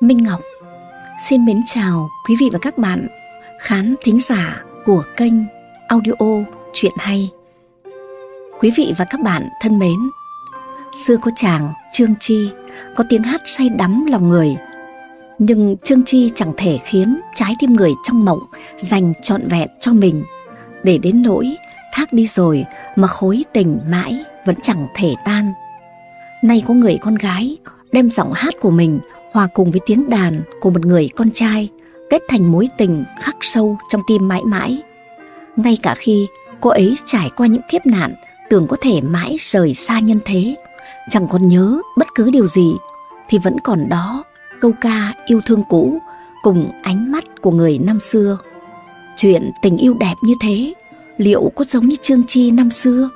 Minh Ngọc xin mến chào quý vị và các bạn khán thính giả của kênh audio Chuyện Hay. Quý vị và các bạn thân mến, xưa có chàng Trương Chi có tiếng hát say đắm lòng người. Nhưng Trương Chi chẳng thể khiến trái tim người trong mộng dành trọn vẹn cho mình để đến nỗi thác đi rồi mà khối tình mãi vẫn chẳng thể tan. Nay có người con gái đem giọng hát của mình hòa cùng với tiếng đàn của một người con trai kết thành mối tình khắc sâu trong tim mãi mãi. Ngay cả khi cô ấy trải qua những kiếp nạn tưởng có thể mãi rời xa nhân thế, chẳng còn nhớ bất cứ điều gì, thì vẫn còn đó câu ca yêu thương cũ cùng ánh mắt của người năm xưa. Chuyện tình yêu đẹp như thế, liệu có giống như Trương Chi năm xưa?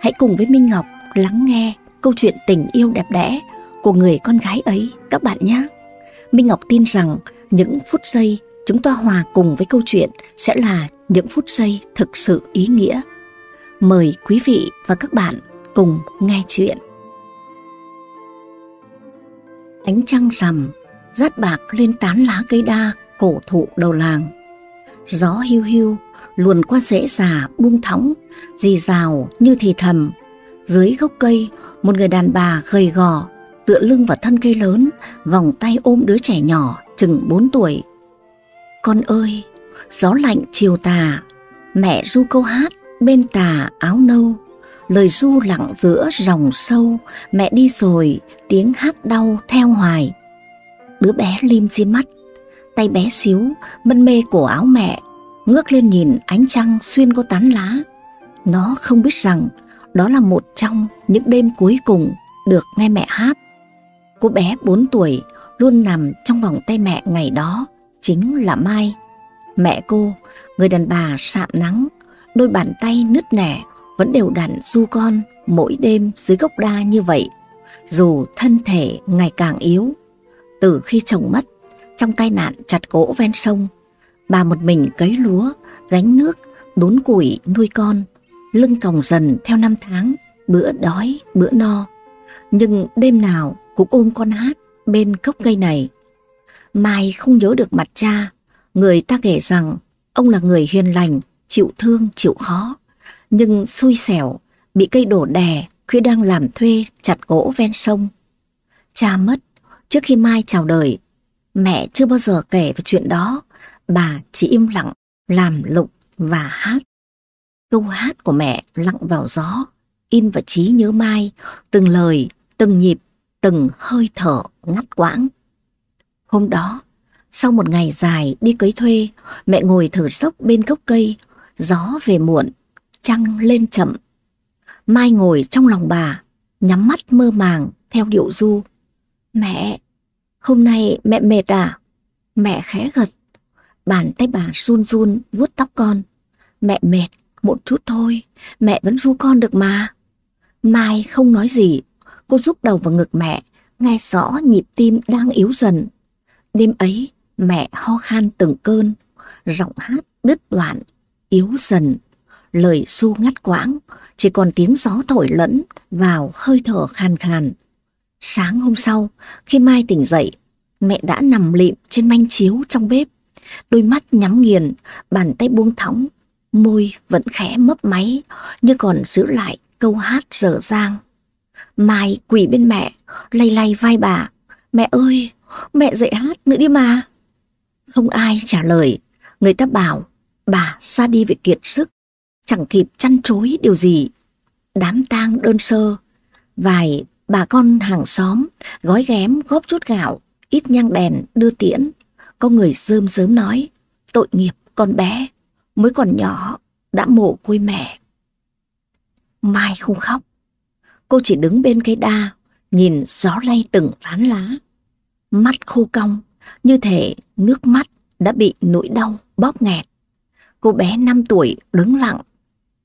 Hãy cùng với Minh Ngọc lắng nghe câu chuyện tình yêu đẹp đẽ của người con gái ấy các bạn nhé. Minh Ngọc tin rằng những phút giây chúng ta hòa cùng với câu chuyện sẽ là những phút giây thực sự ý nghĩa. Mời quý vị và các bạn cùng nghe chuyện. Ánh trăng rằm, rát bạc lên tán lá cây đa cổ thụ đầu làng. Gió hiu hiu luồn qua rễ già buông thõng, dì rào như thì thầm. Dưới gốc cây, một người đàn bà gầy gò tựa lưng vào thân cây lớn, vòng tay ôm đứa trẻ nhỏ chừng 4 tuổi. Con ơi, gió lạnh chiều tà, mẹ ru câu hát bên tà áo nâu. Lời ru lặng giữa dòng sâu, mẹ đi rồi, tiếng hát đau theo hoài. Đứa bé lim chi mắt, tay bé xíu, mân mê cổ áo mẹ, ngước lên nhìn ánh trăng xuyên qua tán lá. Nó không biết rằng đó là một trong những đêm cuối cùng được nghe mẹ hát. Cô bé 4 tuổi luôn nằm trong vòng tay mẹ ngày đó, chính là Mai. Mẹ cô, người đàn bà sạm nắng, đôi bàn tay nứt nẻ vẫn đều đặn du con mỗi đêm dưới gốc đa như vậy, dù thân thể ngày càng yếu. Từ khi chồng mất, trong tai nạn chặt gỗ ven sông, bà một mình cấy lúa, gánh nước, đốn củi nuôi con, lưng còng dần theo năm tháng, bữa đói, bữa no. Nhưng đêm nào cũng ôm con hát bên gốc cây này. Mai không nhớ được mặt cha, người ta kể rằng ông là người hiền lành, chịu thương, chịu khó. Nhưng xui xẻo, bị cây đổ đè khi đang làm thuê chặt gỗ ven sông. Cha mất trước khi Mai chào đời. Mẹ chưa bao giờ kể về chuyện đó, bà chỉ im lặng, làm lụng và hát. Câu hát của mẹ lặng vào gió, in vào trí nhớ Mai, từng lời, từng nhịp từng hơi thở ngắt quãng. Hôm đó, sau một ngày dài đi cấy thuê, mẹ ngồi thở sốc bên gốc cây, gió về muộn, trăng lên chậm. Mai ngồi trong lòng bà, nhắm mắt mơ màng theo điệu du. Mẹ, hôm nay mẹ mệt à? Mẹ khẽ gật, bàn tay bà run run vuốt tóc con. Mẹ mệt, một chút thôi, mẹ vẫn du con được mà. Mai không nói gì, Cô rúc đầu vào ngực mẹ, nghe rõ nhịp tim đang yếu dần. Đêm ấy, mẹ ho khan từng cơn, giọng hát đứt đoạn, yếu dần. Lời su ngắt quãng, chỉ còn tiếng gió thổi lẫn vào hơi thở khan khàn. Sáng hôm sau, khi Mai tỉnh dậy, mẹ đã nằm lịm trên manh chiếu trong bếp. Đôi mắt nhắm nghiền, bàn tay buông thõng, môi vẫn khẽ mấp máy, như còn giữ lại câu hát dở dang. Mai quỳ bên mẹ, lay lay vai bà. Mẹ ơi, mẹ dậy hát nữa đi mà. Không ai trả lời, người ta bảo bà xa đi về kiệt sức, chẳng kịp chăn chối điều gì. Đám tang đơn sơ, vài bà con hàng xóm gói ghém góp chút gạo, ít nhang đèn đưa tiễn. Có người rơm rớm nói, tội nghiệp con bé, mới còn nhỏ đã mồ côi mẹ. Mai không khóc, Cô chỉ đứng bên cây đa, nhìn gió lay từng tán lá. Mắt khô cong, như thể nước mắt đã bị nỗi đau bóp nghẹt. Cô bé 5 tuổi đứng lặng,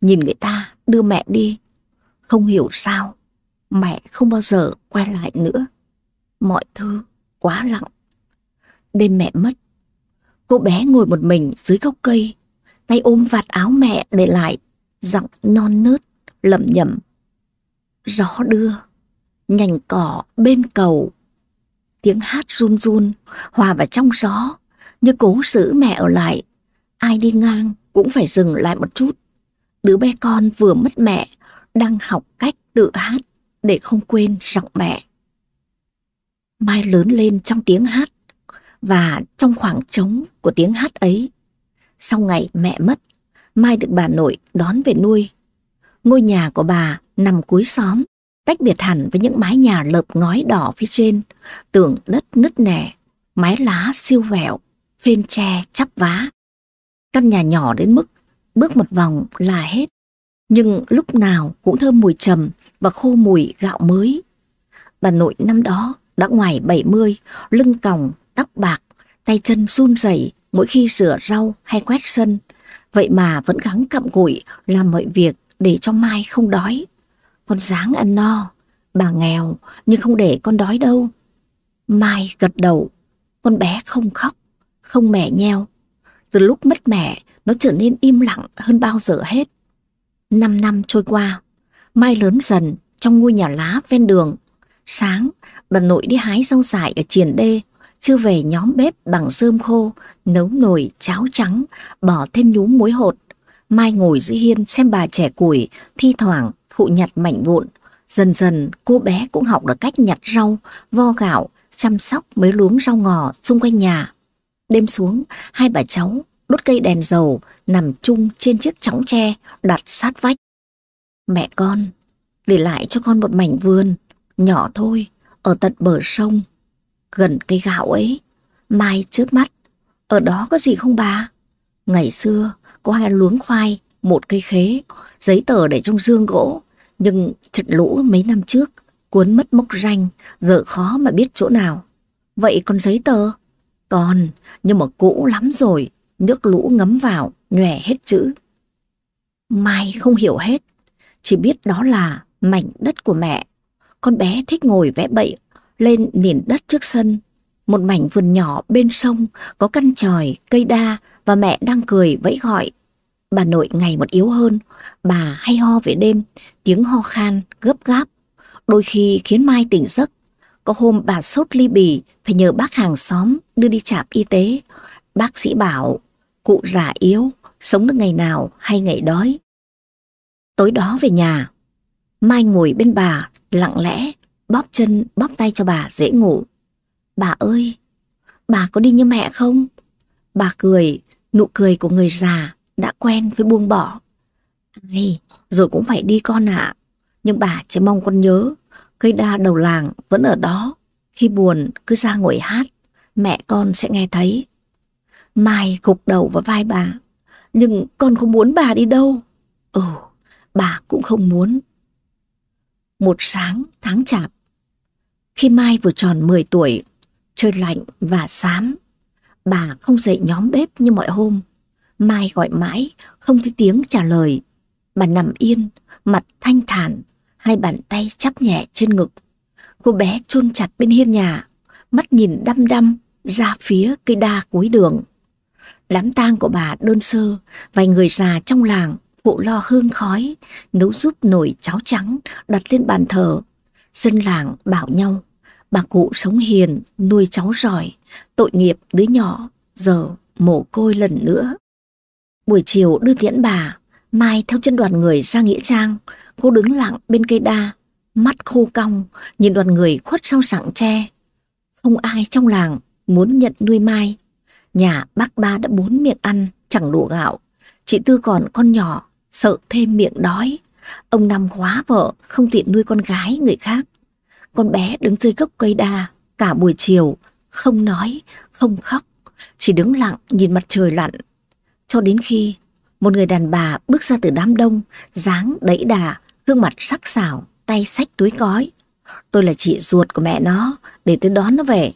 nhìn người ta đưa mẹ đi. Không hiểu sao, mẹ không bao giờ quay lại nữa. Mọi thứ quá lặng. Đêm mẹ mất, cô bé ngồi một mình dưới gốc cây, tay ôm vạt áo mẹ để lại, giọng non nớt, lẩm nhẩm gió đưa, nhành cỏ bên cầu. tiếng hát run run, hòa vào trong gió, như cố giữ mẹ ở lại. Ai đi ngang cũng phải dừng lại một chút. Đứa bé con vừa mất mẹ, đang học cách tự hát để không quên giọng mẹ. Mai lớn lên trong tiếng hát và trong khoảng trống của tiếng hát ấy. Sau ngày mẹ mất, Mai được bà nội đón về nuôi. Ngôi nhà của bà nằm cuối xóm, tách biệt hẳn với những mái nhà lợp ngói đỏ phía trên, tường đất nứt nẻ, mái lá siêu vẹo, phên tre chắp vá. Căn nhà nhỏ đến mức bước một vòng là hết, nhưng lúc nào cũng thơm mùi trầm và khô mùi gạo mới. Bà nội năm đó đã ngoài 70, lưng còng, tóc bạc, tay chân run rẩy mỗi khi rửa rau hay quét sân. Vậy mà vẫn gắng cặm cụi làm mọi việc để cho Mai không đói. Con dáng ăn no, bà nghèo nhưng không để con đói đâu. Mai gật đầu, con bé không khóc, không mẹ nheo. Từ lúc mất mẹ, nó trở nên im lặng hơn bao giờ hết. Năm năm trôi qua, Mai lớn dần trong ngôi nhà lá ven đường. Sáng, bà nội đi hái rau dại ở triền đê, chưa về nhóm bếp bằng rơm khô, nấu nồi cháo trắng, bỏ thêm nhúm muối hột. Mai ngồi dưới hiên xem bà trẻ củi, thi thoảng phụ nhặt mảnh vụn. Dần dần cô bé cũng học được cách nhặt rau, vo gạo, chăm sóc mấy luống rau ngò xung quanh nhà. Đêm xuống, hai bà cháu đốt cây đèn dầu nằm chung trên chiếc chõng tre đặt sát vách. Mẹ con, để lại cho con một mảnh vườn, nhỏ thôi, ở tận bờ sông, gần cây gạo ấy. Mai chớp mắt, ở đó có gì không bà? Ngày xưa có hai luống khoai, một cây khế, giấy tờ để trong dương gỗ. Nhưng trận lũ mấy năm trước, cuốn mất mốc ranh, giờ khó mà biết chỗ nào. Vậy còn giấy tờ? Còn, nhưng mà cũ lắm rồi, nước lũ ngấm vào, nhòe hết chữ. Mai không hiểu hết, chỉ biết đó là mảnh đất của mẹ. Con bé thích ngồi vẽ bậy lên nền đất trước sân. Một mảnh vườn nhỏ bên sông có căn tròi, cây đa và mẹ đang cười vẫy gọi. Bà nội ngày một yếu hơn, bà hay ho về đêm, tiếng ho khan, gấp gáp. Đôi khi khiến Mai tỉnh giấc. Có hôm bà sốt ly bì, phải nhờ bác hàng xóm đưa đi trạm y tế. Bác sĩ bảo, cụ già yếu, sống được ngày nào hay ngày đói. Tối đó về nhà, Mai ngồi bên bà, lặng lẽ, bóp chân, bóp tay cho bà dễ ngủ. Bà ơi, bà có đi như mẹ không? Bà cười, nụ cười của người già đã quen với buông bỏ. Ai, rồi cũng phải đi con ạ. Nhưng bà chỉ mong con nhớ, cây đa đầu làng vẫn ở đó. Khi buồn cứ ra ngồi hát, mẹ con sẽ nghe thấy. Mai gục đầu vào vai bà. Nhưng con không muốn bà đi đâu. Ừ, bà cũng không muốn. Một sáng tháng chạp, khi Mai vừa tròn 10 tuổi, trời lạnh và xám, bà không dậy nhóm bếp như mọi hôm. Mai gọi mãi, không thấy tiếng trả lời. Bà nằm yên, mặt thanh thản, hai bàn tay chắp nhẹ trên ngực. Cô bé chôn chặt bên hiên nhà, mắt nhìn đăm đăm ra phía cây đa cuối đường. Đám tang của bà đơn sơ, vài người già trong làng phụ lo hương khói, nấu giúp nồi cháo trắng đặt lên bàn thờ. Dân làng bảo nhau, bà cụ sống hiền, nuôi cháu giỏi, tội nghiệp đứa nhỏ, giờ mồ côi lần nữa. Buổi chiều đưa tiễn bà, Mai theo chân đoàn người ra Nghĩa Trang, cô đứng lặng bên cây đa, mắt khô cong, nhìn đoàn người khuất sau sảng tre. Không ai trong làng muốn nhận nuôi Mai. Nhà bác ba đã bốn miệng ăn, chẳng đủ gạo. Chị Tư còn con nhỏ, sợ thêm miệng đói. Ông Năm quá vợ, không tiện nuôi con gái người khác. Con bé đứng dưới gốc cây đa, cả buổi chiều, không nói, không khóc, chỉ đứng lặng nhìn mặt trời lặn. Cho đến khi một người đàn bà bước ra từ đám đông, dáng đẫy đà, gương mặt sắc sảo, tay xách túi gói. Tôi là chị ruột của mẹ nó, để tôi đón nó về.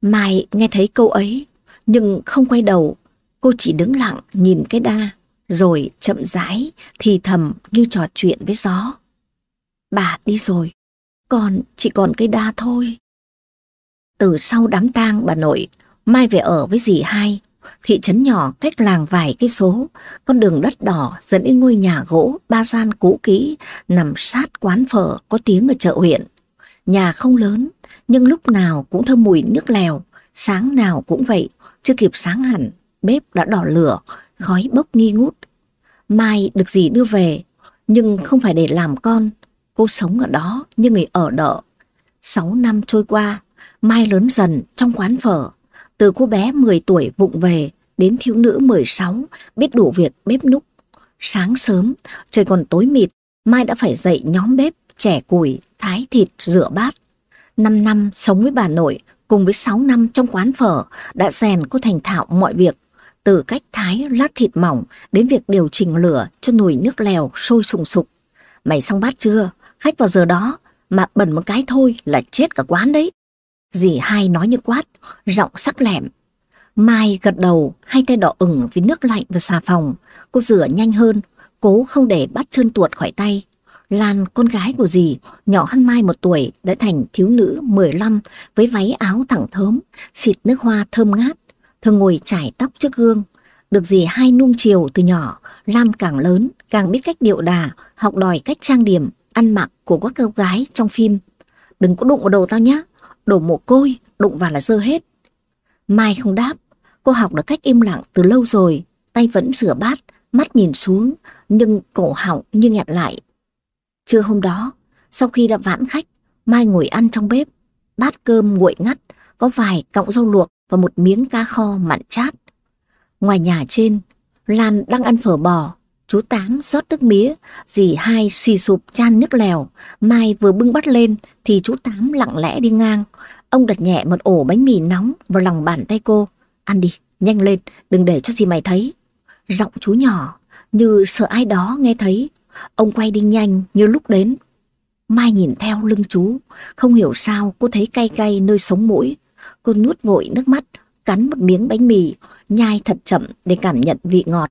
Mai nghe thấy câu ấy, nhưng không quay đầu, cô chỉ đứng lặng nhìn cái đa, rồi chậm rãi thì thầm như trò chuyện với gió. Bà đi rồi, còn chỉ còn cây đa thôi. Từ sau đám tang bà nội, Mai về ở với dì hai. Thị trấn nhỏ cách làng vài cây số, con đường đất đỏ dẫn đến ngôi nhà gỗ ba gian cũ kỹ nằm sát quán phở có tiếng ở chợ huyện. Nhà không lớn, nhưng lúc nào cũng thơm mùi nước lèo, sáng nào cũng vậy, chưa kịp sáng hẳn, bếp đã đỏ lửa, khói bốc nghi ngút. Mai được gì đưa về, nhưng không phải để làm con, cô sống ở đó như người ở đợ. Sáu năm trôi qua, Mai lớn dần trong quán phở, từ cô bé 10 tuổi vụng về đến thiếu nữ 16 biết đủ việc bếp núc. Sáng sớm, trời còn tối mịt, Mai đã phải dậy nhóm bếp, chẻ củi, thái thịt, rửa bát. Năm năm sống với bà nội, cùng với 6 năm trong quán phở đã rèn cô thành thạo mọi việc, từ cách thái lát thịt mỏng đến việc điều chỉnh lửa cho nồi nước lèo sôi sùng sục. Mày xong bát chưa? Khách vào giờ đó mà bẩn một cái thôi là chết cả quán đấy. Dì hai nói như quát, giọng sắc lẹm. Mai gật đầu, hai tay đỏ ửng vì nước lạnh và xà phòng. Cô rửa nhanh hơn, cố không để bắt trơn tuột khỏi tay. Lan, con gái của dì, nhỏ hơn Mai một tuổi, đã thành thiếu nữ 15 với váy áo thẳng thớm, xịt nước hoa thơm ngát, thường ngồi chải tóc trước gương. Được dì hai nuông chiều từ nhỏ, Lan càng lớn, càng biết cách điệu đà, học đòi cách trang điểm, ăn mặc của các cô gái trong phim. Đừng có đụng vào đầu tao nhá, đổ mồ côi, đụng vào là dơ hết. Mai không đáp, cô học được cách im lặng từ lâu rồi, tay vẫn rửa bát, mắt nhìn xuống, nhưng cổ họng như nghẹn lại. Trưa hôm đó, sau khi đã vãn khách, Mai ngồi ăn trong bếp, bát cơm nguội ngắt, có vài cọng rau luộc và một miếng cá kho mặn chát. Ngoài nhà trên, Lan đang ăn phở bò, chú Tám rót nước mía, dì hai xì sụp chan nước lèo. Mai vừa bưng bắt lên thì chú Tám lặng lẽ đi ngang. Ông đặt nhẹ một ổ bánh mì nóng vào lòng bàn tay cô. Ăn đi, nhanh lên, đừng để cho gì mày thấy. Giọng chú nhỏ, như sợ ai đó nghe thấy. Ông quay đi nhanh như lúc đến. Mai nhìn theo lưng chú, không hiểu sao cô thấy cay cay nơi sống mũi. Cô nuốt vội nước mắt, cắn một miếng bánh mì, nhai thật chậm để cảm nhận vị ngọt.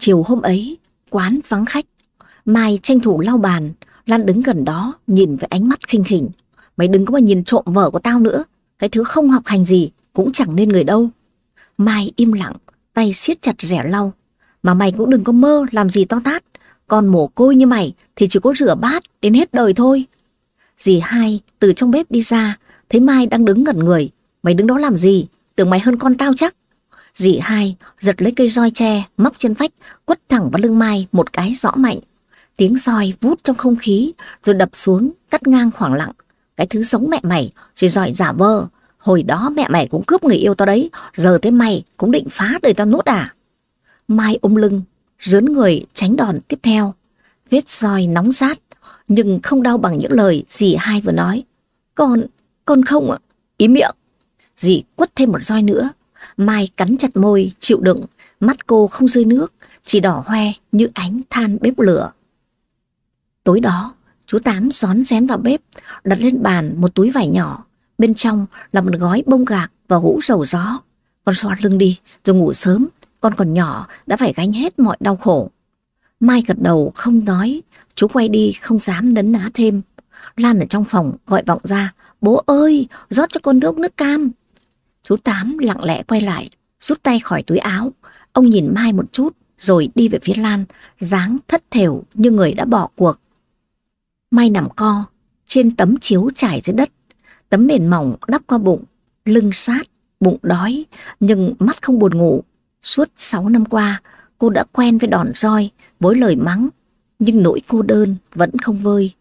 Chiều hôm ấy, quán vắng khách. Mai tranh thủ lau bàn, Lan đứng gần đó nhìn với ánh mắt khinh khỉnh. Mày đừng có mà nhìn trộm vợ của tao nữa. Cái thứ không học hành gì cũng chẳng nên người đâu. Mai im lặng, tay siết chặt rẻ lau. Mà mày cũng đừng có mơ làm gì to tát. Còn mồ côi như mày thì chỉ có rửa bát đến hết đời thôi. Dì hai từ trong bếp đi ra, thấy Mai đang đứng ngẩn người. Mày đứng đó làm gì? Tưởng mày hơn con tao chắc. Dì hai giật lấy cây roi tre, móc chân vách, quất thẳng vào lưng Mai một cái rõ mạnh. Tiếng roi vút trong không khí, rồi đập xuống, cắt ngang khoảng lặng. Cái thứ giống mẹ mày, chỉ giỏi giả vơ. Hồi đó mẹ mày cũng cướp người yêu tao đấy, giờ tới mày cũng định phá đời tao nốt à? Mai ôm lưng, dướn người tránh đòn tiếp theo. Vết roi nóng rát, nhưng không đau bằng những lời dì hai vừa nói. Con, con không ạ, ý miệng. Dì quất thêm một roi nữa, Mai cắn chặt môi, chịu đựng, mắt cô không rơi nước, chỉ đỏ hoe như ánh than bếp lửa. Tối đó, chú Tám gión rén vào bếp, đặt lên bàn một túi vải nhỏ, bên trong là một gói bông gạc và hũ dầu gió. Con xoa lưng đi, rồi ngủ sớm, con còn nhỏ đã phải gánh hết mọi đau khổ. Mai gật đầu không nói, chú quay đi không dám nấn ná thêm. Lan ở trong phòng gọi vọng ra, bố ơi, rót cho con nước nước cam. Chú Tám lặng lẽ quay lại, rút tay khỏi túi áo. Ông nhìn Mai một chút, rồi đi về phía Lan, dáng thất thểu như người đã bỏ cuộc. Mai nằm co, trên tấm chiếu trải dưới đất. Tấm mền mỏng đắp qua bụng, lưng sát, bụng đói, nhưng mắt không buồn ngủ. Suốt 6 năm qua, cô đã quen với đòn roi, với lời mắng, nhưng nỗi cô đơn vẫn không vơi.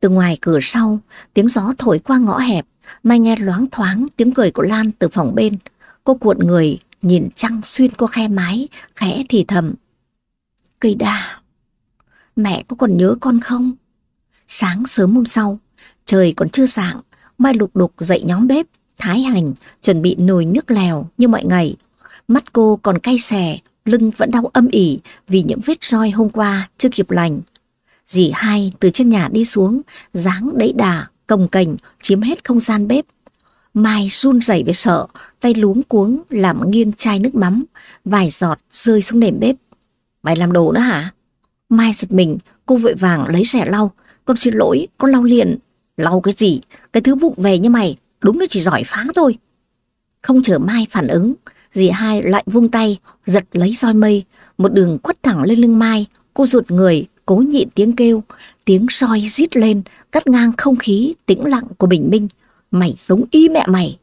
Từ ngoài cửa sau, tiếng gió thổi qua ngõ hẹp, Mai nghe loáng thoáng tiếng cười của Lan từ phòng bên. Cô cuộn người, nhìn trăng xuyên qua khe mái, khẽ thì thầm. Cây đa, mẹ có còn nhớ con không? Sáng sớm hôm sau, trời còn chưa sáng, Mai lục đục dậy nhóm bếp, thái hành, chuẩn bị nồi nước lèo như mọi ngày. Mắt cô còn cay xè, lưng vẫn đau âm ỉ vì những vết roi hôm qua chưa kịp lành. Dì hai từ trên nhà đi xuống, dáng đẫy đà, cồng cành chiếm hết không gian bếp. Mai run rẩy với sợ, tay luống cuống làm nghiêng chai nước mắm, vài giọt rơi xuống nền bếp. Mày làm đồ nữa hả? Mai giật mình, cô vội vàng lấy rẻ lau. Con xin lỗi, con lau liền. Lau cái gì? Cái thứ vụng về như mày, đúng là chỉ giỏi phá thôi. Không chờ Mai phản ứng, dì hai lại vung tay, giật lấy roi mây, một đường quất thẳng lên lưng Mai, cô rụt người, cố nhịn tiếng kêu, tiếng soi rít lên, cắt ngang không khí tĩnh lặng của bình minh. Mày giống y mẹ mày.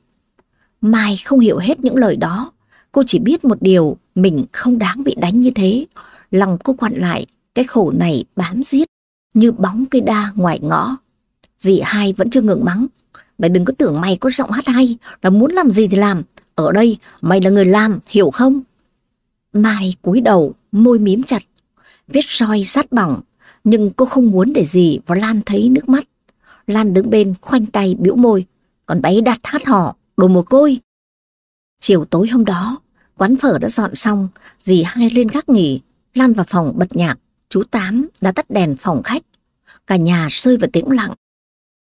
Mai không hiểu hết những lời đó. Cô chỉ biết một điều, mình không đáng bị đánh như thế. Lòng cô quặn lại, cái khổ này bám giết, như bóng cây đa ngoài ngõ. Dì hai vẫn chưa ngừng mắng. Mày đừng có tưởng mày có giọng hát hay, là muốn làm gì thì làm. Ở đây, mày là người làm, hiểu không? Mai cúi đầu, môi mím chặt. Vết roi sát bỏng, nhưng cô không muốn để gì và Lan thấy nước mắt. Lan đứng bên khoanh tay biểu môi, còn bé đặt hát hò, đồ mồ côi. Chiều tối hôm đó, quán phở đã dọn xong, dì hai lên gác nghỉ, Lan vào phòng bật nhạc, chú Tám đã tắt đèn phòng khách. Cả nhà rơi vào tĩnh lặng.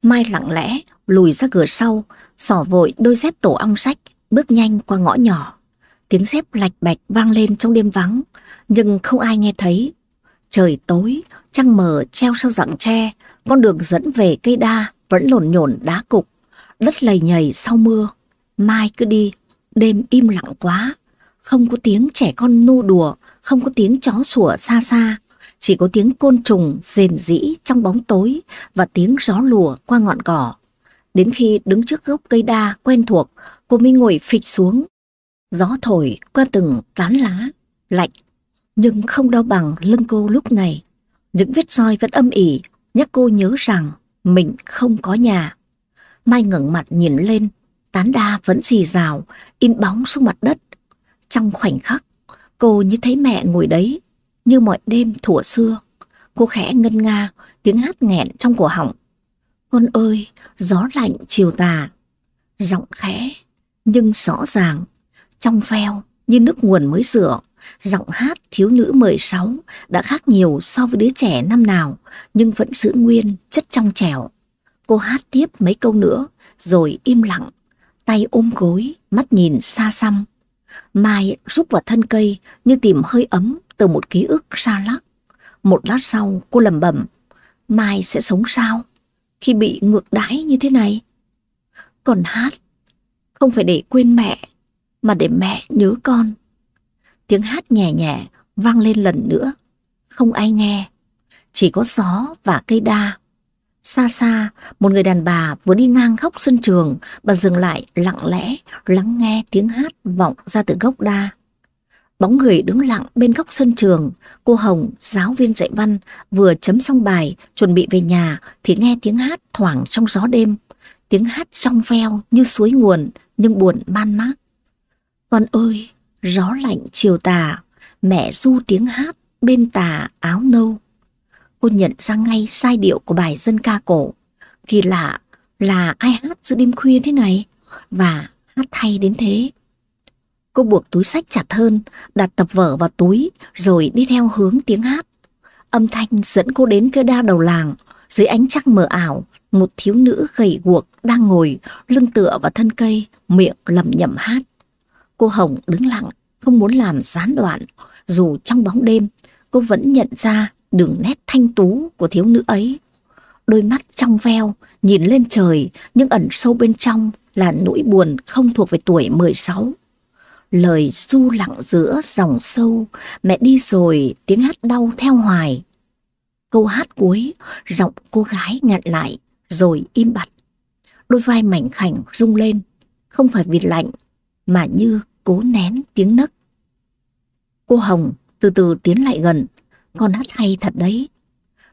Mai lặng lẽ lùi ra cửa sau, xỏ vội đôi dép tổ ong sách, bước nhanh qua ngõ nhỏ. Tiếng dép lạch bạch vang lên trong đêm vắng, nhưng không ai nghe thấy. Trời tối, trăng mờ treo sau rặng tre, con đường dẫn về cây đa vẫn lổn nhổn đá cục, đất lầy nhầy sau mưa. Mai cứ đi, đêm im lặng quá, không có tiếng trẻ con nô đùa, không có tiếng chó sủa xa xa, chỉ có tiếng côn trùng rền rĩ trong bóng tối và tiếng gió lùa qua ngọn cỏ. Đến khi đứng trước gốc cây đa quen thuộc, cô mới ngồi phịch xuống. Gió thổi qua từng tán lá, lạnh, nhưng không đau bằng lưng cô lúc này. Những vết roi vẫn âm ỉ, nhắc cô nhớ rằng mình không có nhà. Mai ngẩng mặt nhìn lên, tán đa vẫn xì rào, in bóng xuống mặt đất. Trong khoảnh khắc, cô như thấy mẹ ngồi đấy, như mọi đêm thủa xưa. Cô khẽ ngân nga, tiếng hát nghẹn trong cổ họng. Con ơi, gió lạnh chiều tà. Giọng khẽ, nhưng rõ ràng, trong veo như nước nguồn mới rửa. Giọng hát thiếu nữ 16 đã khác nhiều so với đứa trẻ năm nào, nhưng vẫn giữ nguyên chất trong trẻo. Cô hát tiếp mấy câu nữa, rồi im lặng, tay ôm gối, mắt nhìn xa xăm. Mai rút vào thân cây như tìm hơi ấm từ một ký ức xa lắc. Một lát sau cô lầm bẩm Mai sẽ sống sao khi bị ngược đãi như thế này? Còn hát, không phải để quên mẹ, mà để mẹ nhớ con. Tiếng hát nhẹ nhẹ vang lên lần nữa, không ai nghe, chỉ có gió và cây đa. Xa xa, một người đàn bà vừa đi ngang góc sân trường, bà dừng lại lặng lẽ lắng nghe tiếng hát vọng ra từ gốc đa. Bóng người đứng lặng bên góc sân trường, cô Hồng, giáo viên dạy văn, vừa chấm xong bài, chuẩn bị về nhà thì nghe tiếng hát thoảng trong gió đêm. Tiếng hát trong veo như suối nguồn, nhưng buồn man mác. Con ơi, gió lạnh chiều tà, mẹ du tiếng hát bên tà áo nâu. Cô nhận ra ngay sai điệu của bài dân ca cổ. Kỳ lạ là ai hát giữa đêm khuya thế này và hát thay đến thế. Cô buộc túi sách chặt hơn, đặt tập vở vào túi rồi đi theo hướng tiếng hát. Âm thanh dẫn cô đến cây đa đầu làng, dưới ánh trăng mờ ảo, một thiếu nữ gầy guộc đang ngồi lưng tựa vào thân cây, miệng lẩm nhẩm hát. Cô Hồng đứng lặng, không muốn làm gián đoạn, dù trong bóng đêm, cô vẫn nhận ra đường nét thanh tú của thiếu nữ ấy. Đôi mắt trong veo, nhìn lên trời, nhưng ẩn sâu bên trong là nỗi buồn không thuộc về tuổi 16. Lời du lặng giữa dòng sâu, mẹ đi rồi tiếng hát đau theo hoài. Câu hát cuối, giọng cô gái ngặn lại, rồi im bặt. Đôi vai mảnh khảnh rung lên, không phải vì lạnh, mà như cố nén tiếng nấc. Cô Hồng từ từ tiến lại gần, con hát hay thật đấy.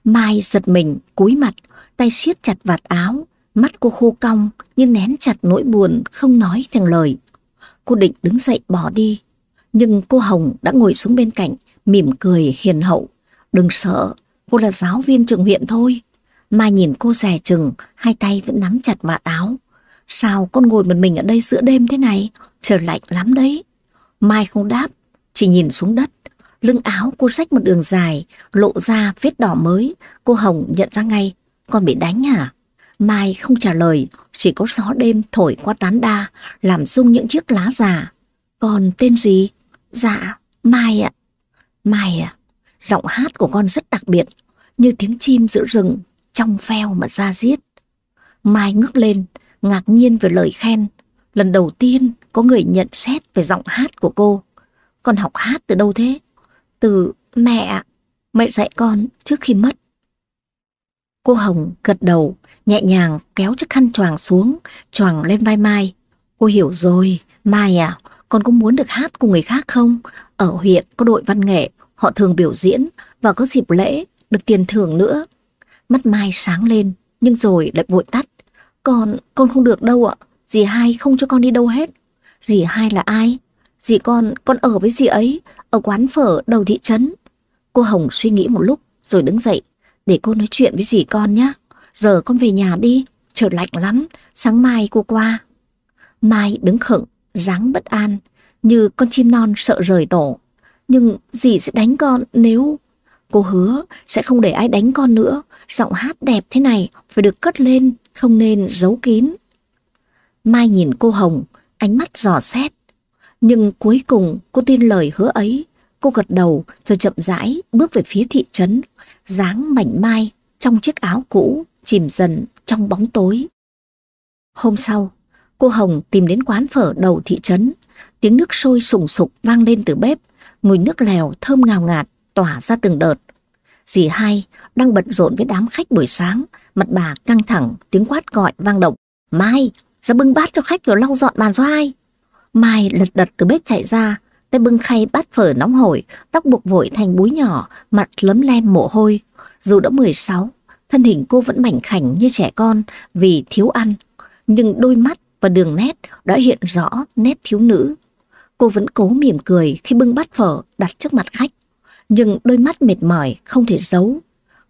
Mai giật mình, cúi mặt, tay siết chặt vạt áo, mắt cô khô cong như nén chặt nỗi buồn không nói thành lời. Cô định đứng dậy bỏ đi, nhưng cô Hồng đã ngồi xuống bên cạnh, mỉm cười hiền hậu. Đừng sợ, cô là giáo viên trường huyện thôi. Mai nhìn cô rè chừng, hai tay vẫn nắm chặt vạt áo. Sao con ngồi một mình ở đây giữa đêm thế này? Trời lạnh lắm đấy. Mai không đáp, chỉ nhìn xuống đất. Lưng áo cô rách một đường dài, lộ ra vết đỏ mới. Cô Hồng nhận ra ngay, con bị đánh hả? Mai không trả lời, chỉ có gió đêm thổi qua tán đa, làm rung những chiếc lá già. Con tên gì? Dạ, Mai ạ. Mai à, giọng hát của con rất đặc biệt, như tiếng chim giữa rừng, trong veo mà ra giết. Mai ngước lên, ngạc nhiên về lời khen. Lần đầu tiên có người nhận xét về giọng hát của cô. Con học hát từ đâu thế? Từ mẹ, mẹ dạy con trước khi mất. Cô Hồng gật đầu, nhẹ nhàng kéo chiếc khăn choàng xuống, choàng lên vai Mai. Cô hiểu rồi, Mai à, con có muốn được hát cùng người khác không? Ở huyện có đội văn nghệ, họ thường biểu diễn và có dịp lễ, được tiền thưởng nữa. Mắt Mai sáng lên, nhưng rồi lại vội tắt. Con, con không được đâu ạ, dì hai không cho con đi đâu hết. Dì hai là ai? Dì con, con ở với dì ấy, ở quán phở đầu thị trấn. Cô Hồng suy nghĩ một lúc rồi đứng dậy, để cô nói chuyện với dì con nhé. Giờ con về nhà đi, trời lạnh lắm, sáng mai cô qua. Mai đứng khựng, dáng bất an, như con chim non sợ rời tổ. Nhưng dì sẽ đánh con nếu... Cô hứa sẽ không để ai đánh con nữa, giọng hát đẹp thế này phải được cất lên, không nên giấu kín. Mai nhìn cô Hồng, ánh mắt dò xét. Nhưng cuối cùng cô tin lời hứa ấy, cô gật đầu rồi chậm rãi bước về phía thị trấn, dáng mảnh mai trong chiếc áo cũ chìm dần trong bóng tối. Hôm sau, cô Hồng tìm đến quán phở đầu thị trấn, tiếng nước sôi sùng sục vang lên từ bếp, mùi nước lèo thơm ngào ngạt tỏa ra từng đợt. Dì hai đang bận rộn với đám khách buổi sáng, mặt bà căng thẳng, tiếng quát gọi vang động. Mai, ra bưng bát cho khách rồi lau dọn bàn cho ai. Mai lật đật từ bếp chạy ra, tay bưng khay bát phở nóng hổi, tóc buộc vội thành búi nhỏ, mặt lấm lem mồ hôi. Dù đã 16, thân hình cô vẫn mảnh khảnh như trẻ con vì thiếu ăn, nhưng đôi mắt và đường nét đã hiện rõ nét thiếu nữ. Cô vẫn cố mỉm cười khi bưng bát phở đặt trước mặt khách, nhưng đôi mắt mệt mỏi không thể giấu.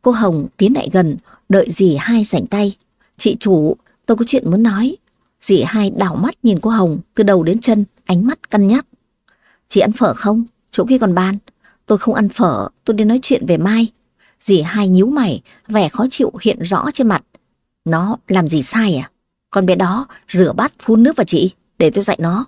Cô Hồng tiến lại gần, đợi dì hai sảnh tay. Chị chủ, tôi có chuyện muốn nói. Dì hai đảo mắt nhìn cô Hồng từ đầu đến chân, ánh mắt cân nhắc. Chị ăn phở không? Chỗ kia còn bàn. Tôi không ăn phở, tôi đến nói chuyện về Mai. Dì hai nhíu mày, vẻ khó chịu hiện rõ trên mặt. Nó làm gì sai à? Con bé đó rửa bát phun nước vào chị, để tôi dạy nó.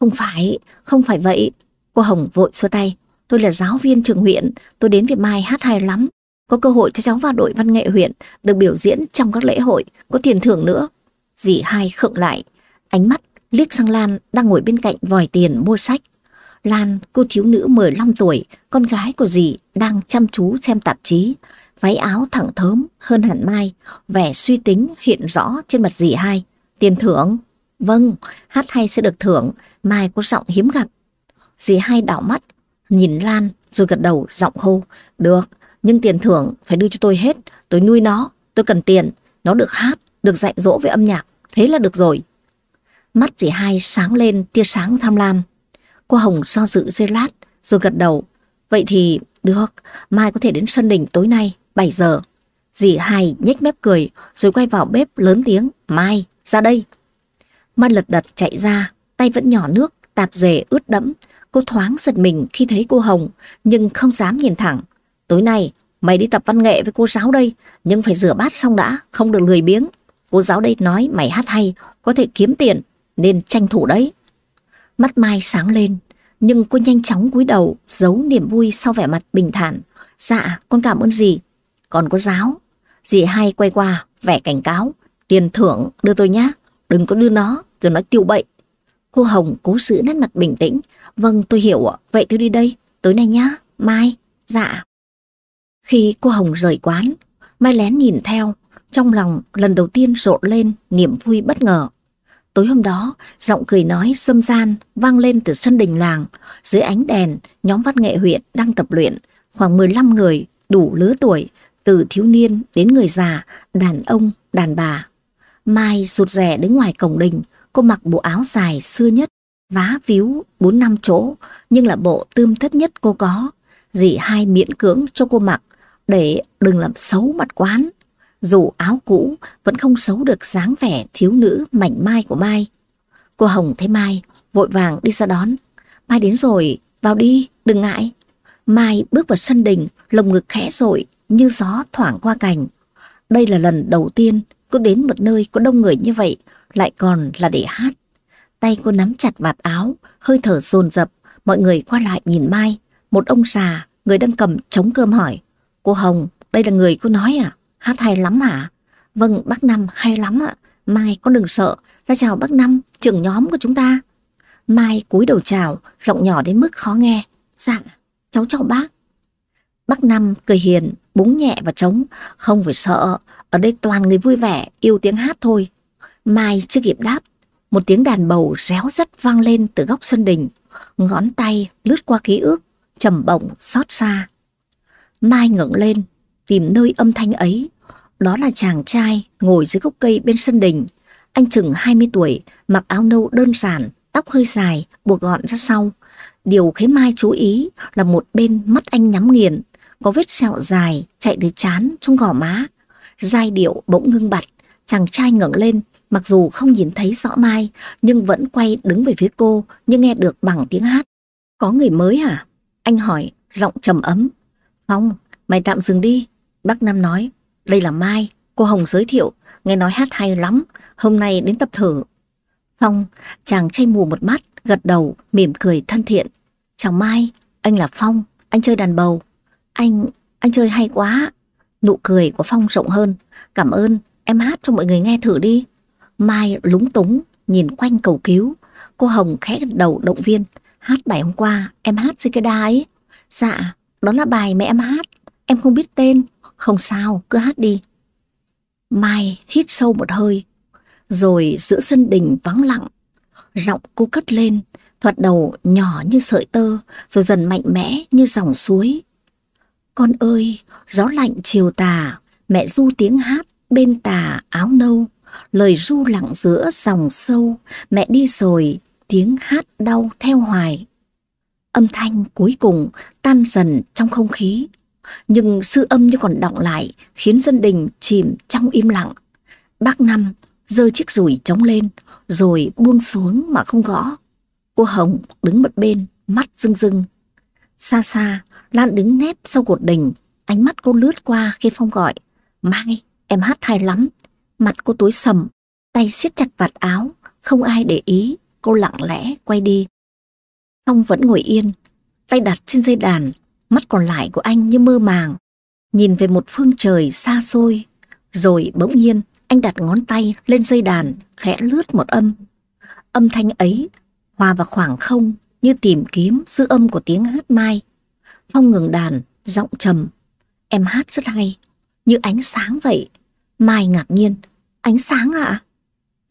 Không phải, không phải vậy. Cô Hồng vội xua tay. Tôi là giáo viên trường huyện, tôi đến với Mai hát hay lắm. Có cơ hội cho cháu vào đội văn nghệ huyện, được biểu diễn trong các lễ hội, có tiền thưởng nữa. Dì hai khựng lại, ánh mắt liếc sang Lan đang ngồi bên cạnh vòi tiền mua sách. Lan, cô thiếu nữ 15 tuổi, con gái của dì, đang chăm chú xem tạp chí. Váy áo thẳng thớm hơn hẳn Mai, vẻ suy tính hiện rõ trên mặt dì hai. Tiền thưởng? Vâng, hát hay sẽ được thưởng, Mai có giọng hiếm gặp. Dì hai đảo mắt, nhìn Lan rồi gật đầu giọng khô. Được, nhưng tiền thưởng phải đưa cho tôi hết, tôi nuôi nó, tôi cần tiền, nó được hát, được dạy dỗ về âm nhạc, thế là được rồi. Mắt dì hai sáng lên tia sáng tham lam. Cô Hồng do dự dây lát rồi gật đầu. Vậy thì được, mai có thể đến sân đình tối nay, 7 giờ. Dì hai nhếch mép cười rồi quay vào bếp lớn tiếng. Mai, ra đây. Mai lật đật chạy ra, tay vẫn nhỏ nước, tạp dề ướt đẫm. Cô thoáng giật mình khi thấy cô Hồng, nhưng không dám nhìn thẳng. Tối nay, mày đi tập văn nghệ với cô giáo đây, nhưng phải rửa bát xong đã, không được lười biếng. Cô giáo đây nói mày hát hay, có thể kiếm tiền, nên tranh thủ đấy. Mắt Mai sáng lên, nhưng cô nhanh chóng cúi đầu, giấu niềm vui sau vẻ mặt bình thản. Dạ, con cảm ơn dì. Còn có giáo. Dì hai quay qua, vẻ cảnh cáo. Tiền thưởng đưa tôi nhá, đừng có đưa nó, rồi nói tiêu bậy. Cô Hồng cố giữ nét mặt bình tĩnh. Vâng, tôi hiểu ạ, vậy tôi đi đây, tối nay nhá, mai, dạ. Khi cô Hồng rời quán, Mai lén nhìn theo, trong lòng lần đầu tiên rộn lên niềm vui bất ngờ. Tối hôm đó, giọng cười nói dâm gian vang lên từ sân đình làng. Dưới ánh đèn, nhóm văn nghệ huyện đang tập luyện. Khoảng 15 người, đủ lứa tuổi, từ thiếu niên đến người già, đàn ông, đàn bà. Mai rụt rè đứng ngoài cổng đình, cô mặc bộ áo dài xưa nhất, vá víu 4 năm chỗ, nhưng là bộ tươm thất nhất cô có. Dì hai miễn cưỡng cho cô mặc, để đừng làm xấu mặt quán. Dù áo cũ vẫn không xấu được dáng vẻ thiếu nữ mảnh mai của Mai. Cô Hồng thấy Mai, vội vàng đi ra đón. Mai đến rồi, vào đi, đừng ngại. Mai bước vào sân đình, lồng ngực khẽ rội như gió thoảng qua cành. Đây là lần đầu tiên cô đến một nơi có đông người như vậy, lại còn là để hát. Tay cô nắm chặt vạt áo, hơi thở dồn dập, mọi người qua lại nhìn Mai. Một ông già, người đang cầm trống cơm hỏi. Cô Hồng, đây là người cô nói à? Hát hay lắm hả? Vâng, bác Năm hay lắm ạ. Mai con đừng sợ, ra chào bác Năm, trưởng nhóm của chúng ta. Mai cúi đầu chào, giọng nhỏ đến mức khó nghe. Dạ, cháu chào bác. Bác Năm cười hiền, búng nhẹ và trống. Không phải sợ, ở đây toàn người vui vẻ, yêu tiếng hát thôi. Mai chưa kịp đáp, một tiếng đàn bầu réo rắt vang lên từ góc sân đình. Ngón tay lướt qua ký ức, trầm bổng, xót xa. Mai ngẩng lên, tìm nơi âm thanh ấy. Đó là chàng trai ngồi dưới gốc cây bên sân đình. Anh chừng 20 tuổi, mặc áo nâu đơn giản, tóc hơi dài, buộc gọn ra sau. Điều khiến Mai chú ý là một bên mắt anh nhắm nghiền, có vết sẹo dài chạy từ chán xuống gò má. Giai điệu bỗng ngưng bặt, chàng trai ngẩng lên, mặc dù không nhìn thấy rõ Mai, nhưng vẫn quay đứng về phía cô, nhưng nghe được bằng tiếng hát. Có người mới hả? Anh hỏi, giọng trầm ấm. Không, mày tạm dừng đi. Bác Nam nói, đây là Mai, cô Hồng giới thiệu, nghe nói hát hay lắm, hôm nay đến tập thử. Phong, chàng chay mù một mắt, gật đầu, mỉm cười thân thiện. Chào Mai, anh là Phong, anh chơi đàn bầu. Anh, anh chơi hay quá. Nụ cười của Phong rộng hơn. Cảm ơn, em hát cho mọi người nghe thử đi. Mai lúng túng, nhìn quanh cầu cứu. Cô Hồng khẽ gật đầu động viên. Hát bài hôm qua, em hát dưới cái đa ấy. Dạ, đó là bài mẹ em hát. Em không biết tên. Không sao, cứ hát đi. Mai hít sâu một hơi. Rồi giữa sân đình vắng lặng. Giọng cô cất lên, thoạt đầu nhỏ như sợi tơ, rồi dần mạnh mẽ như dòng suối. Con ơi, gió lạnh chiều tà, mẹ du tiếng hát bên tà áo nâu, lời ru lặng giữa dòng sâu, mẹ đi rồi, tiếng hát đau theo hoài. Âm thanh cuối cùng tan dần trong không khí, nhưng sư âm như còn đọng lại khiến dân đình chìm trong im lặng. Bác Năm giơ chiếc rủi trống lên rồi buông xuống mà không gõ. Cô Hồng đứng một bên, mắt rưng rưng. Xa xa, Lan đứng nép sau cột đình, ánh mắt cô lướt qua khi Phong gọi. Mai, em hát hay lắm. Mặt cô tối sầm, tay siết chặt vạt áo, không ai để ý, cô lặng lẽ quay đi. Phong vẫn ngồi yên, tay đặt trên dây đàn, mắt còn lại của anh như mơ màng, nhìn về một phương trời xa xôi. Rồi bỗng nhiên, anh đặt ngón tay lên dây đàn, khẽ lướt một âm. Âm thanh ấy hòa vào khoảng không như tìm kiếm dư âm của tiếng hát mai. Phong ngừng đàn, giọng trầm. Em hát rất hay, như ánh sáng vậy. Mai ngạc nhiên, ánh sáng ạ?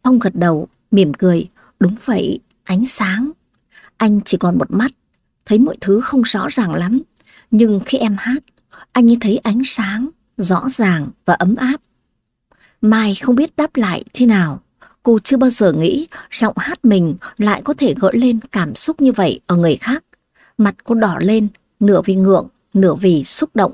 Phong gật đầu, mỉm cười. Đúng vậy, ánh sáng. Anh chỉ còn một mắt, thấy mọi thứ không rõ ràng lắm. Nhưng khi em hát, anh như thấy ánh sáng, rõ ràng và ấm áp. Mai không biết đáp lại thế nào. Cô chưa bao giờ nghĩ giọng hát mình lại có thể gợi lên cảm xúc như vậy ở người khác. Mặt cô đỏ lên, nửa vì ngượng, nửa vì xúc động.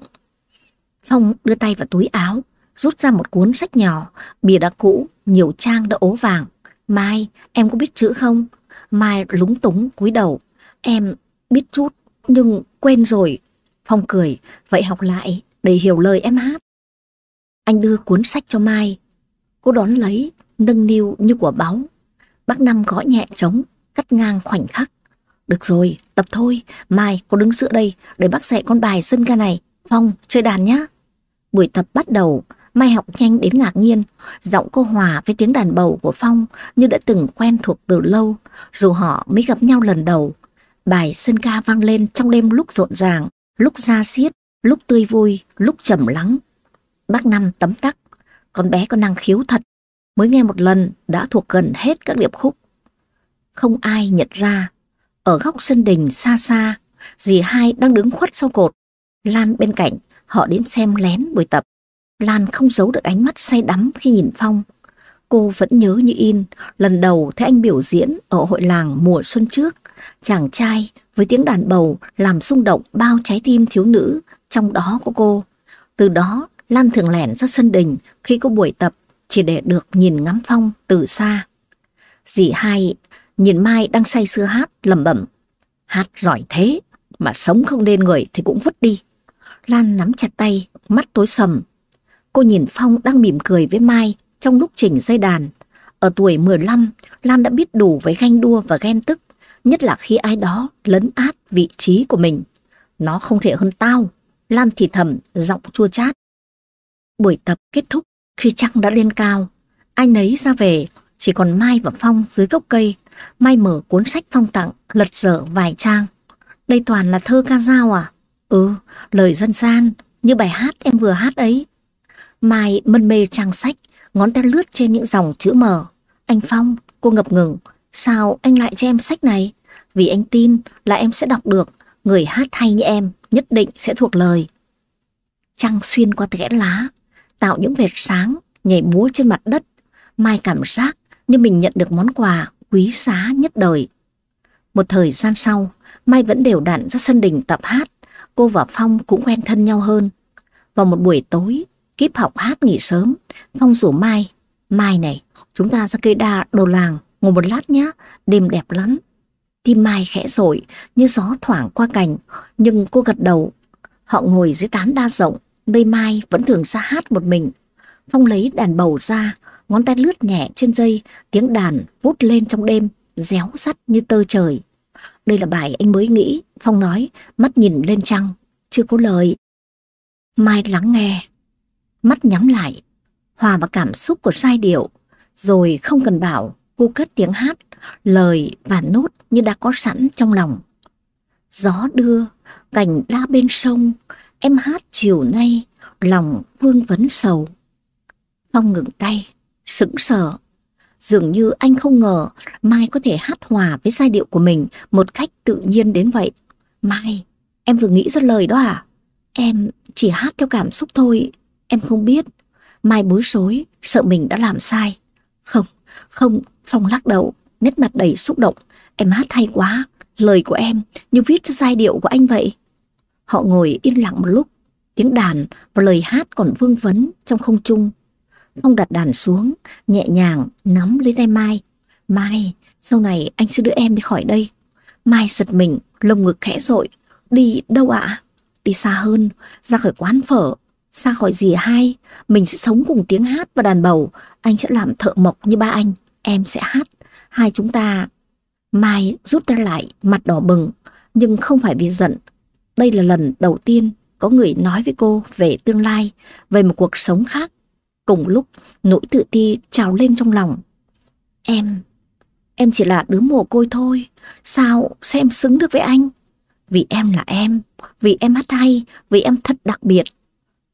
Phong đưa tay vào túi áo, rút ra một cuốn sách nhỏ, bìa đã cũ, nhiều trang đã ố vàng. Mai, em có biết chữ không? Mai lúng túng cúi đầu. Em biết chút, nhưng quên rồi. Phong cười, vậy học lại để hiểu lời em hát. Anh đưa cuốn sách cho Mai. Cô đón lấy, nâng niu như của báu. Bác Năm gõ nhẹ trống, cắt ngang khoảnh khắc. Được rồi, tập thôi, mai cô đứng giữa đây để bác dạy con bài sân ca này. Phong, chơi đàn nhá. Buổi tập bắt đầu, Mai học nhanh đến ngạc nhiên, giọng cô hòa với tiếng đàn bầu của Phong như đã từng quen thuộc từ lâu, dù họ mới gặp nhau lần đầu. Bài sân ca vang lên trong đêm lúc rộn ràng, lúc ra xiết, lúc tươi vui, lúc trầm lắng. Bác Năm tấm tắc, con bé có năng khiếu thật, mới nghe một lần đã thuộc gần hết các điệp khúc. Không ai nhận ra, ở góc sân đình xa xa, dì hai đang đứng khuất sau cột. Lan bên cạnh, họ đến xem lén buổi tập. Lan không giấu được ánh mắt say đắm khi nhìn Phong. Cô vẫn nhớ như in, lần đầu thấy anh biểu diễn ở hội làng mùa xuân trước. Chàng trai với tiếng đàn bầu làm rung động bao trái tim thiếu nữ, trong đó có cô. Từ đó, Lan thường lẻn ra sân đình khi có buổi tập chỉ để được nhìn ngắm Phong từ xa. Dì hai nhìn Mai đang say sưa hát, lẩm bẩm. Hát giỏi thế, mà sống không nên người thì cũng vứt đi. Lan nắm chặt tay, mắt tối sầm. Cô nhìn Phong đang mỉm cười với Mai trong lúc chỉnh dây đàn. Ở tuổi 15, Lan đã biết đủ với ganh đua và ghen tức, nhất là khi ai đó lấn át vị trí của mình. Nó không thể hơn tao, Lan thì thầm, giọng chua chát. Buổi tập kết thúc khi trăng đã lên cao. Ai nấy ra về, chỉ còn Mai và Phong dưới gốc cây. Mai mở cuốn sách Phong tặng, lật dở vài trang. Đây toàn là thơ ca dao à? Ừ, lời dân gian, như bài hát em vừa hát ấy. Mai mân mê trang sách, ngón tay lướt trên những dòng chữ mờ. Anh Phong, cô ngập ngừng, sao anh lại cho em sách này? Vì anh tin là em sẽ đọc được, người hát hay như em nhất định sẽ thuộc lời. Trăng xuyên qua kẽ lá, tạo những vệt sáng, nhảy múa trên mặt đất. Mai cảm giác như mình nhận được món quà quý giá nhất đời. Một thời gian sau, Mai vẫn đều đặn ra sân đình tập hát. Cô và Phong cũng quen thân nhau hơn. Vào một buổi tối, kíp học hát nghỉ sớm, Phong rủ Mai. Mai này, chúng ta ra cây đa đầu làng, ngồi một lát nhé, đêm đẹp lắm. Tim Mai khẽ rội như gió thoảng qua cành, nhưng cô gật đầu. Họ ngồi dưới tán đa rộng, nơi Mai vẫn thường ra hát một mình. Phong lấy đàn bầu ra, ngón tay lướt nhẹ trên dây, tiếng đàn vút lên trong đêm, réo sắt như tơ trời. Đây là bài anh mới nghĩ, Phong nói, mắt nhìn lên trăng, chưa có lời. Mai lắng nghe, mắt nhắm lại, hòa vào cảm xúc của sai điệu, rồi không cần bảo, cô cất tiếng hát, lời và nốt như đã có sẵn trong lòng. Gió đưa, cành đa bên sông, em hát chiều nay, lòng vương vấn sầu. Phong ngừng tay, sững sờ. Dường như anh không ngờ Mai có thể hát hòa với giai điệu của mình một cách tự nhiên đến vậy. Mai, em vừa nghĩ ra lời đó à? Em chỉ hát theo cảm xúc thôi, em không biết. Mai bối rối, sợ mình đã làm sai. Không, không, Phong lắc đầu, nét mặt đầy xúc động. Em hát hay quá, lời của em như viết cho giai điệu của anh vậy. Họ ngồi yên lặng một lúc, tiếng đàn và lời hát còn vương vấn trong không trung. Phong đặt đàn xuống, nhẹ nhàng nắm lấy tay Mai. Mai, sau này anh sẽ đưa em đi khỏi đây. Mai giật mình, lồng ngực khẽ rội. Đi đâu ạ? Đi xa hơn, ra khỏi quán phở, xa khỏi gì hai. Mình sẽ sống cùng tiếng hát và đàn bầu. Anh sẽ làm thợ mộc như ba anh, em sẽ hát. Hai chúng ta... Mai rút ra lại, mặt đỏ bừng, nhưng không phải vì giận. Đây là lần đầu tiên có người nói với cô về tương lai, về một cuộc sống khác Cùng lúc, nỗi tự ti trào lên trong lòng. Em, em chỉ là đứa mồ côi thôi. Sao sẽ em xứng được với anh? Vì em là em, vì em hát hay, vì em thật đặc biệt.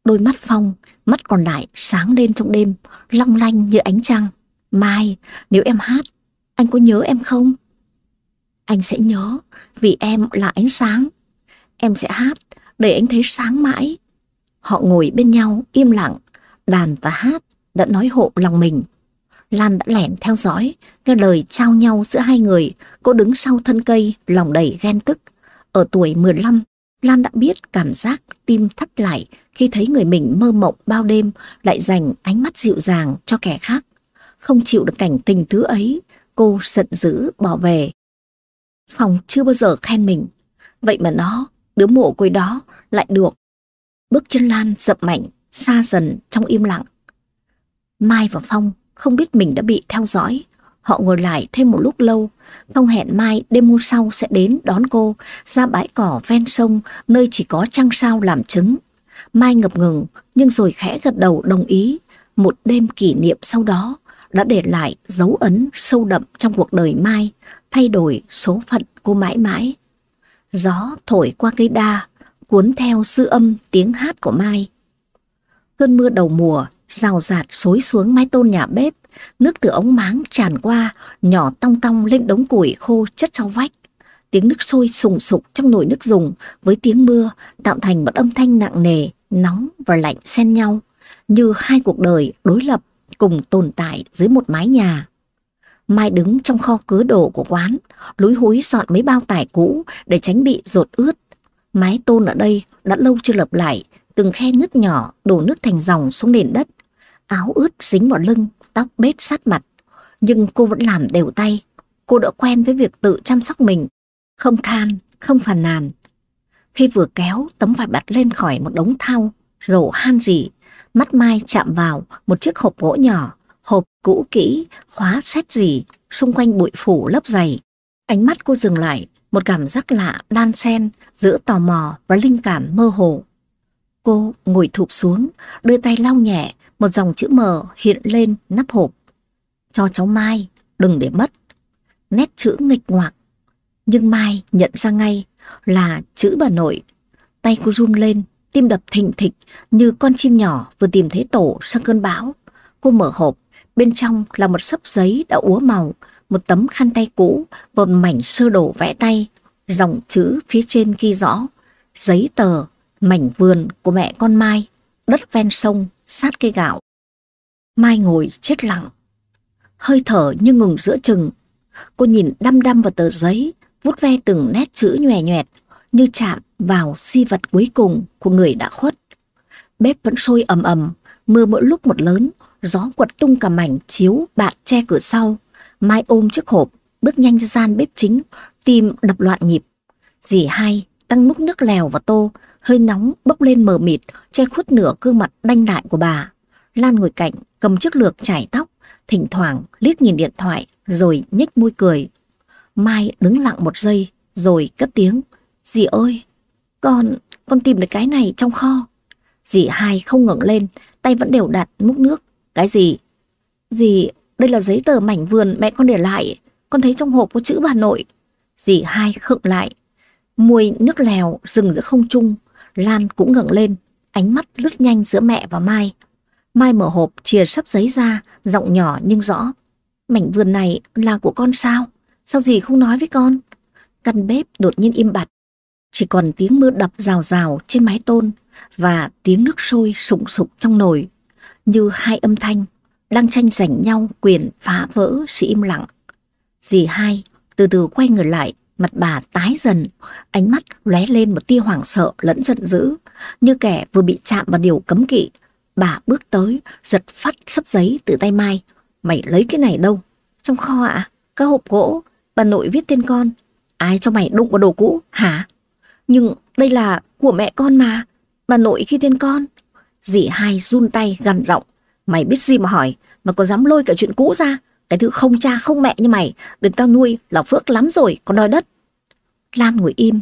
Đôi mắt Phong, mắt còn lại sáng lên trong đêm, long lanh như ánh trăng. Mai, nếu em hát, anh có nhớ em không? Anh sẽ nhớ, vì em là ánh sáng. Em sẽ hát, để anh thấy sáng mãi. Họ ngồi bên nhau, im lặng, đàn và hát đã nói hộ lòng mình. Lan đã lẻn theo dõi, nghe lời trao nhau giữa hai người, cô đứng sau thân cây, lòng đầy ghen tức. Ở tuổi 15, Lan đã biết cảm giác tim thắt lại khi thấy người mình mơ mộng bao đêm lại dành ánh mắt dịu dàng cho kẻ khác. Không chịu được cảnh tình thứ ấy, cô giận dữ bỏ về. Phòng chưa bao giờ khen mình, vậy mà nó, đứa mộ côi đó, lại được. Bước chân Lan dập mạnh, xa dần trong im lặng. Mai và Phong không biết mình đã bị theo dõi. Họ ngồi lại thêm một lúc lâu. Phong hẹn Mai đêm hôm sau sẽ đến đón cô ra bãi cỏ ven sông nơi chỉ có trăng sao làm chứng. Mai ngập ngừng nhưng rồi khẽ gật đầu đồng ý. Một đêm kỷ niệm sau đó đã để lại dấu ấn sâu đậm trong cuộc đời Mai, thay đổi số phận cô mãi mãi. Gió thổi qua cây đa, cuốn theo sư âm tiếng hát của Mai. Cơn mưa đầu mùa rào rạt xối xuống mái tôn nhà bếp, nước từ ống máng tràn qua, nhỏ tong tong lên đống củi khô chất sau vách. Tiếng nước sôi sùng sục trong nồi nước dùng với tiếng mưa tạo thành một âm thanh nặng nề, nóng và lạnh xen nhau, như hai cuộc đời đối lập cùng tồn tại dưới một mái nhà. Mai đứng trong kho cứa đồ của quán, lúi húi dọn mấy bao tải cũ để tránh bị rột ướt. Mái tôn ở đây đã lâu chưa lập lại, từng khe nứt nhỏ đổ nước thành dòng xuống nền đất. Áo ướt dính vào lưng, tóc bết sát mặt. Nhưng cô vẫn làm đều tay. Cô đã quen với việc tự chăm sóc mình. Không than, không phàn nàn. Khi vừa kéo tấm vải bạt lên khỏi một đống thau, rổ han gì, mắt Mai chạm vào một chiếc hộp gỗ nhỏ, hộp cũ kỹ, khóa xét gì, xung quanh bụi phủ lớp dày. Ánh mắt cô dừng lại, một cảm giác lạ đan xen giữa tò mò và linh cảm mơ hồ. Cô ngồi thụp xuống, đưa tay lau nhẹ, một dòng chữ mờ hiện lên nắp hộp. Cho cháu Mai, đừng để mất. Nét chữ nghịch ngoạc. Nhưng Mai nhận ra ngay là chữ bà nội. Tay cô run lên, tim đập thình thịch như con chim nhỏ vừa tìm thấy tổ sau cơn bão. Cô mở hộp, bên trong là một sấp giấy đã úa màu, một tấm khăn tay cũ và một mảnh sơ đồ vẽ tay. Dòng chữ phía trên ghi rõ, giấy tờ, mảnh vườn của mẹ con Mai, đất ven sông, sát cây gạo. Mai ngồi chết lặng, hơi thở như ngừng giữa chừng. Cô nhìn đăm đăm vào tờ giấy, vút ve từng nét chữ nhòe nhòe như chạm vào di vật cuối cùng của người đã khuất. Bếp vẫn sôi ầm ầm, mưa mỗi lúc một lớn, gió quật tung cả mảnh chiếu bạt che cửa sau. Mai ôm chiếc hộp, bước nhanh ra gian bếp chính, tim đập loạn nhịp. Dì hai tăng múc nước lèo vào tô, hơi nóng bốc lên mờ mịt, che khuất nửa gương mặt đanh đại của bà. Lan ngồi cạnh, cầm chiếc lược chải tóc, thỉnh thoảng liếc nhìn điện thoại, rồi nhếch môi cười. Mai đứng lặng một giây, rồi cất tiếng. Dì ơi, con, con tìm được cái này trong kho. Dì hai không ngẩng lên, tay vẫn đều đặt múc nước. Cái gì? Dì, đây là giấy tờ mảnh vườn mẹ con để lại. Con thấy trong hộp có chữ bà nội. Dì hai khựng lại. Mùi nước lèo dừng giữa không trung. Lan cũng ngẩng lên, ánh mắt lướt nhanh giữa mẹ và Mai. Mai mở hộp chìa sắp giấy ra, giọng nhỏ nhưng rõ. Mảnh vườn này là của con sao? Sao dì không nói với con? Căn bếp đột nhiên im bặt. Chỉ còn tiếng mưa đập rào rào trên mái tôn và tiếng nước sôi sụng sục trong nồi. Như hai âm thanh đang tranh giành nhau quyền phá vỡ sự im lặng. Dì hai từ từ quay người lại, mặt bà tái dần, ánh mắt lóe lên một tia hoảng sợ lẫn giận dữ, như kẻ vừa bị chạm vào điều cấm kỵ. Bà bước tới, giật phát sấp giấy từ tay Mai. Mày lấy cái này đâu? Trong kho ạ? À? Các hộp gỗ, bà nội viết tên con. Ai cho mày đụng vào đồ cũ, hả? Nhưng đây là của mẹ con mà. Bà nội khi tên con. Dì hai run tay gằn giọng. Mày biết gì mà hỏi, mà có dám lôi cả chuyện cũ ra. Cái thứ không cha không mẹ như mày, được tao nuôi là phước lắm rồi, còn đòi đất. Lan ngồi im,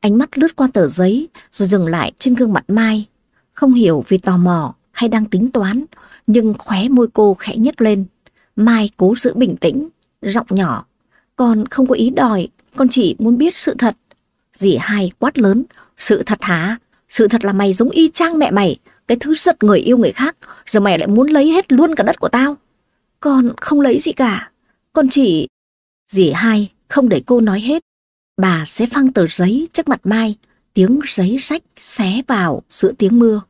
ánh mắt lướt qua tờ giấy rồi dừng lại trên gương mặt Mai. Không hiểu vì tò mò hay đang tính toán, nhưng khóe môi cô khẽ nhếch lên. Mai cố giữ bình tĩnh, giọng nhỏ. Con không có ý đòi, con chỉ muốn biết sự thật. Dì hai quát lớn, sự thật hả? Sự thật là mày giống y chang mẹ mày, cái thứ giật người yêu người khác, giờ mày lại muốn lấy hết luôn cả đất của tao. Con không lấy gì cả, con chỉ... Dì hai không để cô nói hết. Bà sẽ phăng tờ giấy trước mặt Mai, tiếng giấy rách xé vào giữa tiếng mưa.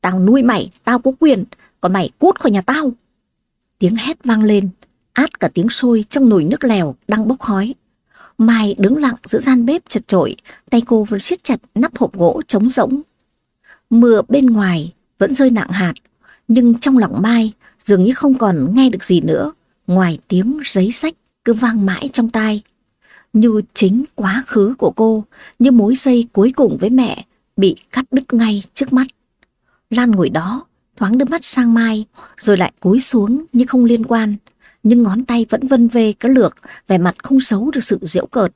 Tao nuôi mày, tao có quyền, còn mày cút khỏi nhà tao. Tiếng hét vang lên, át cả tiếng sôi trong nồi nước lèo đang bốc khói. Mai đứng lặng giữa gian bếp chật trội, tay cô vẫn siết chặt nắp hộp gỗ trống rỗng. Mưa bên ngoài vẫn rơi nặng hạt, nhưng trong lòng Mai dường như không còn nghe được gì nữa, ngoài tiếng giấy sách cứ vang mãi trong tai. Như chính quá khứ của cô, như mối dây cuối cùng với mẹ, bị cắt đứt ngay trước mắt. Lan ngồi đó, thoáng đưa mắt sang Mai, rồi lại cúi xuống như không liên quan, nhưng ngón tay vẫn vân vê cái lược, vẻ mặt không xấu được sự diễu cợt.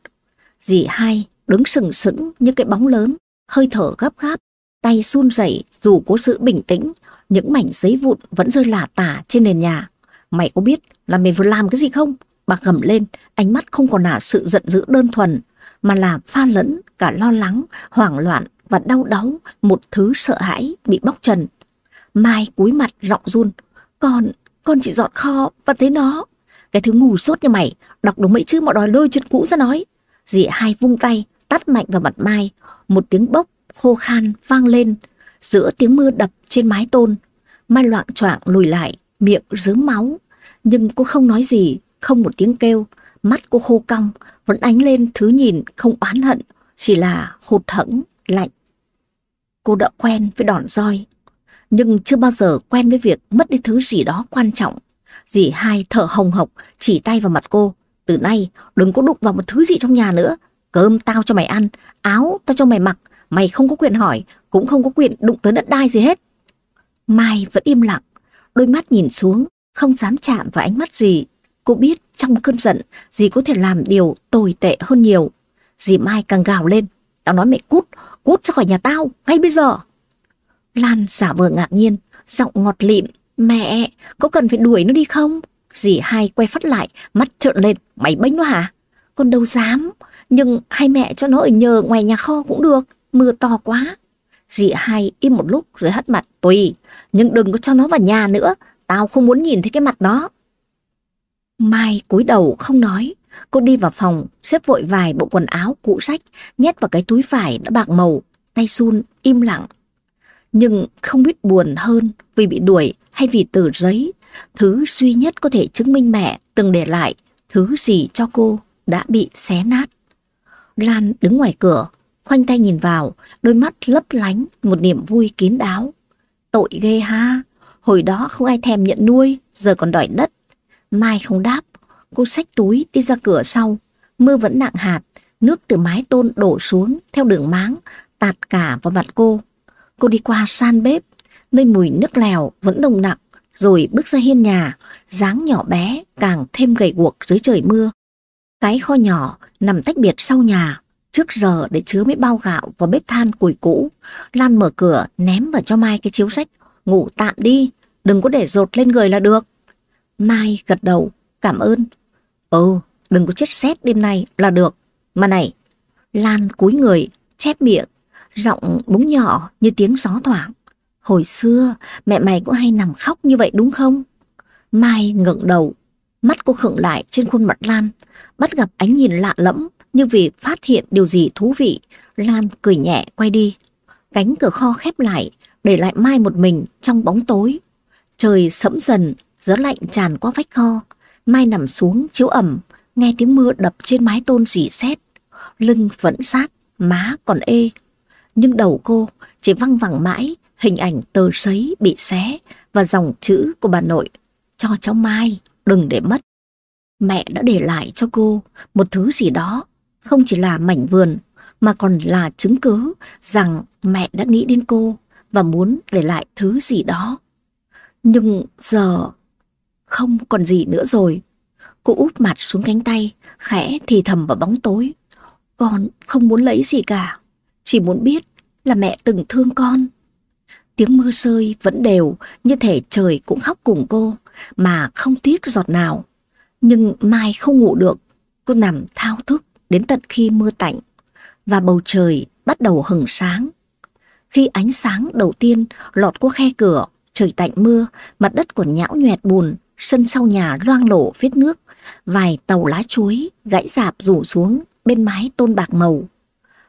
Dì hai đứng sừng sững như cái bóng lớn, hơi thở gấp gáp, tay run rẩy dù cố giữ bình tĩnh, những mảnh giấy vụn vẫn rơi lả tả trên nền nhà. Mày có biết là mày vừa làm cái gì không? Bà gầm lên, ánh mắt không còn là sự giận dữ đơn thuần, mà là pha lẫn cả lo lắng, hoảng loạn và đau đáu một thứ sợ hãi bị bóc trần. Mai cúi mặt giọng run, con, con chỉ dọn kho và thấy nó. Cái thứ ngu sốt như mày, đọc đúng mấy chữ mà đòi lôi chuyện cũ ra nói. Dì hai vung tay, tắt mạnh vào mặt Mai, một tiếng bốc khô khan vang lên, giữa tiếng mưa đập trên mái tôn. Mai loạn choạng lùi lại, miệng dướng máu, nhưng cô không nói gì, không một tiếng kêu, mắt cô khô cong, vẫn ánh lên thứ nhìn không oán hận, chỉ là hụt hẫng, lạnh. Cô đã quen với đòn roi, nhưng chưa bao giờ quen với việc mất đi thứ gì đó quan trọng. Dì hai thở hồng hộc, chỉ tay vào mặt cô. Từ nay, đừng có đụng vào một thứ gì trong nhà nữa. Cơm tao cho mày ăn, áo tao cho mày mặc, mày không có quyền hỏi, cũng không có quyền đụng tới đất đai gì hết. Mai vẫn im lặng, đôi mắt nhìn xuống, không dám chạm vào ánh mắt gì. Cô biết trong cơn giận, dì có thể làm điều tồi tệ hơn nhiều. Dì Mai càng gào lên, tao nói mày cút, cút ra khỏi nhà tao, ngay bây giờ. Lan giả vờ ngạc nhiên, giọng ngọt lịm. Mẹ, có cần phải đuổi nó đi không? Dì hai quay phát lại, mắt trợn lên. Mày bênh nó hả? Con đâu dám. Nhưng hai mẹ cho nó ở nhờ ngoài nhà kho cũng được. Mưa to quá. Dì hai im một lúc rồi hất mặt tùy, nhưng đừng có cho nó vào nhà nữa, tao không muốn nhìn thấy cái mặt nó. Mai cúi đầu không nói, cô đi vào phòng, xếp vội vài bộ quần áo cũ rách, nhét vào cái túi vải đã bạc màu, tay run, im lặng. Nhưng không biết buồn hơn vì bị đuổi hay vì tờ giấy, thứ duy nhất có thể chứng minh mẹ từng để lại, thứ gì cho cô đã bị xé nát. Lan đứng ngoài cửa, khoanh tay nhìn vào, đôi mắt lấp lánh một niềm vui kín đáo. Tội ghê ha, hồi đó không ai thèm nhận nuôi, giờ còn đòi đất. Mai không đáp, cô xách túi đi ra cửa sau, mưa vẫn nặng hạt, nước từ mái tôn đổ xuống theo đường máng, tạt cả vào mặt cô. Cô đi qua san bếp, nơi mùi nước lèo vẫn đồng nặng, rồi bước ra hiên nhà, dáng nhỏ bé càng thêm gầy guộc dưới trời mưa. Cái kho nhỏ nằm tách biệt sau nhà, trước giờ để chứa mấy bao gạo và bếp than củi cũ. Lan mở cửa ném vào cho Mai cái chiếu sách, ngủ tạm đi, đừng có để rột lên người là được. Mai gật đầu, cảm ơn. Ừ, đừng có chết xét đêm nay là được. Mà này, Lan cúi người, chép miệng, giọng búng nhỏ như tiếng gió thoảng. Hồi xưa, mẹ mày cũng hay nằm khóc như vậy đúng không? Mai ngẩng đầu, mắt cô khựng lại trên khuôn mặt Lan, bắt gặp ánh nhìn lạ lẫm như vì phát hiện điều gì thú vị. Lan cười nhẹ quay đi. Cánh cửa kho khép lại, để lại Mai một mình trong bóng tối. Trời sẫm dần, gió lạnh tràn qua vách kho. Mai nằm xuống chiếu ẩm, nghe tiếng mưa đập trên mái tôn dì xét. Lưng vẫn sát, má còn ê. Nhưng đầu cô chỉ văng vẳng mãi hình ảnh tờ giấy bị xé và dòng chữ của bà nội. Cho cháu Mai, đừng để mất. Mẹ đã để lại cho cô một thứ gì đó, không chỉ là mảnh vườn, mà còn là chứng cứ rằng mẹ đã nghĩ đến cô và muốn để lại thứ gì đó. Nhưng giờ không còn gì nữa rồi. Cô úp mặt xuống cánh tay, khẽ thì thầm vào bóng tối. Con không muốn lấy gì cả, chỉ muốn biết là mẹ từng thương con. Tiếng mưa rơi vẫn đều, như thể trời cũng khóc cùng cô, mà không tiếc giọt nào. Nhưng Mai không ngủ được, cô nằm thao thức đến tận khi mưa tạnh, và bầu trời bắt đầu hừng sáng. Khi ánh sáng đầu tiên lọt qua khe cửa, trời tạnh mưa, mặt đất còn nhão nhoẹt bùn, sân sau nhà loang lổ vết nước, vài tàu lá chuối gãy dạp rủ xuống bên mái tôn bạc màu.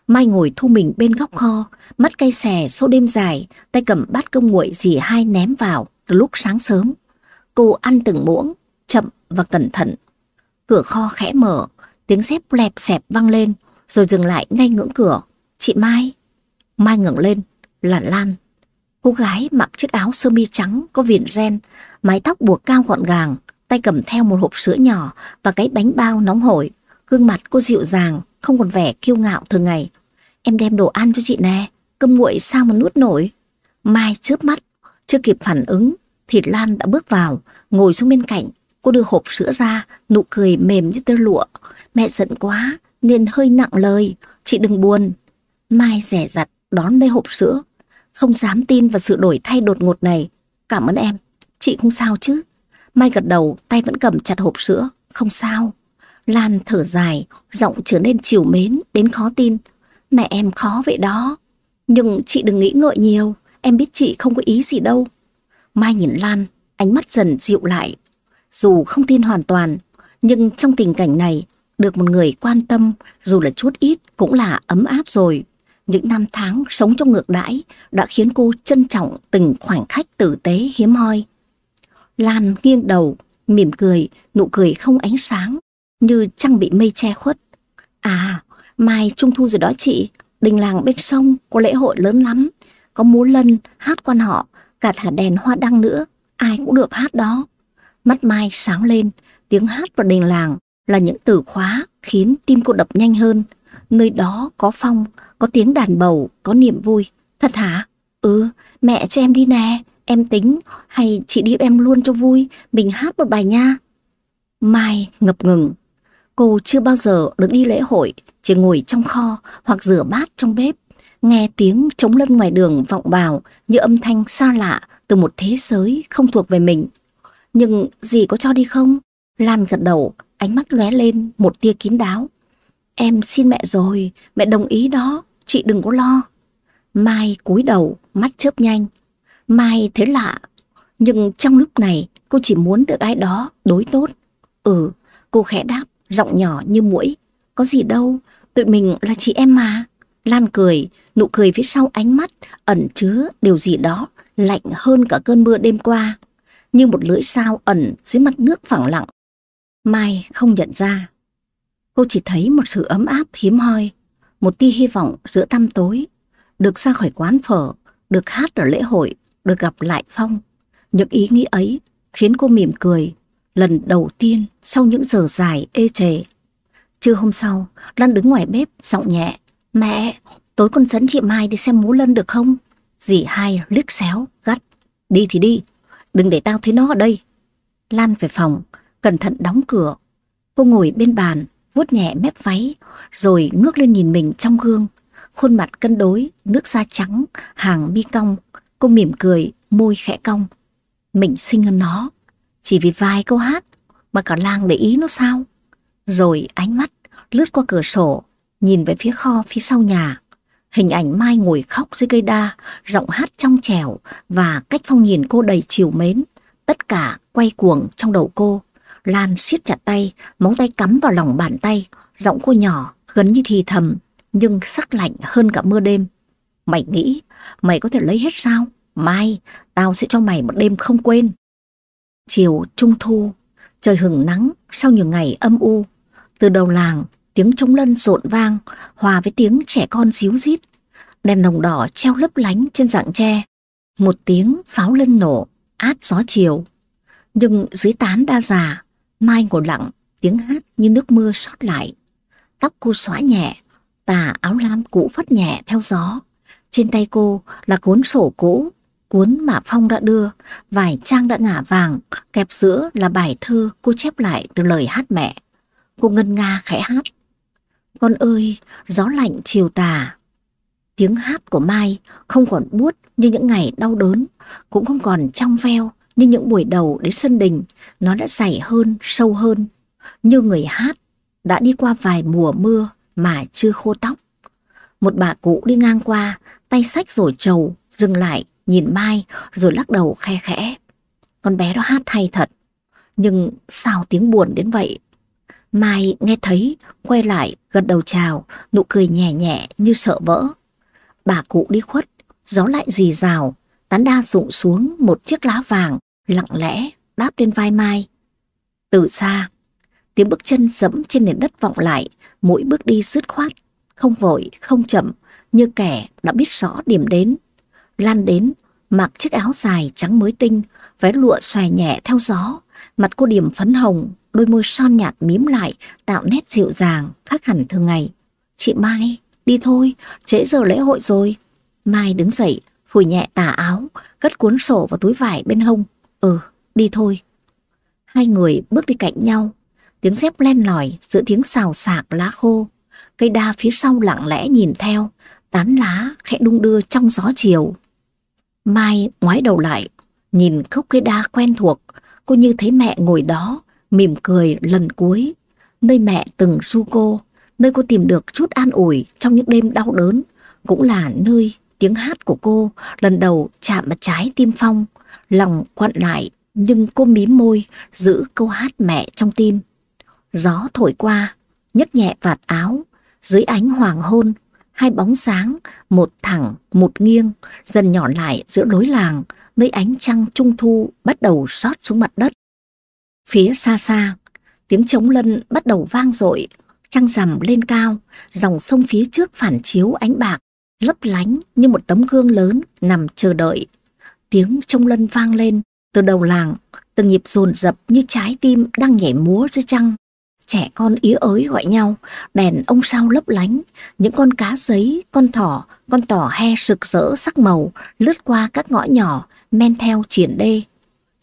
Mai ngồi thu mình bên góc kho, mắt cay xè số đêm dài, tay cầm bát cơm nguội dì hai ném vào từ lúc sáng sớm. Cô ăn từng muỗng, chậm và cẩn thận. Cửa kho khẽ mở, tiếng dép lẹp xẹp văng lên, rồi dừng lại ngay ngưỡng cửa. Chị Mai. Mai ngẩng lên, là Lan. Cô gái mặc chiếc áo sơ mi trắng có viền ren, mái tóc buộc cao gọn gàng, tay cầm theo một hộp sữa nhỏ và cái bánh bao nóng hổi. Gương mặt cô dịu dàng, không còn vẻ kiêu ngạo thường ngày. Em đem đồ ăn cho chị nè, cơm nguội sao mà nuốt nổi. Mai chớp mắt, chưa kịp phản ứng, thì Lan đã bước vào, ngồi xuống bên cạnh. Cô đưa hộp sữa ra, nụ cười mềm như tơ lụa. Mẹ giận quá, nên hơi nặng lời, chị đừng buồn. Mai rẻ rặt đón lấy hộp sữa, không dám tin vào sự đổi thay đột ngột này. Cảm ơn em, chị không sao chứ. Mai gật đầu, tay vẫn cầm chặt hộp sữa, không sao. Lan thở dài, giọng trở nên chiều mến đến khó tin. Mẹ em khó vậy đó. Nhưng chị đừng nghĩ ngợi nhiều, em biết chị không có ý gì đâu. Mai nhìn Lan, ánh mắt dần dịu lại. Dù không tin hoàn toàn, nhưng trong tình cảnh này, được một người quan tâm, dù là chút ít, cũng là ấm áp rồi. Những năm tháng sống trong ngược đãi đã khiến cô trân trọng từng khoảnh khắc tử tế hiếm hoi. Lan nghiêng đầu, mỉm cười, nụ cười không ánh sáng, như trăng bị mây che khuất. À, mai trung thu rồi đó chị, đình làng bên sông có lễ hội lớn lắm, có múa lân, hát quan họ, cả thả đèn hoa đăng nữa, ai cũng được hát đó. Mắt Mai sáng lên, tiếng hát và đình làng là những từ khóa khiến tim cô đập nhanh hơn. Nơi đó có phong, có tiếng đàn bầu, có niềm vui. Thật hả? Ừ, mẹ cho em đi nè, em tính, hay chị đi em luôn cho vui, mình hát một bài nha. Mai ngập ngừng. Cô chưa bao giờ được đi lễ hội, chỉ ngồi trong kho hoặc rửa bát trong bếp. Nghe tiếng trống lân ngoài đường vọng vào như âm thanh xa lạ từ một thế giới không thuộc về mình. Nhưng gì có cho đi không? Lan gật đầu, ánh mắt lóe lên một tia kín đáo. Em xin mẹ rồi, mẹ đồng ý đó, chị đừng có lo. Mai cúi đầu, mắt chớp nhanh. Mai thấy lạ, nhưng trong lúc này cô chỉ muốn được ai đó đối tốt. Ừ, cô khẽ đáp, giọng nhỏ như mũi. Có gì đâu, tụi mình là chị em mà. Lan cười, nụ cười phía sau ánh mắt ẩn chứa điều gì đó lạnh hơn cả cơn mưa đêm qua, như một lưỡi sao ẩn dưới mặt nước phẳng lặng. Mai không nhận ra. Cô chỉ thấy một sự ấm áp hiếm hoi, một tia hy vọng giữa tăm tối, được ra khỏi quán phở, được hát ở lễ hội, được gặp lại Phong. Những ý nghĩ ấy khiến cô mỉm cười, lần đầu tiên sau những giờ dài ê chề. Trưa hôm sau, lân đứng ngoài bếp, giọng nhẹ. Mẹ, tối con dẫn chị Mai đi xem múa lân được không? Dì hai liếc xéo, gắt. Đi thì đi, đừng để tao thấy nó ở đây. Lan về phòng, cẩn thận đóng cửa. Cô ngồi bên bàn, vuốt nhẹ mép váy, rồi ngước lên nhìn mình trong gương. Khuôn mặt cân đối, nước da trắng, hàng mi cong. Cô mỉm cười, môi khẽ cong. Mình xinh hơn nó, chỉ vì vài câu hát mà cả làng để ý nó sao? Rồi ánh mắt lướt qua cửa sổ, nhìn về phía kho phía sau nhà. Hình ảnh Mai ngồi khóc dưới cây đa, giọng hát trong trẻo và cách Phong nhìn cô đầy chiều mến. Tất cả quay cuồng trong đầu cô. Lan siết chặt tay, móng tay cắm vào lòng bàn tay. Giọng cô nhỏ, gần như thì thầm, nhưng sắc lạnh hơn cả mưa đêm. Mày nghĩ, mày có thể lấy hết sao? Mai, tao sẽ cho mày một đêm không quên. Chiều trung thu, trời hừng nắng sau nhiều ngày âm u. Từ đầu làng, tiếng trống lân rộn vang, hòa với tiếng trẻ con xíu rít. Đèn lồng đỏ treo lấp lánh trên dạng tre. Một tiếng pháo lân nổ, át gió chiều. Nhưng dưới tán đa già, Mai ngồi lặng, tiếng hát như nước mưa sót lại. Tóc cô xóa nhẹ, tà áo lam cũ phất nhẹ theo gió. Trên tay cô là cuốn sổ cũ, cuốn mà Phong đã đưa, vài trang đã ngả vàng, kẹp giữa là bài thơ cô chép lại từ lời hát mẹ. Cô ngân nga khẽ hát. Con ơi, gió lạnh chiều tà. Tiếng hát của Mai không còn buốt như những ngày đau đớn, cũng không còn trong veo như những buổi đầu đến sân đình. Nó đã dày hơn, sâu hơn. Như người hát đã đi qua vài mùa mưa mà chưa khô tóc. Một bà cụ đi ngang qua, tay sách rồi trầu, dừng lại, nhìn Mai rồi lắc đầu khe khẽ. Con bé đó hát hay thật, nhưng sao tiếng buồn đến vậy? Mai nghe thấy, quay lại, gật đầu chào, nụ cười nhẹ nhẹ như sợ vỡ. Bà cụ đi khuất, gió lại rì rào, tán đa rụng xuống một chiếc lá vàng, lặng lẽ đáp lên vai Mai. Từ xa, tiếng bước chân dẫm trên nền đất vọng lại, mỗi bước đi dứt khoát, không vội, không chậm, như kẻ đã biết rõ điểm đến. Lan đến, mặc chiếc áo dài trắng mới tinh, váy lụa xòe nhẹ theo gió, mặt cô điểm phấn hồng, đôi môi son nhạt mím lại, tạo nét dịu dàng, khác hẳn thường ngày. Chị Mai, đi thôi, trễ giờ lễ hội rồi. Mai đứng dậy, phủi nhẹ tà áo, cất cuốn sổ vào túi vải bên hông. Ừ, đi thôi. Hai người bước đi cạnh nhau, tiếng dép len lỏi giữa tiếng xào xạc lá khô. Cây đa phía sau lặng lẽ nhìn theo, tán lá khẽ đung đưa trong gió chiều. Mai ngoái đầu lại, nhìn khúc cây đa quen thuộc, cô như thấy mẹ ngồi đó, mỉm cười lần cuối, nơi mẹ từng ru cô, nơi cô tìm được chút an ủi trong những đêm đau đớn, cũng là nơi tiếng hát của cô lần đầu chạm vào trái tim Phong, lòng quặn lại nhưng cô mím môi giữ câu hát mẹ trong tim. Gió thổi qua, nhấc nhẹ vạt áo, dưới ánh hoàng hôn, hai bóng sáng, một thẳng, một nghiêng, dần nhỏ lại giữa lối làng, nơi ánh trăng trung thu bắt đầu rót xuống mặt đất. Phía xa xa, tiếng trống lân bắt đầu vang dội, trăng rằm lên cao, dòng sông phía trước phản chiếu ánh bạc, lấp lánh như một tấm gương lớn nằm chờ đợi. Tiếng trống lân vang lên từ đầu làng, từng nhịp dồn dập như trái tim đang nhảy múa dưới trăng. Trẻ con ý ới gọi nhau, đèn ông sao lấp lánh, những con cá giấy, con thỏ, con tỏ he rực rỡ sắc màu lướt qua các ngõ nhỏ, men theo triển đê.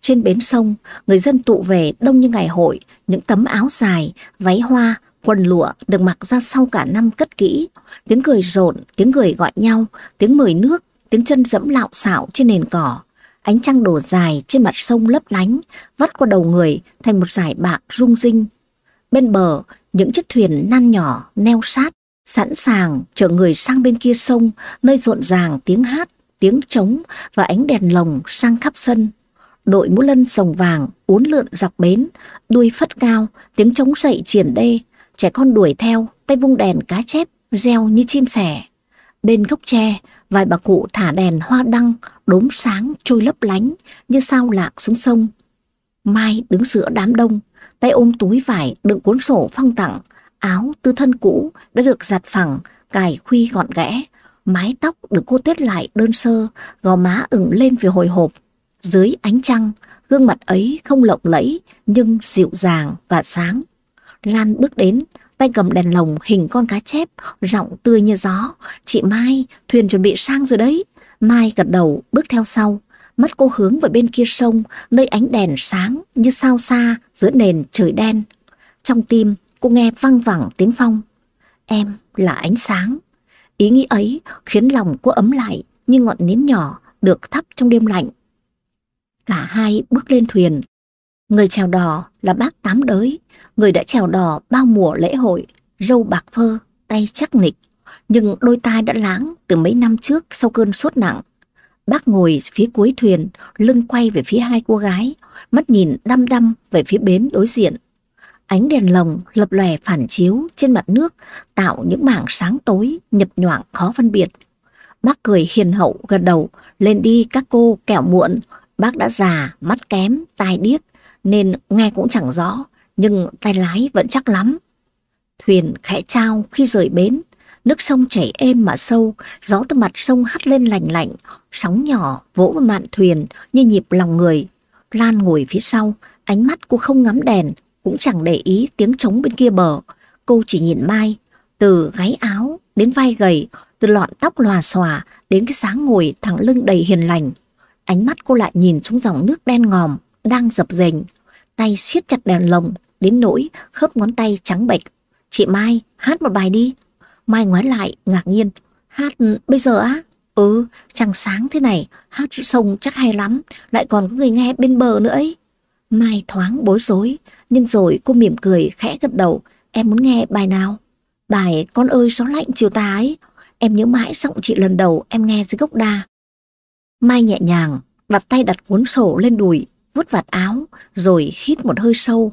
Trên bến sông, người dân tụ về đông như ngày hội, những tấm áo dài, váy hoa, quần lụa được mặc ra sau cả năm cất kỹ. Tiếng cười rộn, tiếng cười gọi nhau, tiếng mời nước, tiếng chân dẫm lạo xạo trên nền cỏ. Ánh trăng đổ dài trên mặt sông lấp lánh, vắt qua đầu người thành một dải bạc rung rinh. Bên bờ, những chiếc thuyền nan nhỏ neo sát, Sẵn sàng chở người sang bên kia sông, nơi rộn ràng tiếng hát, tiếng trống và ánh đèn lồng sang khắp sân. Đội mũ lân rồng vàng uốn lượn dọc bến, đuôi phất cao, tiếng trống dậy triển đê, trẻ con đuổi theo, tay vung đèn cá chép, reo như chim sẻ. Bên gốc tre, vài bà cụ thả đèn hoa đăng, đốm sáng trôi lấp lánh như sao lạc xuống sông. Mai đứng giữa đám đông, tay ôm túi vải đựng cuốn sổ phong tặng, áo tư thân cũ đã được giặt phẳng, cài khuy gọn ghẽ, mái tóc được cô tết lại đơn sơ, gò má ửng lên vì hồi hộp. Dưới ánh trăng, gương mặt ấy không lộng lẫy nhưng dịu dàng và sáng. Lan bước đến, tay cầm đèn lồng hình con cá chép, giọng tươi như gió. Chị Mai, thuyền chuẩn bị sang rồi đấy. Mai gật đầu, bước theo sau. Mắt cô hướng về bên kia sông, nơi ánh đèn sáng như sao xa giữa nền trời đen. Trong tim, cô nghe văng vẳng tiếng phong. Em là ánh sáng. Ý nghĩ ấy khiến lòng cô ấm lại như ngọn nến nhỏ được thắp trong đêm lạnh. Cả hai bước lên thuyền. Người chèo đò là bác Tám Đới, người đã chèo đò bao mùa lễ hội, râu bạc phơ, tay chắc nịch. Nhưng đôi tai đã láng từ mấy năm trước sau cơn sốt nặng. Bác ngồi phía cuối thuyền, lưng quay về phía hai cô gái, mắt nhìn đăm đăm về phía bến đối diện. Ánh đèn lồng lập lòe phản chiếu trên mặt nước, tạo những mảng sáng tối, nhập nhoảng khó phân biệt. Bác cười hiền hậu gật đầu, lên đi các cô kẻo muộn. Bác đã già, mắt kém, tai điếc, nên nghe cũng chẳng rõ, nhưng tay lái vẫn chắc lắm. Thuyền khẽ trao khi rời bến, nước sông chảy êm mà sâu, gió từ mặt sông hắt lên lạnh lạnh, sóng nhỏ vỗ vào mạn thuyền như nhịp lòng người. Lan ngồi phía sau, ánh mắt cô không ngắm đèn, cũng chẳng để ý tiếng trống bên kia bờ. Cô chỉ nhìn Mai, từ gáy áo đến vai gầy, từ lọn tóc lòa xòa đến cái sáng ngồi thẳng lưng đầy hiền lành. Ánh mắt cô lại nhìn xuống dòng nước đen ngòm, đang dập dềnh, tay siết chặt đèn lồng, đến nỗi khớp ngón tay trắng bệch. Chị Mai, hát một bài đi. Mai ngoái lại, ngạc nhiên. Hát ừ, bây giờ á? Ừ, trăng sáng thế này, hát sông chắc hay lắm, lại còn có người nghe bên bờ nữa ấy. Mai thoáng bối rối, nhưng rồi cô mỉm cười khẽ gật đầu, em muốn nghe bài nào? Bài Con ơi gió lạnh chiều tà ấy, em nhớ mãi giọng chị lần đầu em nghe dưới gốc đa. Mai nhẹ nhàng, đặt tay đặt cuốn sổ lên đùi, vuốt vạt áo, rồi hít một hơi sâu.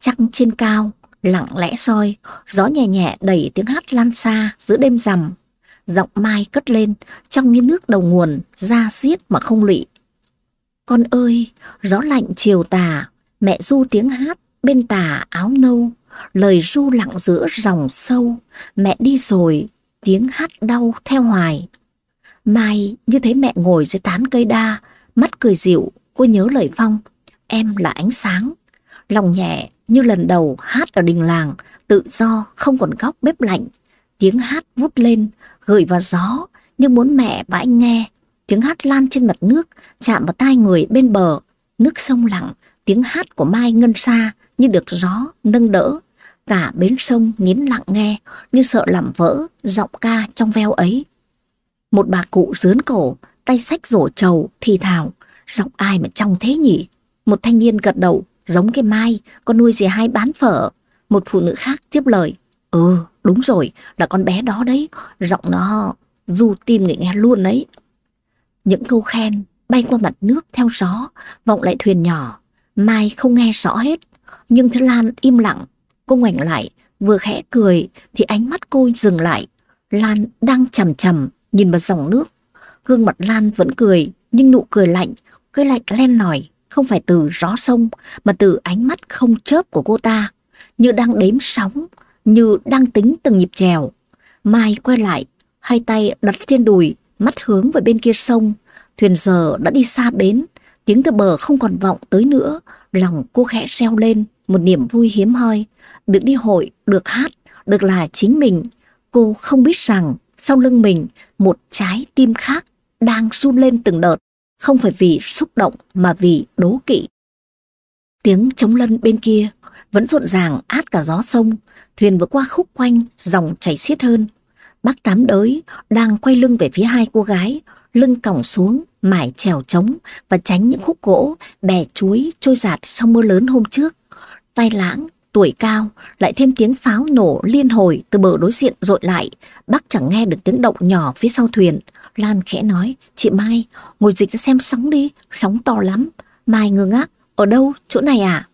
Chắc trên cao, lặng lẽ soi, gió nhẹ nhẹ đẩy tiếng hát lan xa giữa đêm rằm. Giọng Mai cất lên, trong như nước đầu nguồn, ra xiết mà không lụy. Con ơi, gió lạnh chiều tà, mẹ du tiếng hát bên tà áo nâu, lời ru lặng giữa dòng sâu, mẹ đi rồi, tiếng hát đau theo hoài. Mai như thấy mẹ ngồi dưới tán cây đa, mắt cười dịu, cô nhớ lời Phong, em là ánh sáng. Lòng nhẹ như lần đầu hát ở đình làng, tự do không còn góc bếp lạnh. Tiếng hát vút lên, gửi vào gió, như muốn mẹ và anh nghe. Tiếng hát lan trên mặt nước, chạm vào tai người bên bờ. Nước sông lặng, tiếng hát của Mai ngân xa như được gió nâng đỡ. Cả bến sông nín lặng nghe, như sợ làm vỡ giọng ca trong veo ấy. Một bà cụ dướn cổ, tay sách rổ trầu, thì thào. Giọng ai mà trong thế nhỉ? Một thanh niên gật đầu, giống cái Mai, con nuôi gì hai bán phở. Một phụ nữ khác tiếp lời. Ừ, đúng rồi, là con bé đó đấy. Giọng nó du tim người nghe luôn đấy. Những câu khen bay qua mặt nước theo gió, vọng lại thuyền nhỏ. Mai không nghe rõ hết, nhưng Thế Lan im lặng. Cô ngoảnh lại, vừa khẽ cười thì ánh mắt cô dừng lại. Lan đang chầm chầm nhìn vào dòng nước. Gương mặt Lan vẫn cười, nhưng nụ cười lạnh, cái lạnh len nổi không phải từ gió sông, mà từ ánh mắt không chớp của cô ta, như đang đếm sóng, như đang tính từng nhịp trèo. Mai quay lại, hai tay đặt trên đùi, mắt hướng về bên kia sông. Thuyền giờ đã đi xa bến, tiếng từ bờ không còn vọng tới nữa. Lòng cô khẽ reo lên, một niềm vui hiếm hoi. Được đi hội, được hát, được là chính mình. Cô không biết rằng sau lưng mình một trái tim khác đang run lên từng đợt, không phải vì xúc động mà vì đố kỵ. Tiếng trống lân bên kia vẫn rộn ràng át cả gió sông, thuyền vừa qua khúc quanh, dòng chảy xiết hơn. Bác Tám đới đang quay lưng về phía hai cô gái, lưng còng xuống, mải trèo trống và tránh những khúc gỗ, bè chuối trôi giạt sau mưa lớn hôm trước. Tay lãng tuổi cao, lại thêm tiếng pháo nổ liên hồi từ bờ đối diện dội lại, bác chẳng nghe được tiếng động nhỏ phía sau thuyền. Lan khẽ nói, chị Mai, ngồi dịch ra xem sóng đi, sóng to lắm. Mai ngơ ngác, ở đâu, chỗ này à?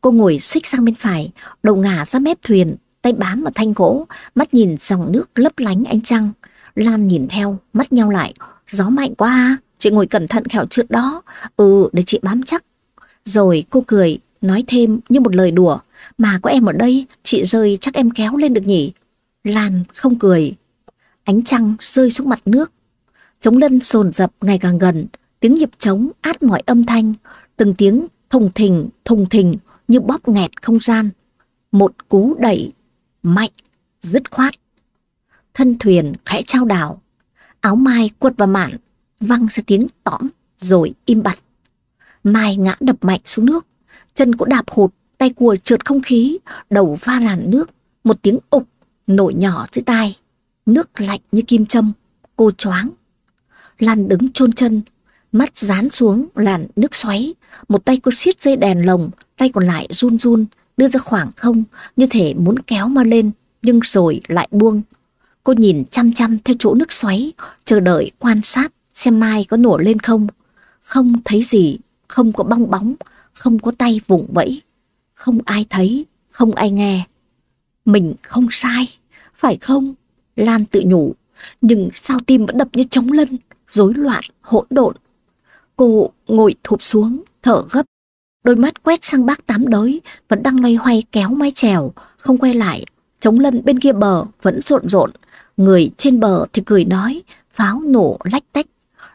Cô ngồi xích sang bên phải, đầu ngả ra mép thuyền, tay bám vào thanh gỗ, mắt nhìn dòng nước lấp lánh ánh trăng. Lan nhìn theo, mắt nhau lại, gió mạnh quá ha, chị ngồi cẩn thận khéo trượt đó, ừ để chị bám chắc. Rồi cô cười, nói thêm như một lời đùa, mà có em ở đây, chị rơi chắc em kéo lên được nhỉ? Lan không cười. Ánh trăng rơi xuống mặt nước. Trống lân sồn dập ngày càng gần, tiếng nhịp trống át mọi âm thanh, từng tiếng thùng thình, thùng thình như bóp nghẹt không gian. Một cú đẩy, mạnh, dứt khoát. Thân thuyền khẽ trao đảo, áo mai quật vào mạn, văng ra tiếng tõm rồi im bặt. Mai ngã đập mạnh xuống nước, chân cũng đạp hụt, tay cua trượt không khí, đầu va làn nước, một tiếng ục nổi nhỏ dưới tai. Nước lạnh như kim châm, cô choáng. Lan đứng chôn chân, mắt dán xuống làn nước xoáy, một tay cô siết dây đèn lồng, tay còn lại run run, đưa ra khoảng không, như thể muốn kéo mà lên, nhưng rồi lại buông. Cô nhìn chăm chăm theo chỗ nước xoáy, chờ đợi quan sát xem mai có nổ lên không. Không thấy gì, không có bong bóng, không có tay vùng vẫy. Không ai thấy, không ai nghe. Mình không sai, phải không? Lan tự nhủ, nhưng sao tim vẫn đập như trống lân, rối loạn, hỗn độn. Cô ngồi thụp xuống, thở gấp. Đôi mắt quét sang bác tám đới, vẫn đang loay hoay kéo mái chèo, không quay lại. Trống lân bên kia bờ vẫn rộn rộn, người trên bờ thì cười nói, pháo nổ lách tách.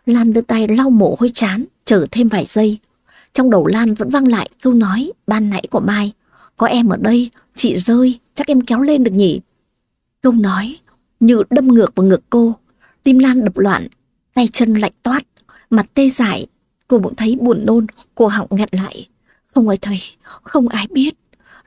Lan đưa tay lau mồ hôi chán, chờ thêm vài giây. Trong đầu Lan vẫn vang lại câu nói ban nãy của Mai. Có em ở đây, chị rơi, chắc em kéo lên được nhỉ? Câu nói như đâm ngược vào ngực cô. Tim Lan đập loạn, tay chân lạnh toát, mặt tê dại. Cô bỗng thấy buồn nôn, cô họng nghẹn lại. Không ai thấy, không ai biết.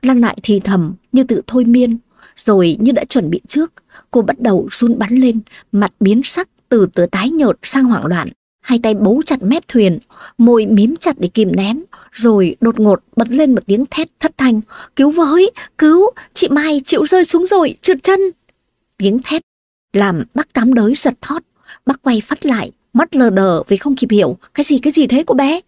Lan lại thì thầm như tự thôi miên. Rồi như đã chuẩn bị trước, cô bắt đầu run bắn lên, mặt biến sắc từ từ tái nhợt sang hoảng loạn hai tay bấu chặt mép thuyền, môi mím chặt để kìm nén, rồi đột ngột bật lên một tiếng thét thất thanh, cứu với, cứu, chị Mai chịu rơi xuống rồi, trượt chân. Tiếng thét làm bác tám đới giật thót, bác quay phát lại, mắt lờ đờ vì không kịp hiểu cái gì cái gì thế của bé.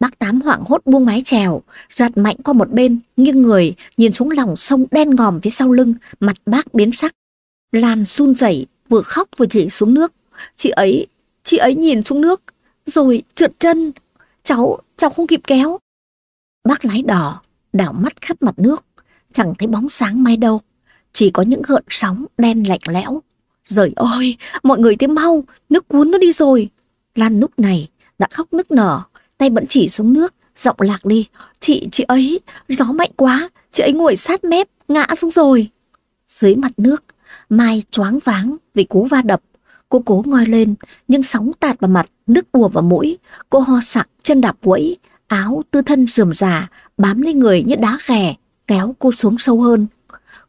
Bác tám hoảng hốt buông mái chèo, giật mạnh qua một bên, nghiêng người, nhìn xuống lòng sông đen ngòm phía sau lưng, mặt bác biến sắc. Lan run rẩy, vừa khóc vừa chỉ xuống nước. Chị ấy Chị ấy nhìn xuống nước, rồi trượt chân. Cháu, cháu không kịp kéo. Bác lái đỏ, đảo mắt khắp mặt nước, chẳng thấy bóng sáng mai đâu. Chỉ có những gợn sóng đen lạnh lẽo. Rời ơi, mọi người tới mau, nước cuốn nó đi rồi. Lan lúc này đã khóc nức nở, tay vẫn chỉ xuống nước, giọng lạc đi. Chị, chị ấy, gió mạnh quá, chị ấy ngồi sát mép, ngã xuống rồi. Dưới mặt nước, Mai choáng váng vì cú va đập, Cô cố ngoi lên, nhưng sóng tạt vào mặt, nước ùa vào mũi. Cô ho sặc, chân đạp quẫy, áo tư thân rườm rà, bám lên người như đá ghè, kéo cô xuống sâu hơn.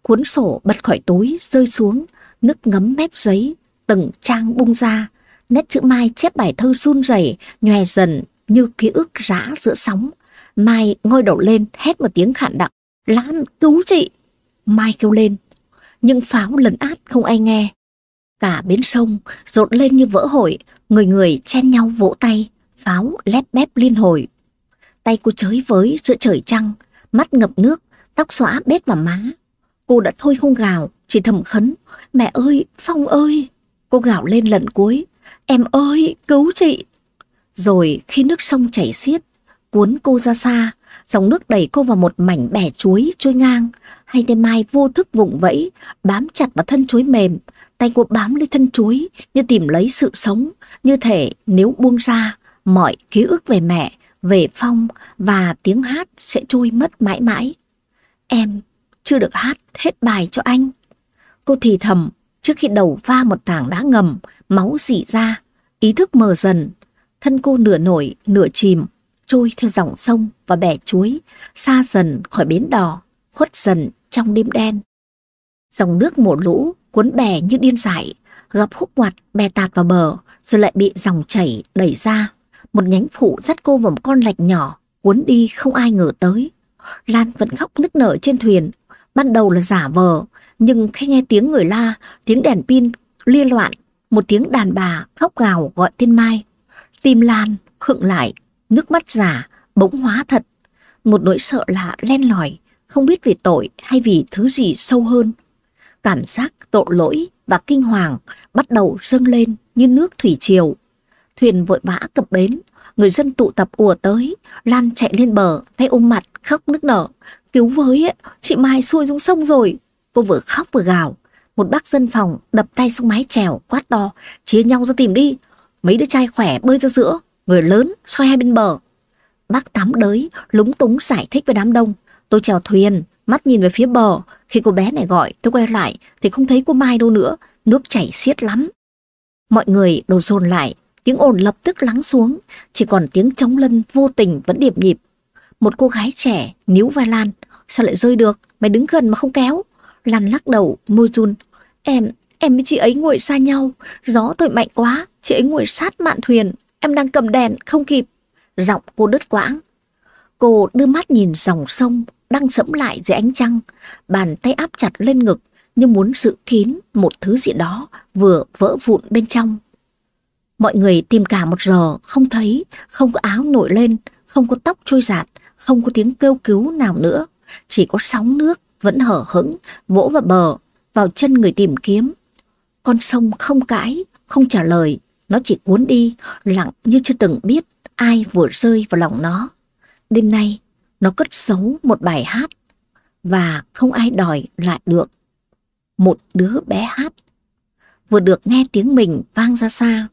Cuốn sổ bật khỏi túi, rơi xuống, nước ngấm mép giấy, từng trang bung ra. Nét chữ Mai chép bài thơ run rẩy, nhòe dần như ký ức rã giữa sóng. Mai ngôi đầu lên, hét một tiếng khản đặc. Lan, cứu chị! Mai kêu lên. Nhưng pháo lấn át không ai nghe. Cả bến sông rộn lên như vỡ hội, người người chen nhau vỗ tay, pháo lép bép liên hồi. Tay cô chới với giữa trời trăng, mắt ngập nước, tóc xóa bết vào má. Cô đã thôi không gào, chỉ thầm khấn, mẹ ơi, Phong ơi. Cô gào lên lần cuối, em ơi, cứu chị. Rồi khi nước sông chảy xiết, cuốn cô ra xa, dòng nước đẩy cô vào một mảnh bẻ chuối trôi ngang, hay tay mai vô thức vùng vẫy, bám chặt vào thân chuối mềm, tay cô bám lấy thân chuối như tìm lấy sự sống, như thể nếu buông ra, mọi ký ức về mẹ, về Phong và tiếng hát sẽ trôi mất mãi mãi. Em chưa được hát hết bài cho anh. Cô thì thầm trước khi đầu va một tảng đá ngầm, máu dỉ ra, ý thức mờ dần, thân cô nửa nổi, nửa chìm, trôi theo dòng sông và bẻ chuối, xa dần khỏi bến đò, khuất dần trong đêm đen. Dòng nước một lũ cuốn bè như điên dại, gặp khúc ngoặt bè tạt vào bờ, rồi lại bị dòng chảy đẩy ra. Một nhánh phụ dắt cô vào một con lạch nhỏ, cuốn đi không ai ngờ tới. Lan vẫn khóc nức nở trên thuyền. Ban đầu là giả vờ, nhưng khi nghe tiếng người la, tiếng đèn pin liên loạn, một tiếng đàn bà khóc gào gọi tên Mai. Tim Lan khựng lại, nước mắt giả, bỗng hóa thật. Một nỗi sợ lạ len lỏi, không biết vì tội hay vì thứ gì sâu hơn. Cảm giác tội lỗi và kinh hoàng bắt đầu dâng lên như nước thủy triều. Thuyền vội vã cập bến, người dân tụ tập ùa tới, Lan chạy lên bờ, tay ôm mặt, khóc nức nở. Cứu với, chị Mai xuôi xuống sông rồi. Cô vừa khóc vừa gào. Một bác dân phòng đập tay xuống mái chèo, quát to, chia nhau ra tìm đi. Mấy đứa trai khỏe bơi ra giữa, người lớn xoay hai bên bờ. Bác tắm đới, lúng túng giải thích với đám đông. Tôi chèo thuyền, mắt nhìn về phía bờ. Khi cô bé này gọi, tôi quay lại thì không thấy cô Mai đâu nữa. Nước chảy xiết lắm. Mọi người đổ dồn lại, tiếng ồn lập tức lắng xuống. Chỉ còn tiếng trống lân vô tình vẫn điệp nhịp. Một cô gái trẻ níu vai Lan. Sao lại rơi được? Mày đứng gần mà không kéo. Lan lắc đầu, môi run. Em, em với chị ấy ngồi xa nhau. Gió thổi mạnh quá. Chị ấy ngồi sát mạn thuyền. Em đang cầm đèn, không kịp. Giọng cô đứt quãng. Cô đưa mắt nhìn dòng sông đang sẫm lại dưới ánh trăng, bàn tay áp chặt lên ngực như muốn giữ kín một thứ gì đó vừa vỡ vụn bên trong. Mọi người tìm cả một giờ không thấy, không có áo nổi lên, không có tóc trôi giạt, không có tiếng kêu cứu nào nữa. Chỉ có sóng nước vẫn hở hững, vỗ vào bờ, vào chân người tìm kiếm. Con sông không cãi, không trả lời, nó chỉ cuốn đi, lặng như chưa từng biết ai vừa rơi vào lòng nó. Đêm nay, nó cất xấu một bài hát và không ai đòi lại được. Một đứa bé hát. Vừa được nghe tiếng mình vang ra xa,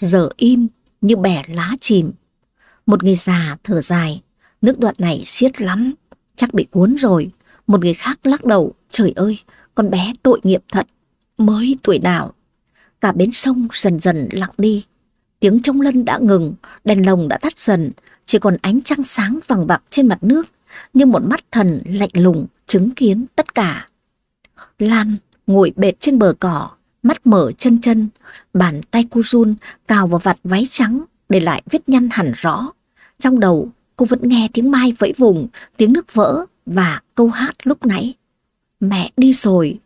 giờ im như bẻ lá chìm. Một người già thở dài, nước đoạn này xiết lắm, chắc bị cuốn rồi. Một người khác lắc đầu, trời ơi, con bé tội nghiệp thật, mới tuổi nào. Cả bến sông dần dần lặng đi, tiếng trống lân đã ngừng, đèn lồng đã tắt dần, chỉ còn ánh trăng sáng vàng bạc trên mặt nước, như một mắt thần lạnh lùng chứng kiến tất cả. Lan ngồi bệt trên bờ cỏ, mắt mở chân chân, bàn tay cô run cào vào vạt váy trắng để lại vết nhăn hẳn rõ. Trong đầu cô vẫn nghe tiếng mai vẫy vùng, tiếng nước vỡ và câu hát lúc nãy. Mẹ đi rồi,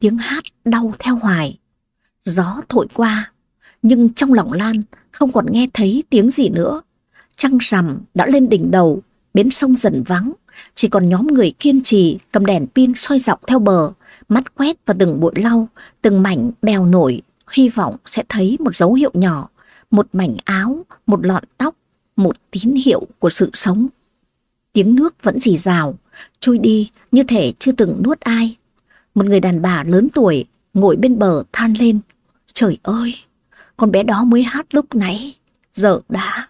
tiếng hát đau theo hoài. Gió thổi qua, nhưng trong lòng Lan không còn nghe thấy tiếng gì nữa. Trăng rằm đã lên đỉnh đầu, bến sông dần vắng, chỉ còn nhóm người kiên trì cầm đèn pin soi dọc theo bờ, mắt quét vào từng bụi lau, từng mảnh bèo nổi, hy vọng sẽ thấy một dấu hiệu nhỏ, một mảnh áo, một lọn tóc, một tín hiệu của sự sống. Tiếng nước vẫn rì rào, trôi đi như thể chưa từng nuốt ai. Một người đàn bà lớn tuổi ngồi bên bờ than lên. Trời ơi, con bé đó mới hát lúc nãy, giờ đã.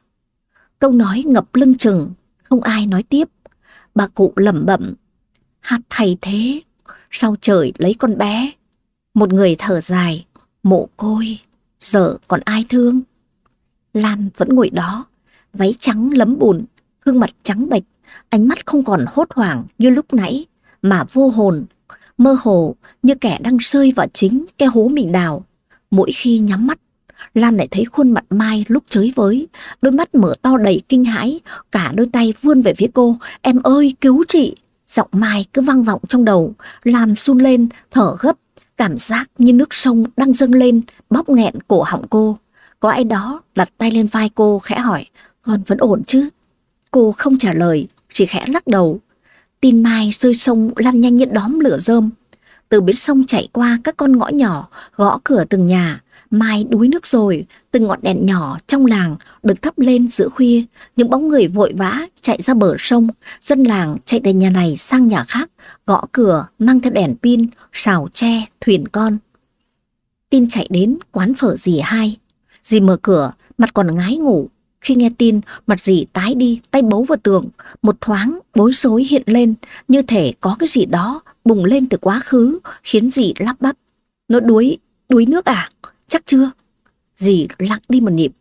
Câu nói ngập lưng chừng, không ai nói tiếp. Bà cụ lẩm bẩm, hát thầy thế, sao trời lấy con bé. Một người thở dài, mộ côi, giờ còn ai thương. Lan vẫn ngồi đó, váy trắng lấm bùn, gương mặt trắng bệch, ánh mắt không còn hốt hoảng như lúc nãy, mà vô hồn, mơ hồ như kẻ đang rơi vào chính cái hố mình đào. Mỗi khi nhắm mắt, Lan lại thấy khuôn mặt Mai lúc chới với, đôi mắt mở to đầy kinh hãi, cả đôi tay vươn về phía cô, em ơi cứu chị. Giọng Mai cứ vang vọng trong đầu, Lan run lên, thở gấp, cảm giác như nước sông đang dâng lên, bóp nghẹn cổ họng cô. Có ai đó đặt tay lên vai cô khẽ hỏi, con vẫn ổn chứ? Cô không trả lời, chỉ khẽ lắc đầu. Tin Mai rơi sông lan nhanh như đóm lửa rơm. Từ bến sông chạy qua các con ngõ nhỏ, gõ cửa từng nhà, Mai đuối nước rồi, từng ngọn đèn nhỏ trong làng được thắp lên giữa khuya, những bóng người vội vã chạy ra bờ sông, dân làng chạy từ nhà này sang nhà khác, gõ cửa mang theo đèn pin, xào tre, thuyền con. Tin chạy đến quán phở dì hai, dì mở cửa, mặt còn ngái ngủ, khi nghe tin, mặt dì tái đi, tay bấu vào tường, một thoáng bối rối hiện lên, như thể có cái gì đó bùng lên từ quá khứ, khiến dì lắp bắp. Nó đuối, đuối nước à? Chắc chưa? Dì lặng đi một nhịp,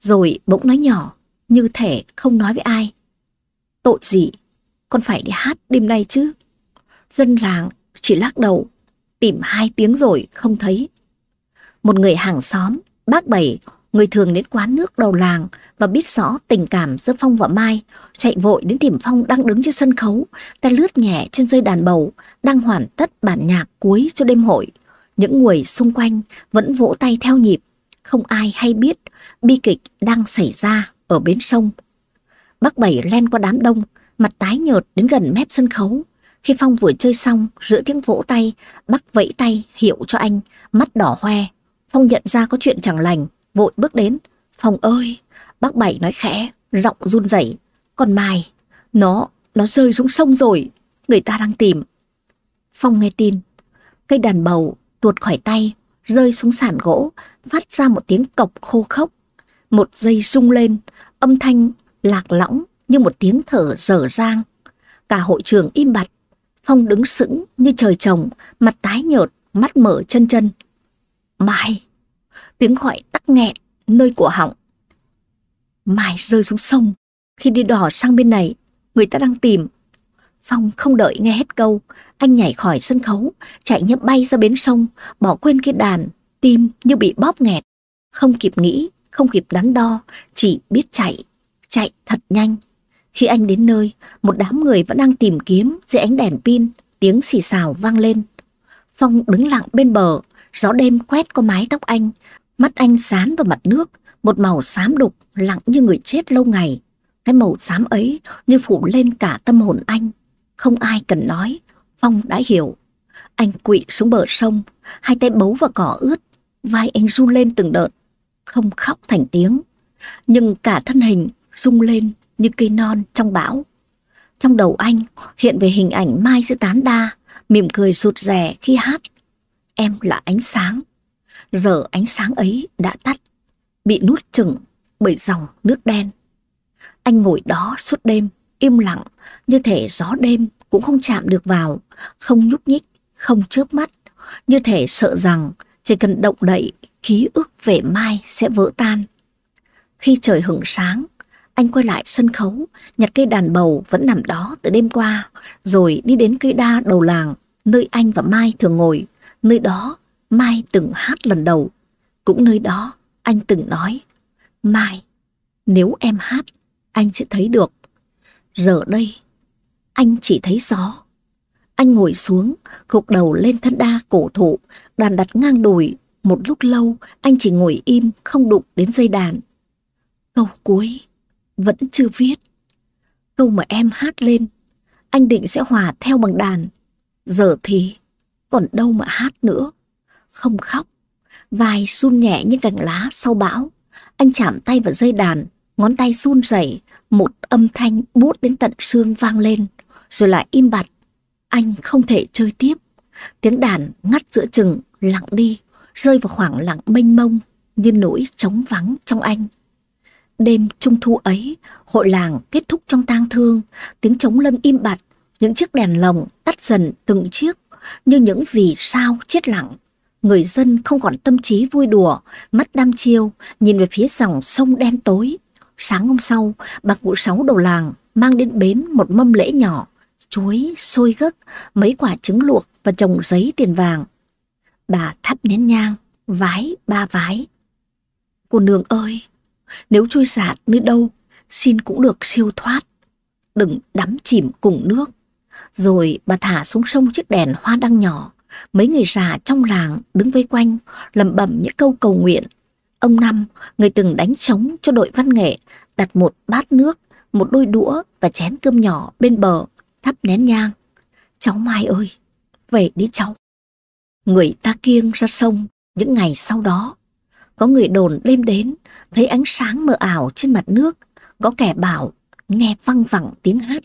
rồi bỗng nói nhỏ, như thể không nói với ai. Tội gì, con phải đi hát đêm nay chứ. Dân làng chỉ lắc đầu, tìm hai tiếng rồi không thấy. Một người hàng xóm, bác bảy, người thường đến quán nước đầu làng và biết rõ tình cảm giữa Phong và Mai, chạy vội đến tìm Phong đang đứng trên sân khấu, tay lướt nhẹ trên dây đàn bầu, đang hoàn tất bản nhạc cuối cho đêm hội. Những người xung quanh vẫn vỗ tay theo nhịp, không ai hay biết bi kịch đang xảy ra ở bến sông. Bác Bảy len qua đám đông, mặt tái nhợt đến gần mép sân khấu. Khi Phong vừa chơi xong, giữa tiếng vỗ tay, bác vẫy tay hiệu cho anh, mắt đỏ hoe. Phong nhận ra có chuyện chẳng lành, vội bước đến. Phong ơi, bác Bảy nói khẽ, giọng run rẩy. Còn Mai, nó, nó rơi xuống sông rồi, người ta đang tìm. Phong nghe tin, cây đàn bầu tuột khỏi tay, rơi xuống sàn gỗ, phát ra một tiếng cọc khô khốc. Một dây rung lên, âm thanh lạc lõng như một tiếng thở dở dang. Cả hội trường im bặt, Phong đứng sững như trời trồng, mặt tái nhợt, mắt mở chân chân. Mai, tiếng gọi tắc nghẹn nơi cổ họng. Mai rơi xuống sông, khi đi đò sang bên này, người ta đang tìm. Phong không đợi nghe hết câu, anh nhảy khỏi sân khấu, chạy như bay ra bến sông, bỏ quên cái đàn, tim như bị bóp nghẹt. Không kịp nghĩ, không kịp đắn đo, chỉ biết chạy, chạy thật nhanh. Khi anh đến nơi, một đám người vẫn đang tìm kiếm dưới ánh đèn pin, tiếng xì xào vang lên. Phong đứng lặng bên bờ, gió đêm quét qua mái tóc anh, mắt anh sán vào mặt nước, một màu xám đục, lặng như người chết lâu ngày. Cái màu xám ấy như phủ lên cả tâm hồn anh. Không ai cần nói, Phong đã hiểu. Anh quỵ xuống bờ sông, hai tay bấu vào cỏ ướt, vai anh run lên từng đợt, không khóc thành tiếng. Nhưng cả thân hình rung lên như cây non trong bão. Trong đầu anh hiện về hình ảnh Mai giữa tán đa, mỉm cười rụt rè khi hát. Em là ánh sáng. Giờ ánh sáng ấy đã tắt, bị nuốt chừng bởi dòng nước đen. Anh ngồi đó suốt đêm, im lặng, như thể gió đêm cũng không chạm được vào, không nhúc nhích, không chớp mắt, như thể sợ rằng chỉ cần động đậy, ký ức về mai sẽ vỡ tan. Khi trời hửng sáng, anh quay lại sân khấu, nhặt cây đàn bầu vẫn nằm đó từ đêm qua, rồi đi đến cây đa đầu làng, nơi anh và Mai thường ngồi. Nơi đó, Mai từng hát lần đầu. Cũng nơi đó, anh từng nói, Mai, nếu em hát, anh sẽ thấy được. Giờ đây, anh chỉ thấy gió. Anh ngồi xuống, gục đầu lên thân đa cổ thụ, đàn đặt ngang đùi. Một lúc lâu, anh chỉ ngồi im, không đụng đến dây đàn. Câu cuối, vẫn chưa viết. Câu mà em hát lên, anh định sẽ hòa theo bằng đàn. Giờ thì, còn đâu mà hát nữa. Không khóc, vai run nhẹ như cành lá sau bão. Anh chạm tay vào dây đàn, ngón tay run rẩy, một âm thanh buốt đến tận xương vang lên, rồi lại im bặt. Anh không thể chơi tiếp. Tiếng đàn ngắt giữa chừng, lặng đi, rơi vào khoảng lặng mênh mông như nỗi trống vắng trong anh. Đêm trung thu ấy, hội làng kết thúc trong tang thương, tiếng trống lân im bặt, những chiếc đèn lồng tắt dần từng chiếc, như những vì sao chết lặng. Người dân không còn tâm trí vui đùa, mắt đăm chiêu, nhìn về phía dòng sông đen tối. Sáng hôm sau, bà cụ sáu đầu làng mang đến bến một mâm lễ nhỏ, chuối, xôi gấc, mấy quả trứng luộc và chồng giấy tiền vàng. Bà thắp nén nhang, vái ba vái. Cô nương ơi, nếu trôi sạt nơi đâu, xin cũng được siêu thoát. Đừng đắm chìm cùng nước. Rồi bà thả xuống sông chiếc đèn hoa đăng nhỏ. Mấy người già trong làng đứng vây quanh, lẩm bẩm những câu cầu nguyện. Ông Năm, người từng đánh trống cho đội văn nghệ, đặt một bát nước, một đôi đũa và chén cơm nhỏ bên bờ, thắp nén nhang. Cháu Mai ơi, về đi cháu. Người ta kiêng ra sông những ngày sau đó. Có người đồn đêm đến, thấy ánh sáng mờ ảo trên mặt nước. Có kẻ bảo, nghe văng vẳng tiếng hát.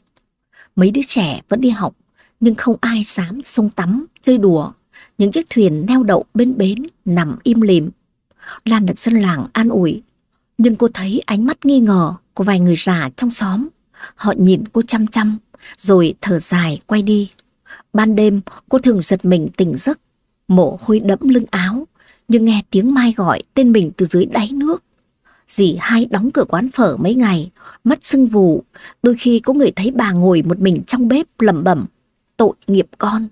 Mấy đứa trẻ vẫn đi học, nhưng không ai dám sông tắm, chơi đùa. Những chiếc thuyền neo đậu bên bến nằm im lìm. Lan được dân làng an ủi. Nhưng cô thấy ánh mắt nghi ngờ của vài người già trong xóm. Họ nhìn cô chăm chăm, rồi thở dài quay đi. Ban đêm cô thường giật mình tỉnh giấc, mồ hôi đẫm lưng áo, nhưng nghe tiếng Mai gọi tên mình từ dưới đáy nước. Dì hai đóng cửa quán phở mấy ngày, mắt sưng vù, đôi khi có người thấy bà ngồi một mình trong bếp lẩm bẩm, tội nghiệp con.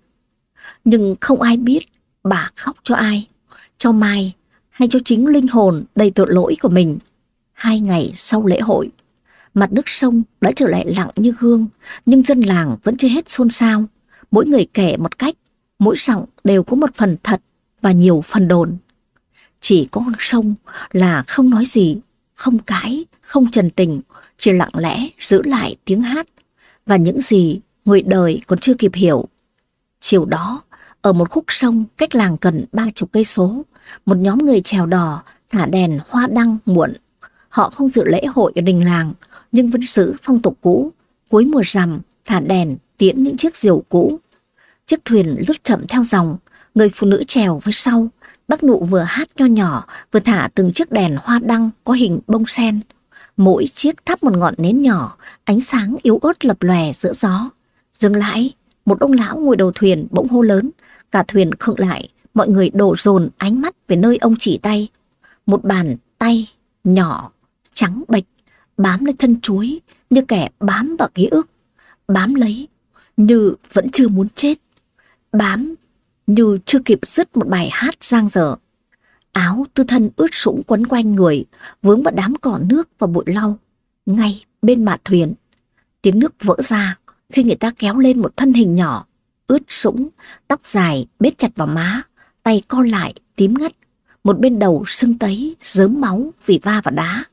Nhưng không ai biết bà khóc cho ai, cho Mai hay cho chính linh hồn đầy tội lỗi của mình. Hai ngày sau lễ hội, mặt nước sông đã trở lại lặng như gương, nhưng dân làng vẫn chưa hết xôn xao. Mỗi người kể một cách, mỗi giọng đều có một phần thật và nhiều phần đồn. Chỉ có con sông là không nói gì, không cãi, không trần tình, chỉ lặng lẽ giữ lại tiếng hát và những gì người đời còn chưa kịp hiểu. Chiều đó, ở một khúc sông cách làng gần ba chục cây số, một nhóm người trèo đò thả đèn hoa đăng muộn. Họ không dự lễ hội ở đình làng, nhưng vẫn giữ phong tục cũ. Cuối mùa rằm, thả đèn, tiễn những chiếc diều cũ. Chiếc thuyền lướt chậm theo dòng, người phụ nữ trèo với sau. Bác nụ vừa hát nho nhỏ, vừa thả từng chiếc đèn hoa đăng có hình bông sen. Mỗi chiếc thắp một ngọn nến nhỏ, ánh sáng yếu ớt lập lòe giữa gió. Dừng lại, một ông lão ngồi đầu thuyền bỗng hô lớn, cả thuyền khựng lại, mọi người đổ dồn ánh mắt về nơi ông chỉ tay. Một bàn tay nhỏ, trắng bệch, bám lên thân chuối như kẻ bám vào ký ức, bám lấy như vẫn chưa muốn chết, bám như chưa kịp dứt một bài hát giang dở. Áo tư thân ướt sũng quấn quanh người, vướng vào đám cỏ nước và bụi lau, ngay bên mạn thuyền. Tiếng nước vỡ ra khi người ta kéo lên một thân hình nhỏ, ướt sũng, tóc dài bết chặt vào má, tay co lại, tím ngắt, một bên đầu sưng tấy, dớm máu vì va vào đá.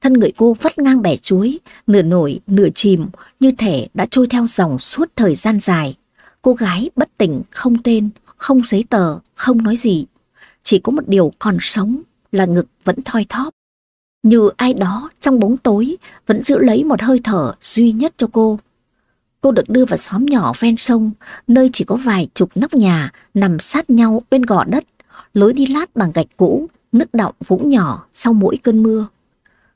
Thân người cô vắt ngang bẻ chuối, nửa nổi, nửa chìm, như thể đã trôi theo dòng suốt thời gian dài. Cô gái bất tỉnh, không tên, không giấy tờ, không nói gì. Chỉ có một điều còn sống là ngực vẫn thoi thóp. Như ai đó trong bóng tối vẫn giữ lấy một hơi thở duy nhất cho cô. Cô được đưa vào xóm nhỏ ven sông, nơi chỉ có vài chục nóc nhà nằm sát nhau bên gò đất, lối đi lát bằng gạch cũ, nước đọng vũng nhỏ sau mỗi cơn mưa.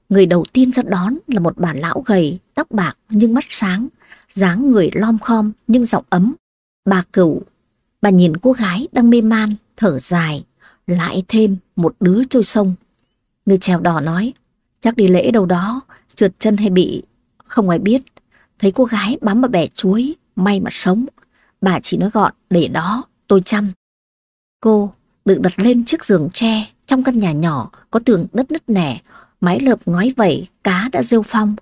Người đầu tiên ra đón là một bà lão gầy, tóc bạc nhưng mắt sáng, dáng người lom khom nhưng giọng ấm. Bà cửu, bà nhìn cô gái đang mê man, thở dài, lại thêm một đứa trôi sông. Người chèo đò nói, chắc đi lễ đâu đó, trượt chân hay bị, không ai biết. Thấy cô gái bám vào bẻ chuối, may mà sống. Bà chỉ nói gọn, để đó, tôi chăm. Cô được đặt lên chiếc giường tre trong căn nhà nhỏ có tường đất nứt nẻ, mái lợp ngói vẩy, cá đã rêu phong.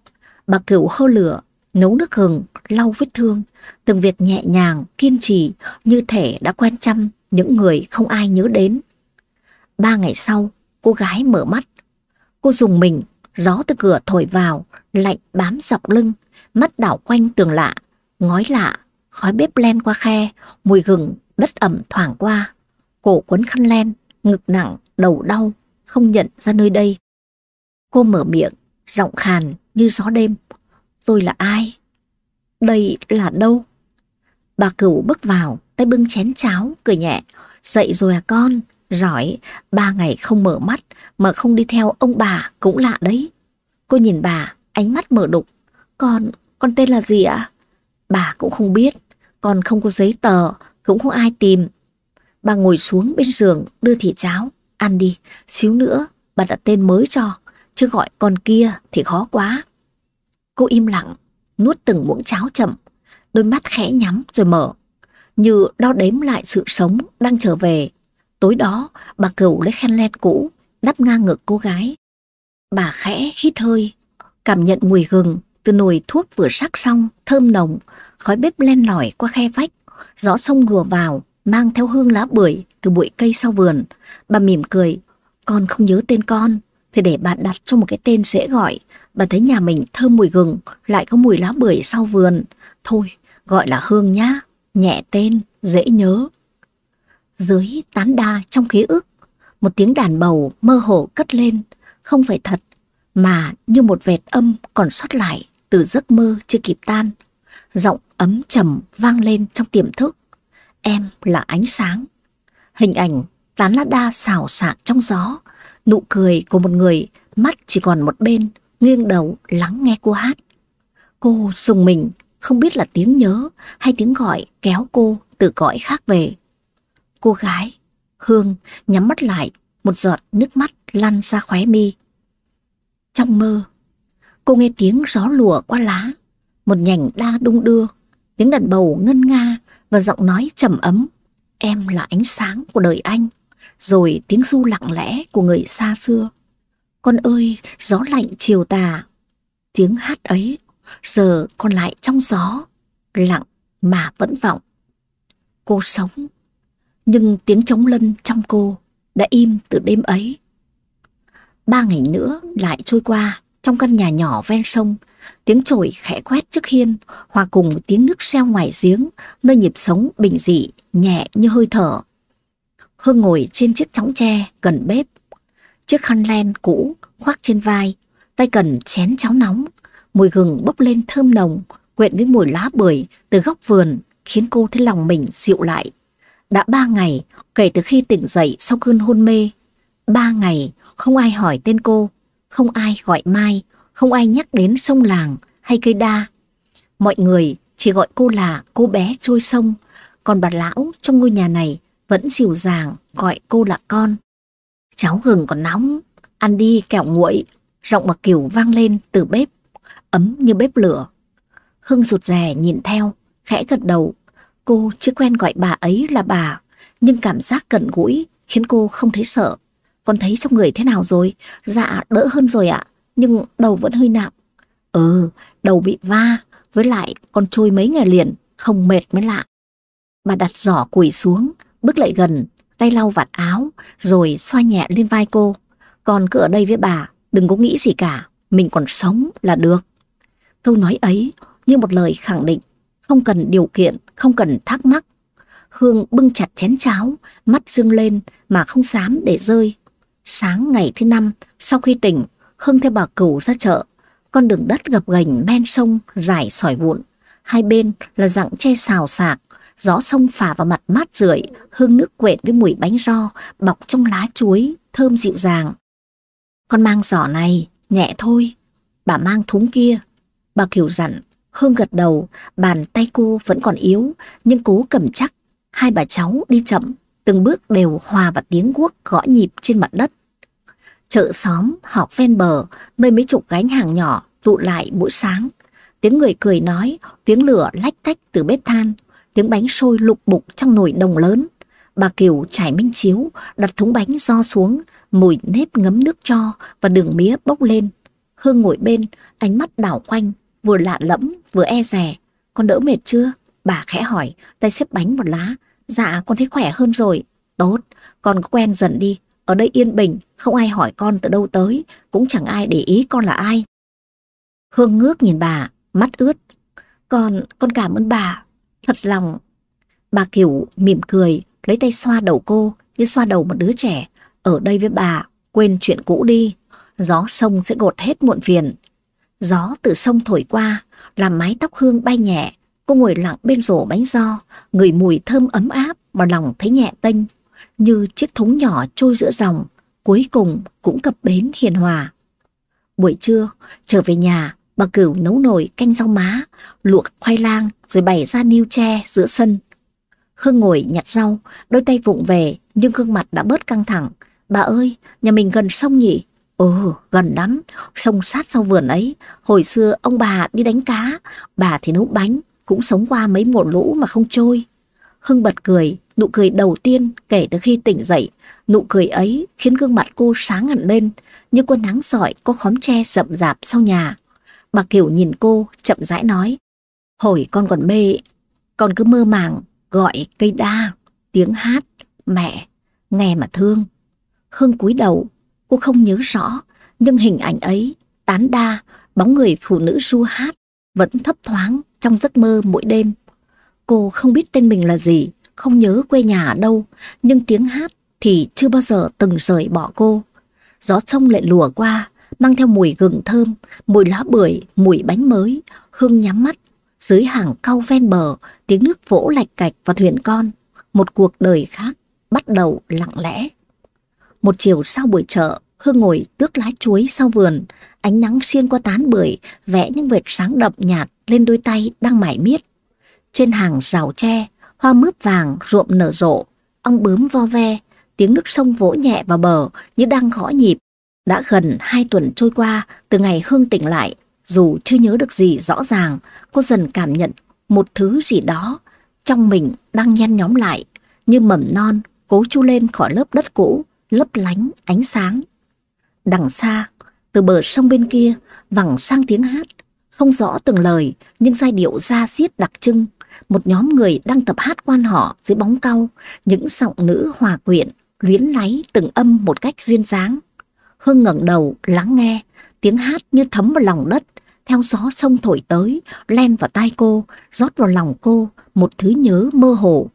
Bà cửu hơ lửa, nấu nước gừng, lau vết thương, từng việc nhẹ nhàng, kiên trì như thể đã quen chăm những người không ai nhớ đến. Ba ngày sau, cô gái mở mắt. Cô dùng mình, gió từ cửa thổi vào, lạnh bám dọc lưng, mắt đảo quanh tường lạ, ngói lạ, khói bếp len qua khe, mùi gừng, đất ẩm thoảng qua. Cổ quấn khăn len, ngực nặng, đầu đau, không nhận ra nơi đây. Cô mở miệng, giọng khàn như gió đêm. Tôi là ai? Đây là đâu? Bà cửu bước vào, tay bưng chén cháo, cười nhẹ. Dậy rồi à con, giỏi, ba ngày không mở mắt mà không đi theo ông bà cũng lạ đấy. Cô nhìn bà, ánh mắt mở đục. Con, con tên là gì ạ? Bà cũng không biết, còn không có giấy tờ, cũng không ai tìm. Bà ngồi xuống bên giường đưa thịt cháo, ăn đi, xíu nữa bà đặt tên mới cho, chứ gọi con kia thì khó quá. Cô im lặng, nuốt từng muỗng cháo chậm, đôi mắt khẽ nhắm rồi mở, như đo đếm lại sự sống đang trở về. Tối đó, bà cửu lấy khen len cũ, đắp ngang ngực cô gái. Bà khẽ hít hơi, cảm nhận mùi gừng từ nồi thuốc vừa sắc xong, thơm nồng, khói bếp len lỏi qua khe vách, gió sông lùa vào, mang theo hương lá bưởi từ bụi cây sau vườn. Bà mỉm cười, con không nhớ tên con, thì để bà đặt cho một cái tên dễ gọi. Bà thấy nhà mình thơm mùi gừng, lại có mùi lá bưởi sau vườn. Thôi, gọi là Hương nhá, nhẹ tên, dễ nhớ. Dưới tán đa trong ký ức, một tiếng đàn bầu mơ hồ cất lên, không phải thật, mà như một vệt âm còn sót lại từ giấc mơ chưa kịp tan. Giọng ấm trầm vang lên trong tiềm thức. Em là ánh sáng. Hình ảnh tán lá đa xào xạc trong gió. Nụ cười của một người mắt chỉ còn một bên, nghiêng đầu lắng nghe cô hát. Cô dùng mình, không biết là tiếng nhớ hay tiếng gọi kéo cô từ cõi khác về. Cô gái, Hương nhắm mắt lại, một giọt nước mắt lăn ra khóe mi. Trong mơ, cô nghe tiếng gió lùa qua lá, một nhành đa đung đưa, tiếng đàn bầu ngân nga và giọng nói trầm ấm. Em là ánh sáng của đời anh, rồi tiếng du lặng lẽ của người xa xưa. Con ơi, gió lạnh chiều tà. Tiếng hát ấy giờ còn lại trong gió, lặng mà vẫn vọng. Cô sống, nhưng tiếng trống lân trong cô đã im từ đêm ấy. Ba ngày nữa lại trôi qua trong căn nhà nhỏ ven sông, tiếng chổi khẽ quét trước hiên, hòa cùng tiếng nước xeo ngoài giếng, nơi nhịp sống bình dị, nhẹ như hơi thở. Hương ngồi trên chiếc chóng tre gần bếp, chiếc khăn len cũ khoác trên vai, tay cần chén cháo nóng, mùi gừng bốc lên thơm nồng, quyện với mùi lá bưởi từ góc vườn, khiến cô thấy lòng mình dịu lại. Đã ba ngày kể từ khi tỉnh dậy sau cơn hôn mê, ba ngày không ai hỏi tên cô, không ai gọi Mai, không ai nhắc đến sông làng hay cây đa. Mọi người chỉ gọi cô là cô bé trôi sông, còn bà lão trong ngôi nhà này vẫn dịu dàng gọi cô là con. Cháo gừng còn nóng, ăn đi kẹo nguội, giọng bà Kiều vang lên từ bếp, ấm như bếp lửa. Hưng rụt rè nhìn theo, khẽ gật đầu. Cô chưa quen gọi bà ấy là bà, nhưng cảm giác cận gũi khiến cô không thấy sợ. Con thấy trong người thế nào rồi? Dạ đỡ hơn rồi ạ, nhưng đầu vẫn hơi nặng. Ừ, đầu bị va, với lại con trôi mấy ngày liền, không mệt mới lạ. Bà đặt giỏ quỷ xuống, bước lại gần, tay lau vạt áo, rồi xoa nhẹ lên vai cô. Con cứ ở đây với bà, đừng có nghĩ gì cả, mình còn sống là được. Câu nói ấy như một lời khẳng định, không cần điều kiện, không cần thắc mắc. Hương bưng chặt chén cháo, mắt dưng lên mà không dám để rơi. Sáng ngày thứ năm, sau khi tỉnh, Hương theo bà cửu ra chợ. Con đường đất gập ghềnh men sông dài sỏi vụn. Hai bên là dặng tre xào xạc, gió sông phả vào mặt mát rượi, hương nước quện với mùi bánh ro bọc trong lá chuối, thơm dịu dàng. Con mang giỏ này, nhẹ thôi. Bà mang thúng kia. Bà Kiều dặn, Hương gật đầu, bàn tay cô vẫn còn yếu, nhưng cố cầm chắc. Hai bà cháu đi chậm, từng bước đều hòa vào tiếng guốc gõ nhịp trên mặt đất. Chợ xóm, họp ven bờ, nơi mấy chục gánh hàng nhỏ tụ lại mỗi sáng. Tiếng người cười nói, tiếng lửa lách tách từ bếp than, tiếng bánh sôi lục bục trong nồi đồng lớn. Bà Kiều trải minh chiếu, đặt thúng bánh do xuống, mùi nếp ngấm nước cho và đường mía bốc lên. Hương ngồi bên, ánh mắt đảo quanh, vừa lạ lẫm vừa e rè. Con đỡ mệt chưa? Bà khẽ hỏi, tay xếp bánh một lá. Dạ, con thấy khỏe hơn rồi. Tốt, con quen dần đi. Ở đây yên bình, không ai hỏi con từ đâu tới, cũng chẳng ai để ý con là ai. Hương ngước nhìn bà, mắt ướt. Con, con cảm ơn bà, thật lòng. Bà kiểu mỉm cười, lấy tay xoa đầu cô, như xoa đầu một đứa trẻ. Ở đây với bà, quên chuyện cũ đi. Gió sông sẽ gột hết muộn phiền. Gió từ sông thổi qua, làm mái tóc Hương bay nhẹ. Cô ngồi lặng bên rổ bánh do, ngửi mùi thơm ấm áp mà lòng thấy nhẹ tênh. Như chiếc thúng nhỏ trôi giữa dòng, cuối cùng cũng cập bến hiền hòa. Buổi trưa, trở về nhà, bà Cửu nấu nồi canh rau má, luộc khoai lang rồi bày ra niêu tre giữa sân. Hương ngồi nhặt rau, đôi tay vụng về nhưng gương mặt đã bớt căng thẳng. Bà ơi, nhà mình gần sông nhỉ? Ừ, gần lắm, sông sát sau vườn ấy. Hồi xưa ông bà đi đánh cá, bà thì nấu bánh, cũng sống qua mấy mùa lũ mà không trôi. Hưng bật cười, nụ cười đầu tiên kể từ khi tỉnh dậy. Nụ cười ấy khiến gương mặt cô sáng hẳn lên, như con nắng sỏi có khóm tre rậm rạp sau nhà. Bà Kiều nhìn cô, chậm rãi nói. Hồi con còn mê, con cứ mơ màng, gọi cây đa, tiếng hát, mẹ, nghe mà thương. Hưng cúi đầu, cô không nhớ rõ, nhưng hình ảnh ấy, tán đa, bóng người phụ nữ ru hát, vẫn thấp thoáng trong giấc mơ mỗi đêm. Cô không biết tên mình là gì, không nhớ quê nhà ở đâu, nhưng tiếng hát thì chưa bao giờ từng rời bỏ cô. Gió sông lại lùa qua, mang theo mùi gừng thơm, mùi lá bưởi, mùi bánh mới, hương nhắm mắt. Dưới hàng cau ven bờ, tiếng nước vỗ lạch cạch vào thuyền con. Một cuộc đời khác bắt đầu lặng lẽ. Một chiều sau buổi chợ, Hương ngồi tước lá chuối sau vườn, ánh nắng xuyên qua tán bưởi, vẽ những vệt sáng đậm nhạt lên đôi tay đang mải miết. Trên hàng rào tre, hoa mướp vàng ruộm nở rộ, ong bướm vo ve, tiếng nước sông vỗ nhẹ vào bờ như đang gõ nhịp. Đã gần hai tuần trôi qua từ ngày Hương tỉnh lại, dù chưa nhớ được gì rõ ràng, cô dần cảm nhận một thứ gì đó trong mình đang nhen nhóm lại, như mầm non cố chu lên khỏi lớp đất cũ, lấp lánh ánh sáng. Đằng xa, từ bờ sông bên kia, vẳng sang tiếng hát, không rõ từng lời, nhưng giai điệu ra xiết đặc trưng. Một nhóm người đang tập hát quan họ dưới bóng cau, những giọng nữ hòa quyện, luyến láy từng âm một cách duyên dáng. Hương ngẩng đầu, lắng nghe, tiếng hát như thấm vào lòng đất, theo gió sông thổi tới, len vào tai cô, rót vào lòng cô một thứ nhớ mơ hồ.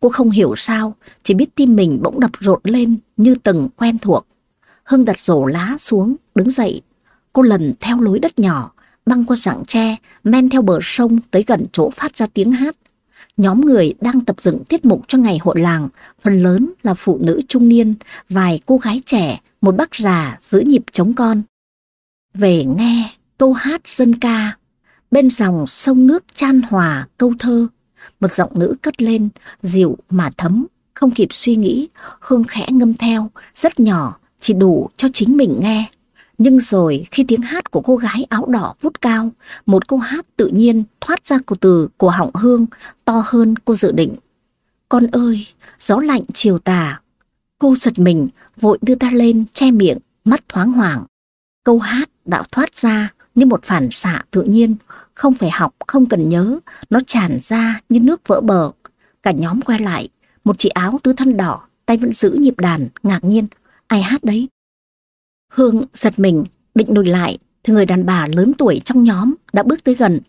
Cô không hiểu sao, chỉ biết tim mình bỗng đập rộn lên như từng quen thuộc. Hưng đặt rổ lá xuống, đứng dậy. Cô lần theo lối đất nhỏ, băng qua rặng tre, men theo bờ sông tới gần chỗ phát ra tiếng hát. Nhóm người đang tập dựng tiết mục cho ngày hội làng, phần lớn là phụ nữ trung niên, vài cô gái trẻ, một bác già giữ nhịp chống con. Về nghe câu hát dân ca, bên dòng sông nước chan hòa câu thơ, một giọng nữ cất lên, dịu mà thấm, không kịp suy nghĩ, hương khẽ ngâm theo, rất nhỏ, chỉ đủ cho chính mình nghe. Nhưng rồi khi tiếng hát của cô gái áo đỏ vút cao, một câu hát tự nhiên thoát ra của từ của họng hương to hơn cô dự định. Con ơi, gió lạnh chiều tà. Cô giật mình, vội đưa ta lên, che miệng, mắt thoáng hoảng. Câu hát đã thoát ra như một phản xạ tự nhiên, không phải học, không cần nhớ, nó tràn ra như nước vỡ bờ. Cả nhóm quay lại, một chị áo tứ thân đỏ, tay vẫn giữ nhịp đàn, ngạc nhiên. Ai hát đấy? Hương giật mình, định lùi lại, thì người đàn bà lớn tuổi trong nhóm đã bước tới gần.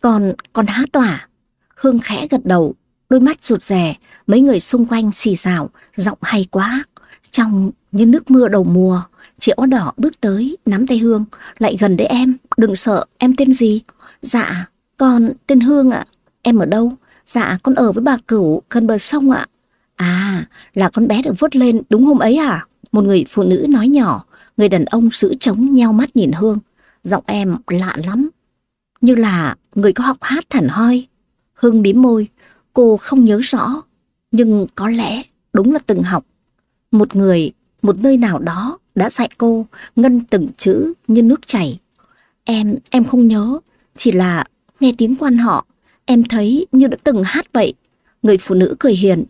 Còn, còn hát tỏa. À? Hương khẽ gật đầu, đôi mắt rụt rè, mấy người xung quanh xì xào, giọng hay quá. Trong như nước mưa đầu mùa, chị ó đỏ bước tới, nắm tay Hương, lại gần đấy em, đừng sợ, em tên gì? Dạ, con tên Hương ạ, em ở đâu? Dạ, con ở với bà Cửu, gần bờ sông ạ. À, là con bé được vớt lên đúng hôm ấy à? Một người phụ nữ nói nhỏ, người đàn ông sữ trống nheo mắt nhìn Hương. Giọng em lạ lắm, như là người có học hát thẳn hoi. Hương bím môi, cô không nhớ rõ, nhưng có lẽ đúng là từng học. Một người, một nơi nào đó đã dạy cô ngân từng chữ như nước chảy. Em, em không nhớ, chỉ là nghe tiếng quan họ, em thấy như đã từng hát vậy. Người phụ nữ cười hiền,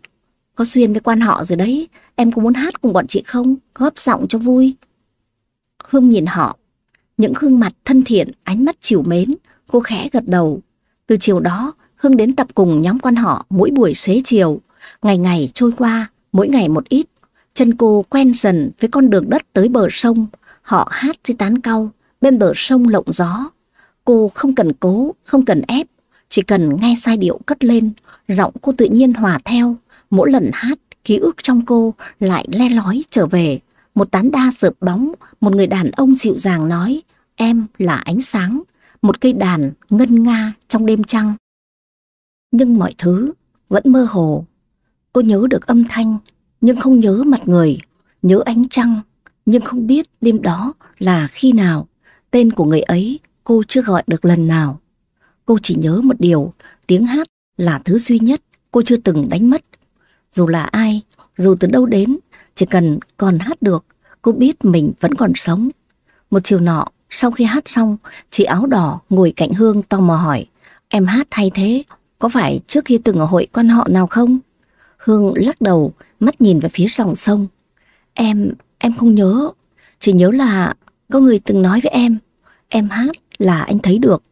có duyên với quan họ rồi đấy, em có muốn hát cùng bọn chị không? Góp giọng cho vui. Hương nhìn họ, những gương mặt thân thiện, ánh mắt chiều mến, cô khẽ gật đầu. Từ chiều đó, Hương đến tập cùng nhóm con họ mỗi buổi xế chiều. Ngày ngày trôi qua, mỗi ngày một ít. Chân cô quen dần với con đường đất tới bờ sông. Họ hát dưới tán cau, bên bờ sông lộng gió. Cô không cần cố, không cần ép, chỉ cần nghe sai điệu cất lên, giọng cô tự nhiên hòa theo. Mỗi lần hát, ký ức trong cô lại le lói trở về. Một tán đa sợp bóng, một người đàn ông dịu dàng nói, em là ánh sáng, một cây đàn ngân nga trong đêm trăng. Nhưng mọi thứ vẫn mơ hồ. Cô nhớ được âm thanh, nhưng không nhớ mặt người, nhớ ánh trăng, nhưng không biết đêm đó là khi nào. Tên của người ấy cô chưa gọi được lần nào. Cô chỉ nhớ một điều, tiếng hát là thứ duy nhất cô chưa từng đánh mất. Dù là ai, dù từ đâu đến, chỉ cần còn hát được, cô biết mình vẫn còn sống. Một chiều nọ, sau khi hát xong, chị áo đỏ ngồi cạnh Hương tò mò hỏi, em hát hay thế, có phải trước khi từng ở hội quan họ nào không? Hương lắc đầu, mắt nhìn về phía dòng sông. Em, em không nhớ, chỉ nhớ là có người từng nói với em, em hát là anh thấy được.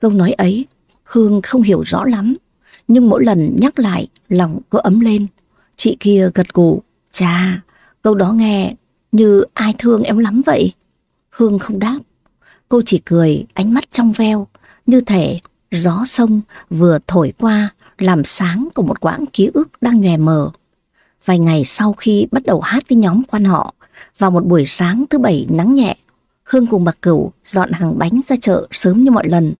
Câu nói ấy, Hương không hiểu rõ lắm, nhưng mỗi lần nhắc lại, lòng có ấm lên. Chị kia gật gù, chà, câu đó nghe như ai thương em lắm vậy. Hương không đáp, cô chỉ cười, ánh mắt trong veo, như thể gió sông vừa thổi qua làm sáng của một quãng ký ức đang nhòe mờ. Vài ngày sau khi bắt đầu hát với nhóm quan họ, vào một buổi sáng thứ bảy nắng nhẹ, Hương cùng bà Cửu dọn hàng bánh ra chợ sớm như mọi lần.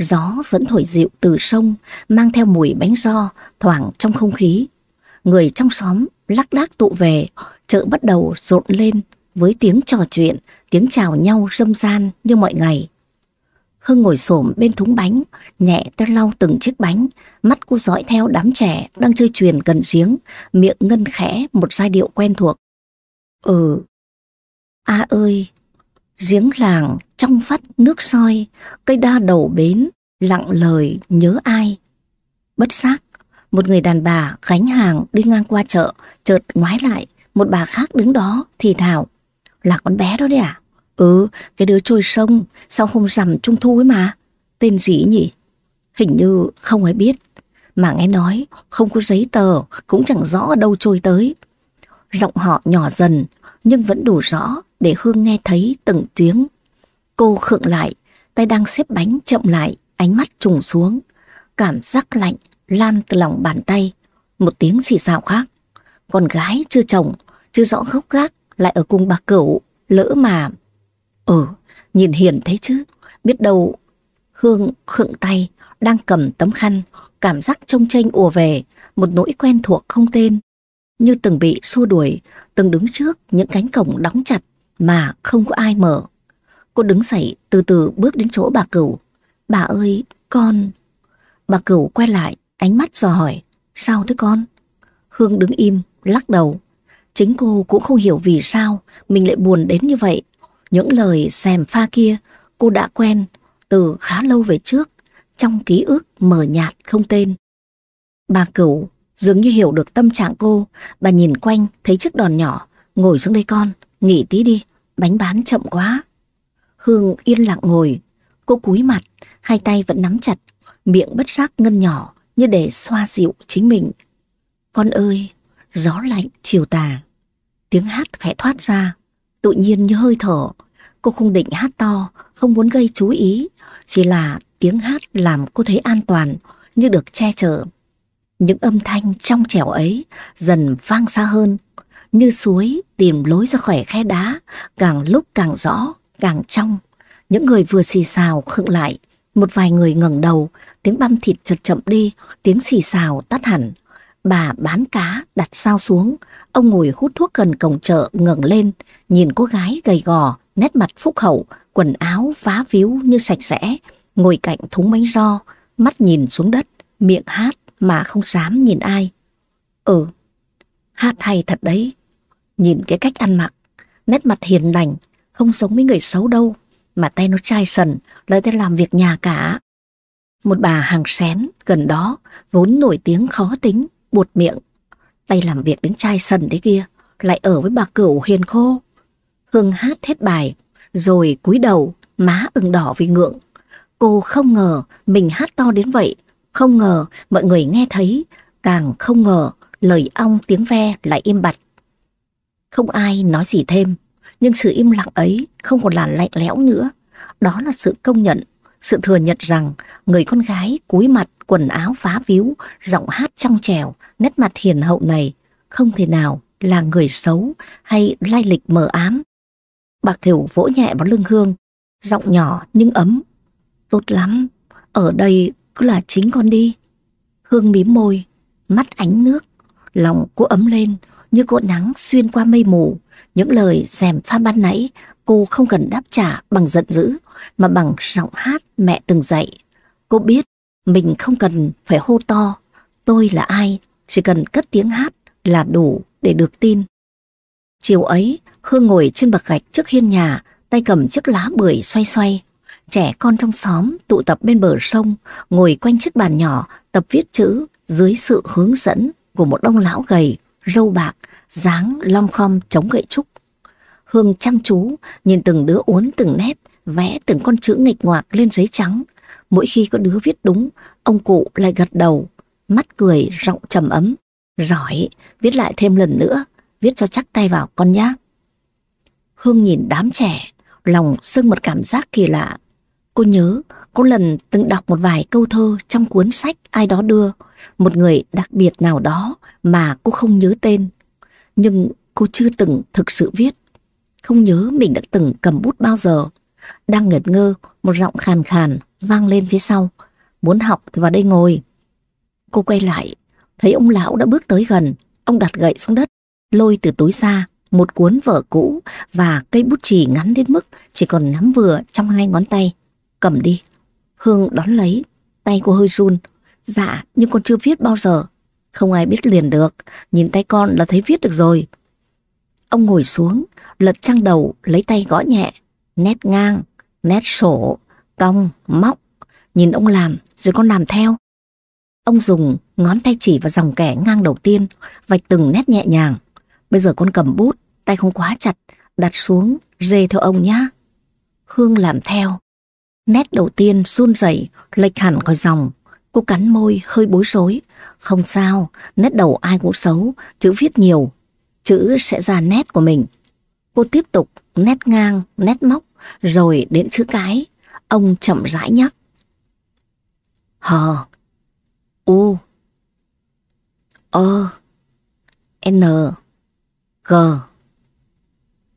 Gió vẫn thổi dịu từ sông, mang theo mùi bánh do thoảng trong không khí. Người trong xóm lắc đác tụ về, chợ bắt đầu rộn lên với tiếng trò chuyện, tiếng chào nhau râm ran như mọi ngày. Hưng ngồi xổm bên thúng bánh, nhẹ tay lau từng chiếc bánh, mắt cô dõi theo đám trẻ đang chơi truyền gần giếng, miệng ngân khẽ một giai điệu quen thuộc. Ừ, a ơi, giếng làng trong vắt nước soi, cây đa đầu bến, lặng lời nhớ ai. Bất giác, Một người đàn bà gánh hàng đi ngang qua chợ, chợt ngoái lại, một bà khác đứng đó thì thào. Là con bé đó đấy à? Ừ, cái đứa trôi sông, sao không rằm trung thu ấy mà? Tên gì nhỉ? Hình như không ai biết. Mà nghe nói không có giấy tờ, cũng chẳng rõ ở đâu trôi tới. Giọng họ nhỏ dần, nhưng vẫn đủ rõ để Hương nghe thấy từng tiếng. Cô khựng lại, tay đang xếp bánh chậm lại, ánh mắt trùng xuống. Cảm giác lạnh lan từ lòng bàn tay. Một tiếng xì xào khác. Con gái chưa chồng, chưa rõ gốc gác, lại ở cùng bà cửu, lỡ mà. Ừ, nhìn hiền thế chứ, biết đâu. Hương khựng tay, đang cầm tấm khăn, cảm giác trông tranh ùa về, một nỗi quen thuộc không tên. Như từng bị xua đuổi, từng đứng trước những cánh cổng đóng chặt mà không có ai mở. Cô đứng dậy từ từ bước đến chỗ bà cửu. Bà ơi, con... Bà cửu quay lại, ánh mắt dò hỏi. Sao thế con? Hương đứng im, lắc đầu. Chính cô cũng không hiểu vì sao mình lại buồn đến như vậy. Những lời xèm pha kia cô đã quen từ khá lâu về trước trong ký ức mờ nhạt không tên. Bà cửu dường như hiểu được tâm trạng cô, bà nhìn quanh thấy chiếc đòn nhỏ, ngồi xuống đây con, nghỉ tí đi, bánh bán chậm quá. Hương yên lặng ngồi, cô cúi mặt, hai tay vẫn nắm chặt, miệng bất giác ngân nhỏ như để xoa dịu chính mình. Con ơi, gió lạnh chiều tà. Tiếng hát khẽ thoát ra, tự nhiên như hơi thở. Cô không định hát to, không muốn gây chú ý, chỉ là tiếng hát làm cô thấy an toàn, như được che chở. Những âm thanh trong trẻo ấy dần vang xa hơn, như suối tìm lối ra khỏi khe đá, càng lúc càng rõ, càng trong. Những người vừa xì xào khựng lại, một vài người ngẩng đầu, tiếng băm thịt chật chậm đi, tiếng xì xào tắt hẳn. Bà bán cá đặt sao xuống, ông ngồi hút thuốc gần cổng chợ ngẩng lên, nhìn cô gái gầy gò, nét mặt phúc hậu, quần áo vá víu như sạch sẽ, ngồi cạnh thúng bánh ro, mắt nhìn xuống đất, miệng hát mà không dám nhìn ai. Ừ, hát hay thật đấy. Nhìn cái cách ăn mặc, nét mặt hiền lành, không giống với người xấu đâu, mà tay nó chai sần, lấy tay làm việc nhà cả. Một bà hàng xén gần đó, vốn nổi tiếng khó tính, buột miệng. Tay làm việc đến chai sần đấy kia, lại ở với bà cửu hiền khô. Hương hát hết bài, rồi cúi đầu, má ửng đỏ vì ngượng. Cô không ngờ mình hát to đến vậy, không ngờ mọi người nghe thấy, càng không ngờ lời ong tiếng ve lại im bặt. Không ai nói gì thêm, nhưng sự im lặng ấy không còn là lạnh lẽo nữa. Đó là sự công nhận, sự thừa nhận rằng người con gái cúi mặt, quần áo phá víu, giọng hát trong trèo, nét mặt hiền hậu này không thể nào là người xấu hay lai lịch mờ ám. Bạc Thiểu vỗ nhẹ vào lưng Hương, giọng nhỏ nhưng ấm. Tốt lắm, ở đây cứ là chính con đi. Hương mím môi, mắt ánh nước, lòng cô ấm lên như cột nắng xuyên qua mây mù. Những lời dèm pha ban nãy cô không cần đáp trả bằng giận dữ mà bằng giọng hát mẹ từng dạy. Cô biết mình không cần phải hô to tôi là ai, chỉ cần cất tiếng hát là đủ để được tin. Chiều ấy, Hương ngồi trên bậc gạch trước hiên nhà, tay cầm chiếc lá bưởi xoay xoay. Trẻ con trong xóm tụ tập bên bờ sông, ngồi quanh chiếc bàn nhỏ tập viết chữ dưới sự hướng dẫn của một ông lão gầy, râu bạc, dáng long khom chống gậy trúc. Hương chăm chú nhìn từng đứa uốn từng nét, vẽ từng con chữ nghịch ngoạc lên giấy trắng. Mỗi khi có đứa viết đúng, ông cụ lại gật đầu, mắt cười rộng trầm ấm. Giỏi, viết lại thêm lần nữa, viết cho chắc tay vào con nhá Hương nhìn đám trẻ, lòng dâng một cảm giác kỳ lạ. Cô nhớ có lần từng đọc một vài câu thơ trong cuốn sách ai đó đưa, một người đặc biệt nào đó mà cô không nhớ tên. Nhưng cô chưa từng thực sự viết. Không nhớ mình đã từng cầm bút bao giờ. Đang ngẩn ngơ, một giọng khàn khàn vang lên phía sau. Muốn học thì vào đây ngồi. Cô quay lại, thấy ông lão đã bước tới gần. Ông đặt gậy xuống đất, lôi từ túi ra một cuốn vở cũ và cây bút chì ngắn đến mức chỉ còn nắm vừa trong hai ngón tay. Cầm đi. Hương đón lấy, tay cô hơi run. Dạ, nhưng con chưa viết bao giờ. Không ai biết liền được, nhìn tay con là thấy viết được rồi. Ông ngồi xuống, lật trang đầu, lấy tay gõ nhẹ, nét ngang, nét sổ, cong, móc. Nhìn ông làm, rồi con làm theo. Ông dùng ngón tay chỉ vào dòng kẻ ngang đầu tiên, vạch từng nét nhẹ nhàng. Bây giờ con cầm bút, tay không quá chặt, đặt xuống, dê theo ông nhá. Hương làm theo. Nét đầu tiên run rẩy lệch hẳn khỏi dòng. Cô cắn môi, hơi bối rối. Không sao, nét đầu ai cũng xấu, chữ viết nhiều. Chữ sẽ ra nét của mình. Cô tiếp tục nét ngang, nét móc, rồi đến chữ cái. Ông chậm rãi nhắc. Hờ, U, Ơ, N, G.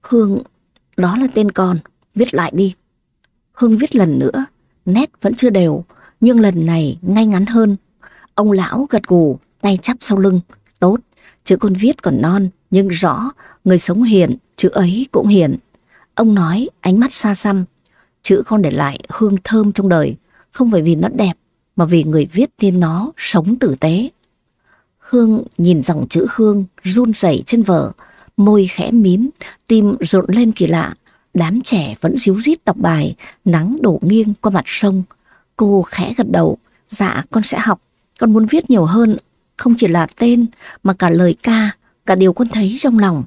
Hương, đó là tên con, viết lại đi. Hương viết lần nữa, nét vẫn chưa đều, nhưng lần này ngay ngắn hơn. Ông lão gật gù, tay chắp sau lưng. Tốt, chữ con viết còn non, nhưng rõ, người sống hiền, chữ ấy cũng hiền. Ông nói, ánh mắt xa xăm. Chữ con để lại hương thơm trong đời, không phải vì nó đẹp, mà vì người viết nên nó sống tử tế. Hương nhìn dòng chữ Hương run rẩy trên vở, môi khẽ mím, tim rộn lên kỳ lạ. Đám trẻ vẫn díu rít đọc bài, nắng đổ nghiêng qua mặt sông. Cô khẽ gật đầu, dạ con sẽ học, con muốn viết nhiều hơn, không chỉ là tên mà cả lời ca, cả điều con thấy trong lòng.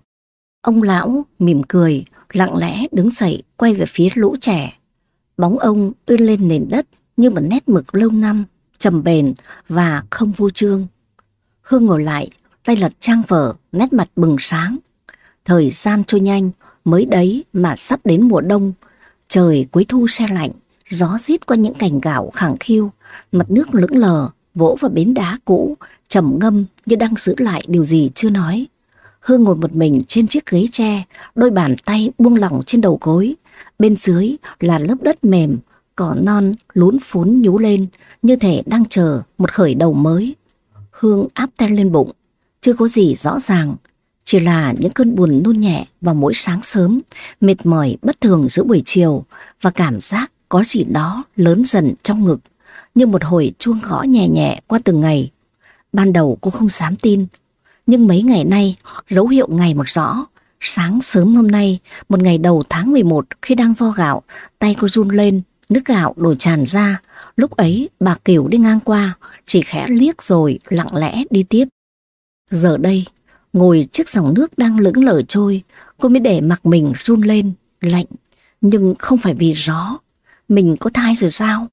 Ông lão mỉm cười, lặng lẽ đứng dậy quay về phía lũ trẻ. Bóng ông ươn lên nền đất như một nét mực lâu năm, trầm bền và không vô trương. Hương ngồi lại, tay lật trang vở, nét mặt bừng sáng. Thời gian trôi nhanh, mới đấy mà sắp đến mùa đông. Trời cuối thu xe lạnh, gió rít qua những cành gạo khẳng khiu, mặt nước lững lờ, vỗ vào bến đá cũ, trầm ngâm như đang giữ lại điều gì chưa nói. Hương ngồi một mình trên chiếc ghế tre, đôi bàn tay buông lỏng trên đầu gối. Bên dưới là lớp đất mềm, cỏ non lún phún nhú lên như thể đang chờ một khởi đầu mới. Hương áp tay lên bụng, chưa có gì rõ ràng, chỉ là những cơn buồn nôn nhẹ vào mỗi sáng sớm, mệt mỏi bất thường giữa buổi chiều và cảm giác có gì đó lớn dần trong ngực, như một hồi chuông gõ nhẹ nhẹ qua từng ngày. Ban đầu cô không dám tin, nhưng mấy ngày nay dấu hiệu ngày một rõ. Sáng sớm hôm nay, một ngày đầu tháng 11 khi đang vo gạo, tay cô run lên, nước gạo đổ tràn ra. Lúc ấy bà Kiều đi ngang qua, chỉ khẽ liếc rồi lặng lẽ đi tiếp. Giờ đây, ngồi trước dòng nước đang lững lờ trôi, cô mới để mặc mình run lên, lạnh, nhưng không phải vì gió. Mình có thai rồi sao?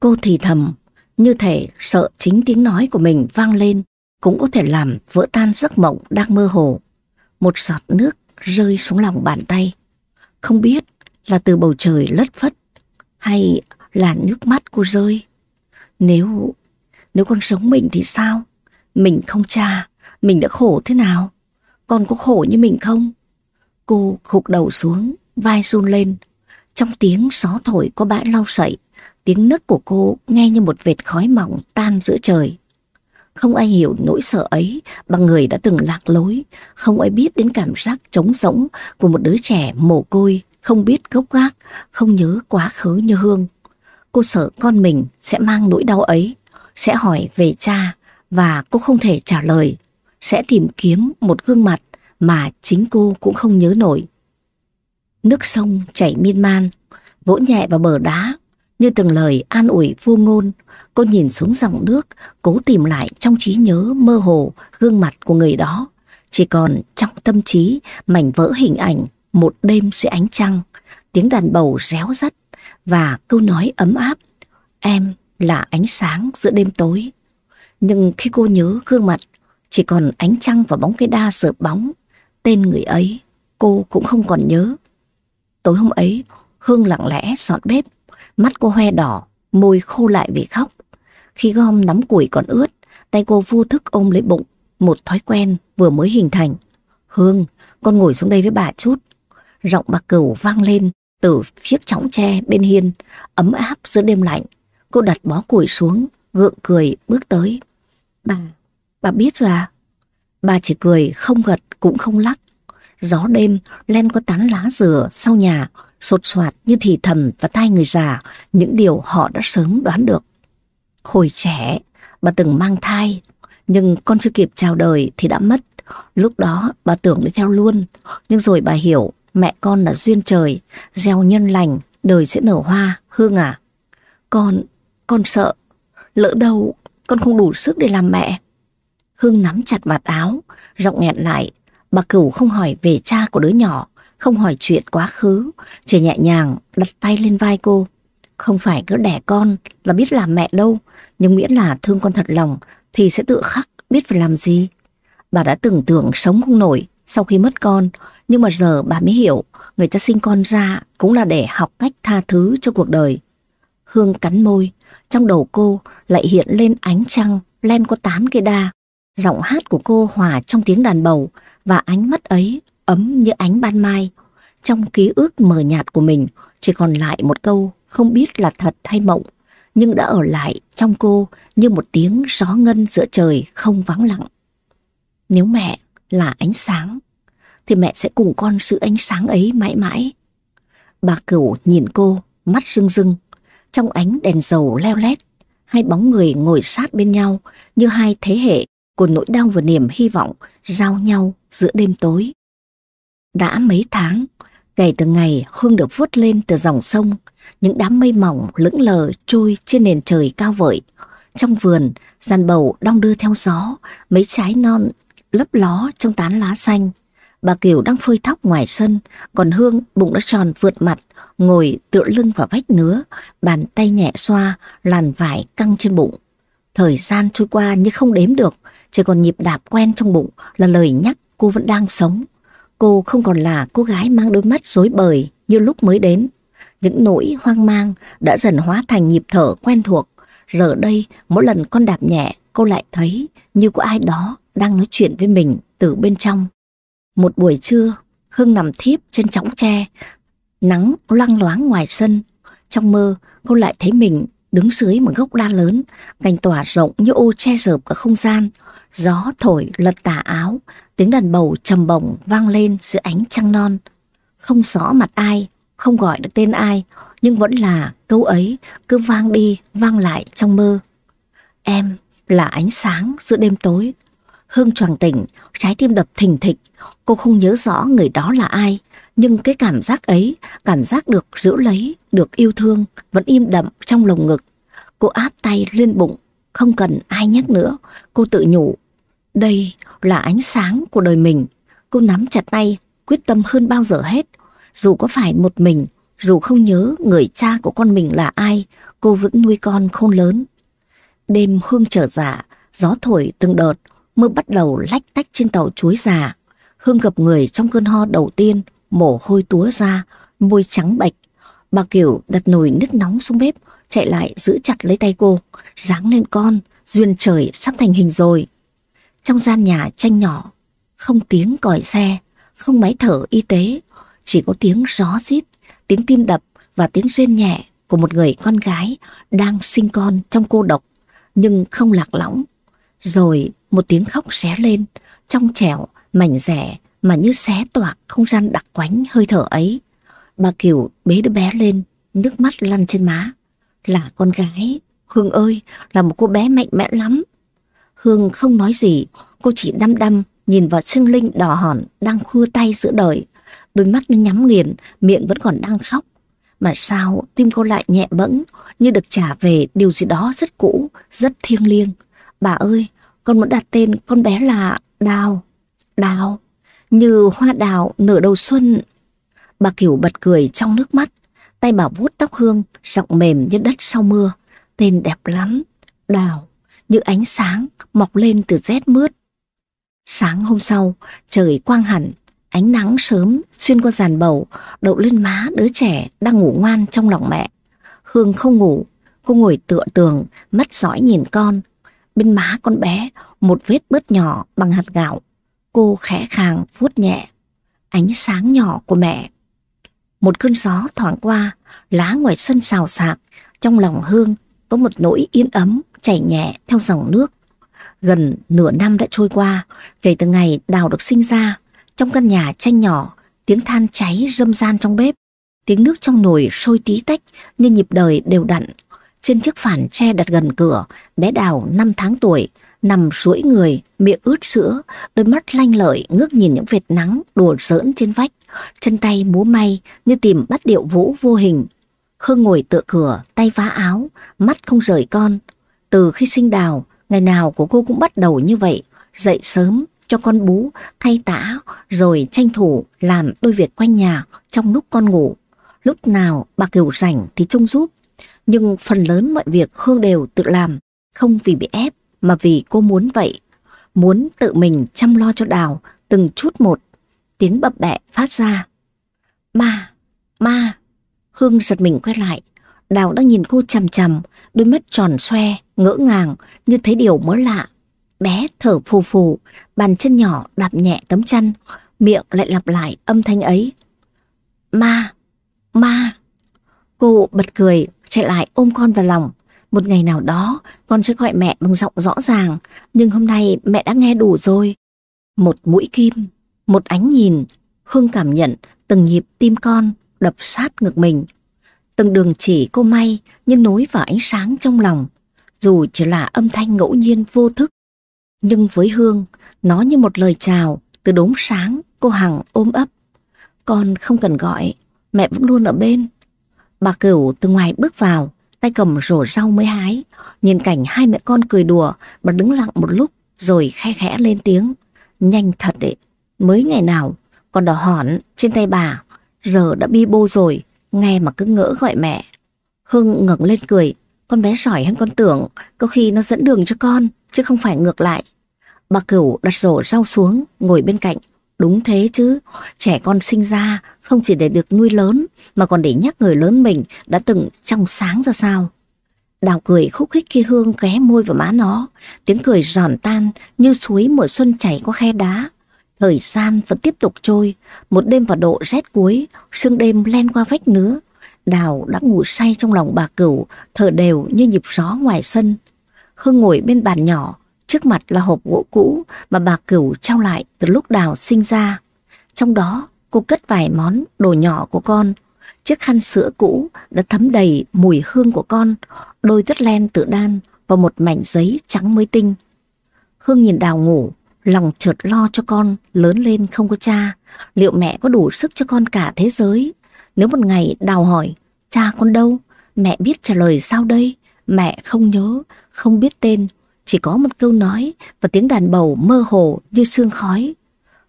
Cô thì thầm, như thể sợ chính tiếng nói của mình vang lên, cũng có thể làm vỡ tan giấc mộng đang mơ hồ. Một giọt nước rơi xuống lòng bàn tay. Không biết là từ bầu trời lất phất hay là nước mắt cô rơi. Nếu nếu con sống mình thì sao? Mình không cha, mình đã khổ thế nào? Con có khổ như mình không? Cô gục đầu xuống, vai run lên. Trong tiếng gió thổi có bãi lau sậy, tiếng nấc của cô nghe như một vệt khói mỏng tan giữa trời. Không ai hiểu nỗi sợ ấy bằng người đã từng lạc lối, không ai biết đến cảm giác trống rỗng của một đứa trẻ mồ côi, không biết gốc gác, không nhớ quá khứ như Hương. Cô sợ con mình sẽ mang nỗi đau ấy sẽ hỏi về cha và cô không thể trả lời, sẽ tìm kiếm một gương mặt mà chính cô cũng không nhớ nổi. Nước sông chảy miên man, vỗ nhẹ vào bờ đá, như từng lời an ủi vô ngôn, cô nhìn xuống dòng nước, cố tìm lại trong trí nhớ mơ hồ gương mặt của người đó. Chỉ còn trong tâm trí mảnh vỡ hình ảnh một đêm dưới ánh trăng, tiếng đàn bầu réo rắt và câu nói ấm áp. Em là ánh sáng giữa đêm tối. Nhưng khi cô nhớ gương mặt, chỉ còn ánh trăng và bóng cây đa sợ bóng, tên người ấy cô cũng không còn nhớ. Tối hôm ấy, Hương lặng lẽ dọn bếp, mắt cô hoe đỏ, môi khô lại vì khóc. Khi gom nắm củi còn ướt, tay cô vô thức ôm lấy bụng, một thói quen vừa mới hình thành. Hương, con ngồi xuống đây với bà chút. Giọng bà cửu vang lên từ chiếc chõng tre bên hiên, ấm áp giữa đêm lạnh. Cô đặt bó củi xuống, gượng cười bước tới. Bà, bà biết rồi à? Bà chỉ cười không gật cũng không lắc. Gió đêm len có tán lá dừa sau nhà, sột soạt như thì thầm và tai người già, những điều họ đã sớm đoán được. Hồi trẻ, bà từng mang thai, nhưng con chưa kịp chào đời thì đã mất. Lúc đó bà tưởng đi theo luôn, nhưng rồi bà hiểu mẹ con là duyên trời, gieo nhân lành, đời sẽ nở hoa, hương à. Con, con sợ, lỡ đâu con không đủ sức để làm mẹ. Hương nắm chặt vạt áo, giọng nghẹn lại. Bà cửu không hỏi về cha của đứa nhỏ, không hỏi chuyện quá khứ, chỉ nhẹ nhàng đặt tay lên vai cô. Không phải cứ đẻ con là biết làm mẹ đâu, nhưng miễn là thương con thật lòng thì sẽ tự khắc biết phải làm gì. Bà đã tưởng tượng sống không nổi sau khi mất con, nhưng mà giờ bà mới hiểu người ta sinh con ra cũng là để học cách tha thứ cho cuộc đời. Hương cắn môi, trong đầu cô lại hiện lên ánh trăng len qua tán cây đa. Giọng hát của cô hòa trong tiếng đàn bầu và ánh mắt ấy ấm như ánh ban mai. Trong ký ức mờ nhạt của mình chỉ còn lại một câu không biết là thật hay mộng, nhưng đã ở lại trong cô như một tiếng gió ngân giữa trời không vắng lặng. Nếu mẹ là ánh sáng, thì mẹ sẽ cùng con sự ánh sáng ấy mãi mãi. Bà cửu nhìn cô, mắt rưng rưng, trong ánh đèn dầu leo lét, hai bóng người ngồi sát bên nhau như hai thế hệ của nỗi đau và niềm hy vọng giao nhau giữa đêm tối. Đã mấy tháng, kể từ ngày Hương được vuốt lên từ dòng sông, những đám mây mỏng lững lờ trôi trên nền trời cao vợi. Trong vườn, giàn bầu đong đưa theo gió, mấy trái non lấp ló trong tán lá xanh. Bà Kiều đang phơi thóc ngoài sân, còn Hương bụng đã tròn vượt mặt, ngồi tựa lưng vào vách nứa, bàn tay nhẹ xoa, làn vải căng trên bụng. Thời gian trôi qua như không đếm được, chỉ còn nhịp đạp quen trong bụng là lời nhắc cô vẫn đang sống. Cô không còn là cô gái mang đôi mắt rối bời như lúc mới đến. Những nỗi hoang mang đã dần hóa thành nhịp thở quen thuộc. Giờ đây, mỗi lần con đạp nhẹ, cô lại thấy như có ai đó đang nói chuyện với mình từ bên trong. Một buổi trưa, Hưng nằm thiếp trên chõng tre, nắng loang loáng ngoài sân. Trong mơ, cô lại thấy mình đứng dưới một gốc đa lớn, cành tỏa rộng như ô che rợp cả không gian. Gió thổi lật tà áo, tiếng đàn bầu trầm bổng vang lên giữa ánh trăng non. Không rõ mặt ai, không gọi được tên ai, nhưng vẫn là câu ấy cứ vang đi, vang lại trong mơ. Em là ánh sáng giữa đêm tối. Hương choàng tỉnh, trái tim đập thình thịch. Cô không nhớ rõ người đó là ai, nhưng cái cảm giác ấy, cảm giác được giữ lấy, được yêu thương, vẫn im đậm trong lồng ngực. Cô áp tay lên bụng, không cần ai nhắc nữa. Cô tự nhủ, đây là ánh sáng của đời mình. Cô nắm chặt tay, quyết tâm hơn bao giờ hết. Dù có phải một mình, dù không nhớ người cha của con mình là ai, cô vẫn nuôi con khôn lớn. Đêm hương trở dạ, gió thổi từng đợt, mưa bắt đầu lách tách trên tàu chuối già. Hương gặp người trong cơn ho đầu tiên, mồ hôi túa ra, môi trắng bệch. Bà Kiều đặt nồi nước nóng xuống bếp, chạy lại giữ chặt lấy tay cô. Ráng lên con, duyên trời sắp thành hình rồi. Trong gian nhà tranh nhỏ, không tiếng còi xe, không máy thở y tế, chỉ có tiếng gió rít, tiếng tim đập và tiếng rên nhẹ của một người con gái đang sinh con trong cô độc, nhưng không lạc lõng. Rồi một tiếng khóc xé lên, trong trẻo, mảnh rẻ mà như xé toạc không gian đặc quánh hơi thở ấy. Bà Kiều bế đứa bé lên, nước mắt lăn trên má. Là con gái, Hương ơi, là một cô bé mạnh mẽ lắm. Hương không nói gì, cô chỉ đăm đăm nhìn vào sinh linh đỏ hòn đang khua tay giữa đời. Đôi mắt nó nhắm nghiền, miệng vẫn còn đang khóc. Mà sao tim cô lại nhẹ bẫng như được trả về điều gì đó rất cũ, rất thiêng liêng. Bà ơi, con muốn đặt tên con bé là Đào. Đào, như hoa đào nở đầu xuân. Bà Kiều bật cười trong nước mắt, tay bà vuốt tóc Hương, giọng mềm như đất sau mưa. Tên đẹp lắm, Đào, như ánh sáng mọc lên từ rét mướt. Sáng hôm sau, trời quang hẳn, ánh nắng sớm xuyên qua giàn bầu, đậu lên má đứa trẻ đang ngủ ngoan trong lòng mẹ. Hương không ngủ, cô ngồi tựa tường, mắt dõi nhìn con. Bên má con bé, một vết bớt nhỏ bằng hạt gạo. Cô khẽ khàng vuốt nhẹ, ánh sáng nhỏ của mẹ. Một cơn gió thoảng qua, lá ngoài sân xào xạc, trong lòng Hương có một nỗi yên ấm chảy nhẹ theo dòng nước. Gần nửa năm đã trôi qua, kể từ ngày Đào được sinh ra, trong căn nhà tranh nhỏ, tiếng than cháy râm ran trong bếp, tiếng nước trong nồi sôi tí tách như nhịp đời đều đặn. Trên chiếc phản tre đặt gần cửa, bé Đào 5 tháng tuổi, nằm duỗi người, miệng ướt sữa, đôi mắt lanh lợi ngước nhìn những vệt nắng đùa giỡn trên vách, chân tay múa may như tìm bắt điệu vũ vô hình. Hương ngồi tựa cửa, tay vá áo, mắt không rời con. Từ khi sinh Đào, Ngày nào của cô cũng bắt đầu như vậy, dậy sớm, cho con bú, thay tã, rồi tranh thủ làm đôi việc quanh nhà trong lúc con ngủ. Lúc nào bà Kiều rảnh thì trông giúp, nhưng phần lớn mọi việc Hương đều tự làm, không vì bị ép mà vì cô muốn vậy. Muốn tự mình chăm lo cho Đào từng chút một. Tiếng bập bẹ phát ra. Ma, ma. Hương giật mình quay lại. Đào đang nhìn cô chằm chằm, đôi mắt tròn xoe, ngỡ ngàng như thấy điều mới lạ. Bé thở phù phù, bàn chân nhỏ đạp nhẹ tấm chăn, miệng lại lặp lại âm thanh ấy. Ma, ma. Cô bật cười, chạy lại ôm con vào lòng. Một ngày nào đó, con sẽ gọi mẹ bằng giọng rõ ràng, nhưng hôm nay mẹ đã nghe đủ rồi. Một mũi kim, một ánh nhìn, Hương cảm nhận từng nhịp tim con đập sát ngực mình. Từng đường chỉ cô may như nối vào ánh sáng trong lòng, dù chỉ là âm thanh ngẫu nhiên vô thức. Nhưng với Hương, nó như một lời chào từ đốm sáng cô Hằng ôm ấp. Con không cần gọi, mẹ vẫn luôn ở bên. Bà Cửu từ ngoài bước vào, tay cầm rổ rau mới hái. Nhìn cảnh hai mẹ con cười đùa, bà đứng lặng một lúc rồi khe khẽ lên tiếng. Nhanh thật đấy, mới ngày nào còn đỏ hỏn trên tay bà, giờ đã bi bô rồi, nghe mà cứ ngỡ gọi mẹ. Hưng ngẩng lên cười, con bé giỏi hơn con tưởng, có khi nó dẫn đường cho con, chứ không phải ngược lại. Bà Cửu đặt rổ rau xuống, ngồi bên cạnh. Đúng thế chứ, trẻ con sinh ra không chỉ để được nuôi lớn, mà còn để nhắc người lớn mình đã từng trong sáng ra sao. Đào cười khúc khích khi Hương ghé môi vào má nó, tiếng cười giòn tan như suối mùa xuân chảy qua khe đá. Thời gian vẫn tiếp tục trôi, một đêm vào độ rét cuối, sương đêm len qua vách nứa. Đào đã ngủ say trong lòng bà cửu, thở đều như nhịp gió ngoài sân. Hương ngồi bên bàn nhỏ, trước mặt là hộp gỗ cũ mà bà cửu trao lại từ lúc Đào sinh ra. Trong đó, cô cất vài món đồ nhỏ của con. Chiếc khăn sữa cũ đã thấm đầy mùi hương của con, đôi tất len tự đan và một mảnh giấy trắng mới tinh. Hương nhìn Đào ngủ, lòng chợt lo cho con lớn lên không có cha, liệu mẹ có đủ sức cho con cả thế giới? Nếu một ngày Đào hỏi, cha con đâu? Mẹ biết trả lời sao đây? Mẹ không nhớ, không biết tên, chỉ có một câu nói và tiếng đàn bầu mơ hồ như sương khói.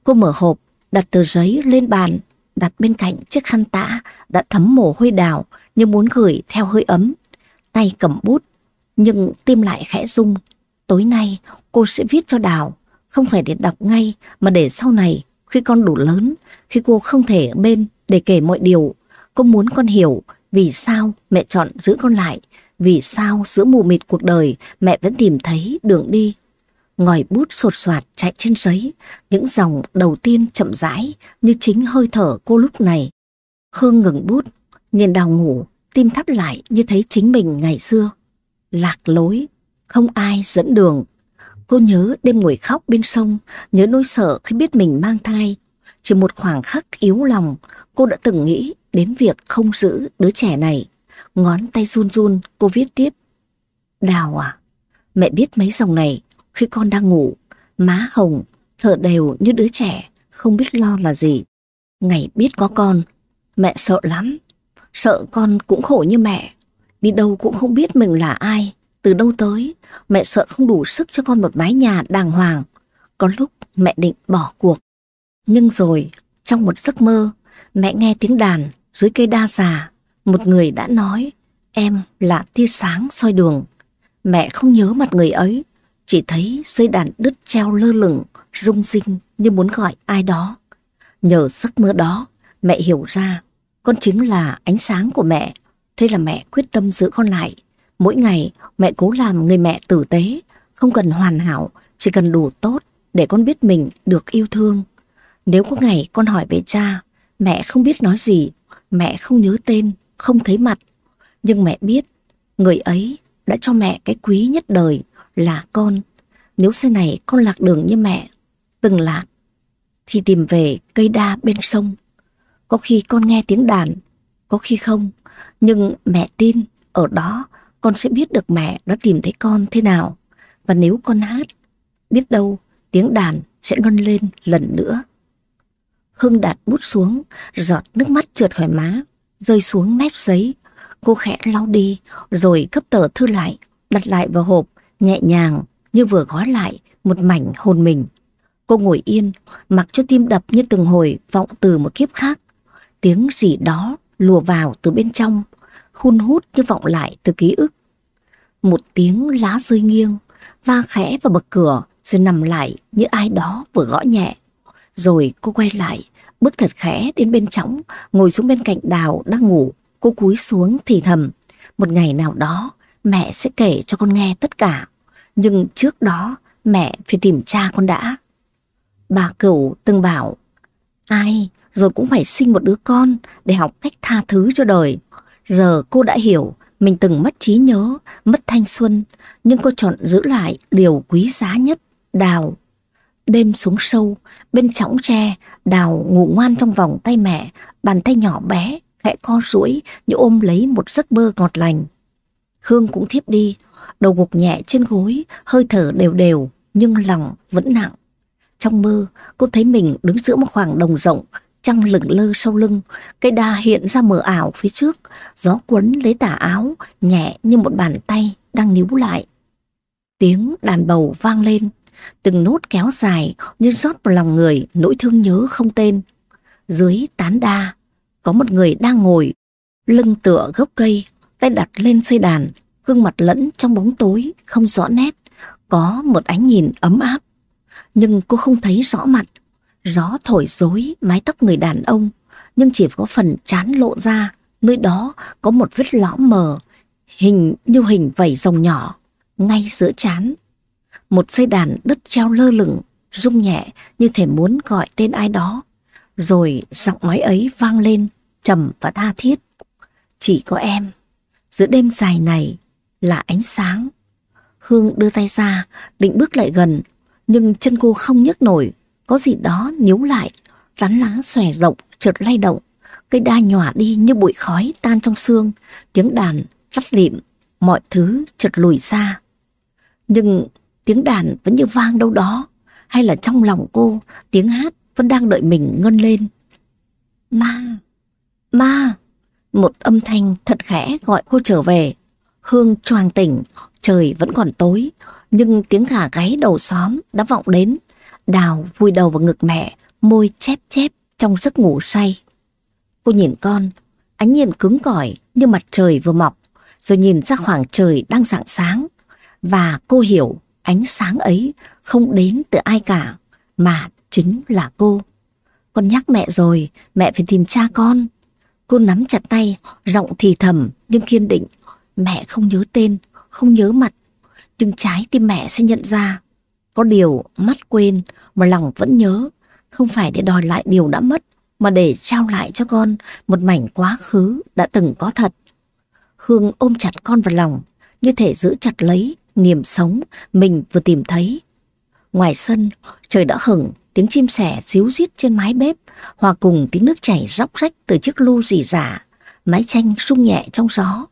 Cô mở hộp, đặt tờ giấy lên bàn, đặt bên cạnh chiếc khăn tã đã thấm mồ hôi đào như muốn gửi theo hơi ấm. Tay cầm bút, nhưng tim lại khẽ rung. Tối nay cô sẽ viết cho Đào, không phải để đọc ngay mà để sau này khi con đủ lớn, khi cô không thể ở bên để kể mọi điều. Cô muốn con hiểu vì sao mẹ chọn giữ con lại, vì sao giữa mù mịt cuộc đời mẹ vẫn tìm thấy đường đi. Ngòi bút sột soạt chạy trên giấy, những dòng đầu tiên chậm rãi như chính hơi thở cô lúc này. Hương ngừng bút, nhìn đào ngủ, tim thắt lại như thấy chính mình ngày xưa. Lạc lối, không ai dẫn đường. Cô nhớ đêm ngồi khóc bên sông, nhớ nỗi sợ khi biết mình mang thai. Chỉ một khoảng khắc yếu lòng, cô đã từng nghĩ đến việc không giữ đứa trẻ này. Ngón tay run run, cô viết tiếp. Đào à, mẹ biết mấy dòng này khi con đang ngủ, má hồng, thở đều như đứa trẻ, không biết lo là gì. Ngày biết có con, mẹ sợ lắm. Sợ con cũng khổ như mẹ. Đi đâu cũng không biết mình là ai, từ đâu tới. Mẹ sợ không đủ sức cho con một mái nhà đàng hoàng. Có lúc mẹ định bỏ cuộc. Nhưng rồi, trong một giấc mơ, mẹ nghe tiếng đàn dưới cây đa già. Một người đã nói, em là tia sáng soi đường. Mẹ không nhớ mặt người ấy, chỉ thấy dây đàn đứt treo lơ lửng, rung rinh như muốn gọi ai đó. Nhờ giấc mơ đó, mẹ hiểu ra con chính là ánh sáng của mẹ. Thế là mẹ quyết tâm giữ con lại. Mỗi ngày mẹ cố làm người mẹ tử tế, không cần hoàn hảo, chỉ cần đủ tốt để con biết mình được yêu thương. Nếu có ngày con hỏi về cha, mẹ không biết nói gì, mẹ không nhớ tên, không thấy mặt. Nhưng mẹ biết, người ấy đã cho mẹ cái quý nhất đời là con. Nếu sau này con lạc đường như mẹ, từng lạc, thì tìm về cây đa bên sông. Có khi con nghe tiếng đàn, có khi không. Nhưng mẹ tin ở đó con sẽ biết được mẹ đã tìm thấy con thế nào. Và nếu con hát, biết đâu tiếng đàn sẽ ngân lên lần nữa. Hưng đặt bút xuống, giọt nước mắt trượt khỏi má, rơi xuống mép giấy. Cô khẽ lau đi, rồi cấp tờ thư lại, đặt lại vào hộp, nhẹ nhàng, như vừa gói lại một mảnh hồn mình. Cô ngồi yên, mặc cho tim đập như từng hồi vọng từ một kiếp khác. Tiếng gì đó lùa vào từ bên trong, hun hút như vọng lại từ ký ức. Một tiếng lá rơi nghiêng, va khẽ vào bậc cửa rồi nằm lại như ai đó vừa gõ nhẹ. Rồi cô quay lại, bước thật khẽ đến bên trống ngồi xuống bên cạnh đào đang ngủ. Cô cúi xuống thì thầm, một ngày nào đó mẹ sẽ kể cho con nghe tất cả. Nhưng trước đó mẹ phải tìm cha con đã. Bà cửu từng bảo, ai rồi cũng phải sinh một đứa con để học cách tha thứ cho đời. Giờ cô đã hiểu mình từng mất trí nhớ, mất thanh xuân, nhưng cô chọn giữ lại điều quý giá nhất, đào. Đêm xuống sâu, bên trõng tre, đào ngủ ngoan trong vòng tay mẹ, bàn tay nhỏ bé, khẽ co duỗi như ôm lấy một giấc mơ ngọt lành. Hương cũng thiếp đi, đầu gục nhẹ trên gối, hơi thở đều đều, nhưng lòng vẫn nặng. Trong mơ, cô thấy mình đứng giữa một khoảng đồng rộng, trăng lửng lơ sau lưng, cây đa hiện ra mờ ảo phía trước, gió quấn lấy tà áo, nhẹ như một bàn tay đang níu lại. Tiếng đàn bầu vang lên, từng nốt kéo dài như rót vào lòng người nỗi thương nhớ không tên. Dưới tán đa, có một người đang ngồi, lưng tựa gốc cây, tay đặt lên dây đàn, gương mặt lẫn trong bóng tối, không rõ nét, có một ánh nhìn ấm áp. Nhưng cô không thấy rõ mặt, gió thổi rối mái tóc người đàn ông, nhưng chỉ có phần chán lộ ra, nơi đó có một vết lõm mờ, hình như hình vảy rồng nhỏ, ngay giữa chán. Một dây đàn đứt treo lơ lửng, rung nhẹ như thể muốn gọi tên ai đó. Rồi giọng nói ấy vang lên, trầm và tha thiết. Chỉ có em, giữa đêm dài này là ánh sáng. Hương đưa tay ra, định bước lại gần, nhưng chân cô không nhấc nổi, có gì đó nhíu lại, rắn lá xòe rộng, chợt lay động. Cây đa nhòa đi như bụi khói tan trong xương, tiếng đàn rắt lịm, mọi thứ chợt lùi xa. Nhưng tiếng đàn vẫn như vang đâu đó, hay là trong lòng cô, tiếng hát vẫn đang đợi mình ngân lên. Ma, ma, một âm thanh thật khẽ gọi cô trở về. Hương choàng tỉnh, trời vẫn còn tối, nhưng tiếng gà gáy đầu xóm đã vọng đến. Đào vui đầu vào ngực mẹ, môi chép chép trong giấc ngủ say. Cô nhìn con, ánh nhìn cứng cỏi như mặt trời vừa mọc, rồi nhìn ra khoảng trời đang rạng sáng. Và cô hiểu ánh sáng ấy không đến từ ai cả, mà chính là cô. Con nhắc mẹ rồi, mẹ phải tìm cha con. Cô nắm chặt tay, giọng thì thầm nhưng kiên định. Mẹ không nhớ tên, không nhớ mặt, nhưng trái tim mẹ sẽ nhận ra. Có điều mắt quên mà lòng vẫn nhớ, không phải để đòi lại điều đã mất, mà để trao lại cho con một mảnh quá khứ đã từng có thật. Hương ôm chặt con vào lòng, như thể giữ chặt lấy niềm sống mình vừa tìm thấy. Ngoài sân, trời đã hửng, tiếng chim sẻ xíu rít trên mái bếp, hòa cùng tiếng nước chảy róc rách từ chiếc lu rỉ rả, mái tranh rung nhẹ trong gió.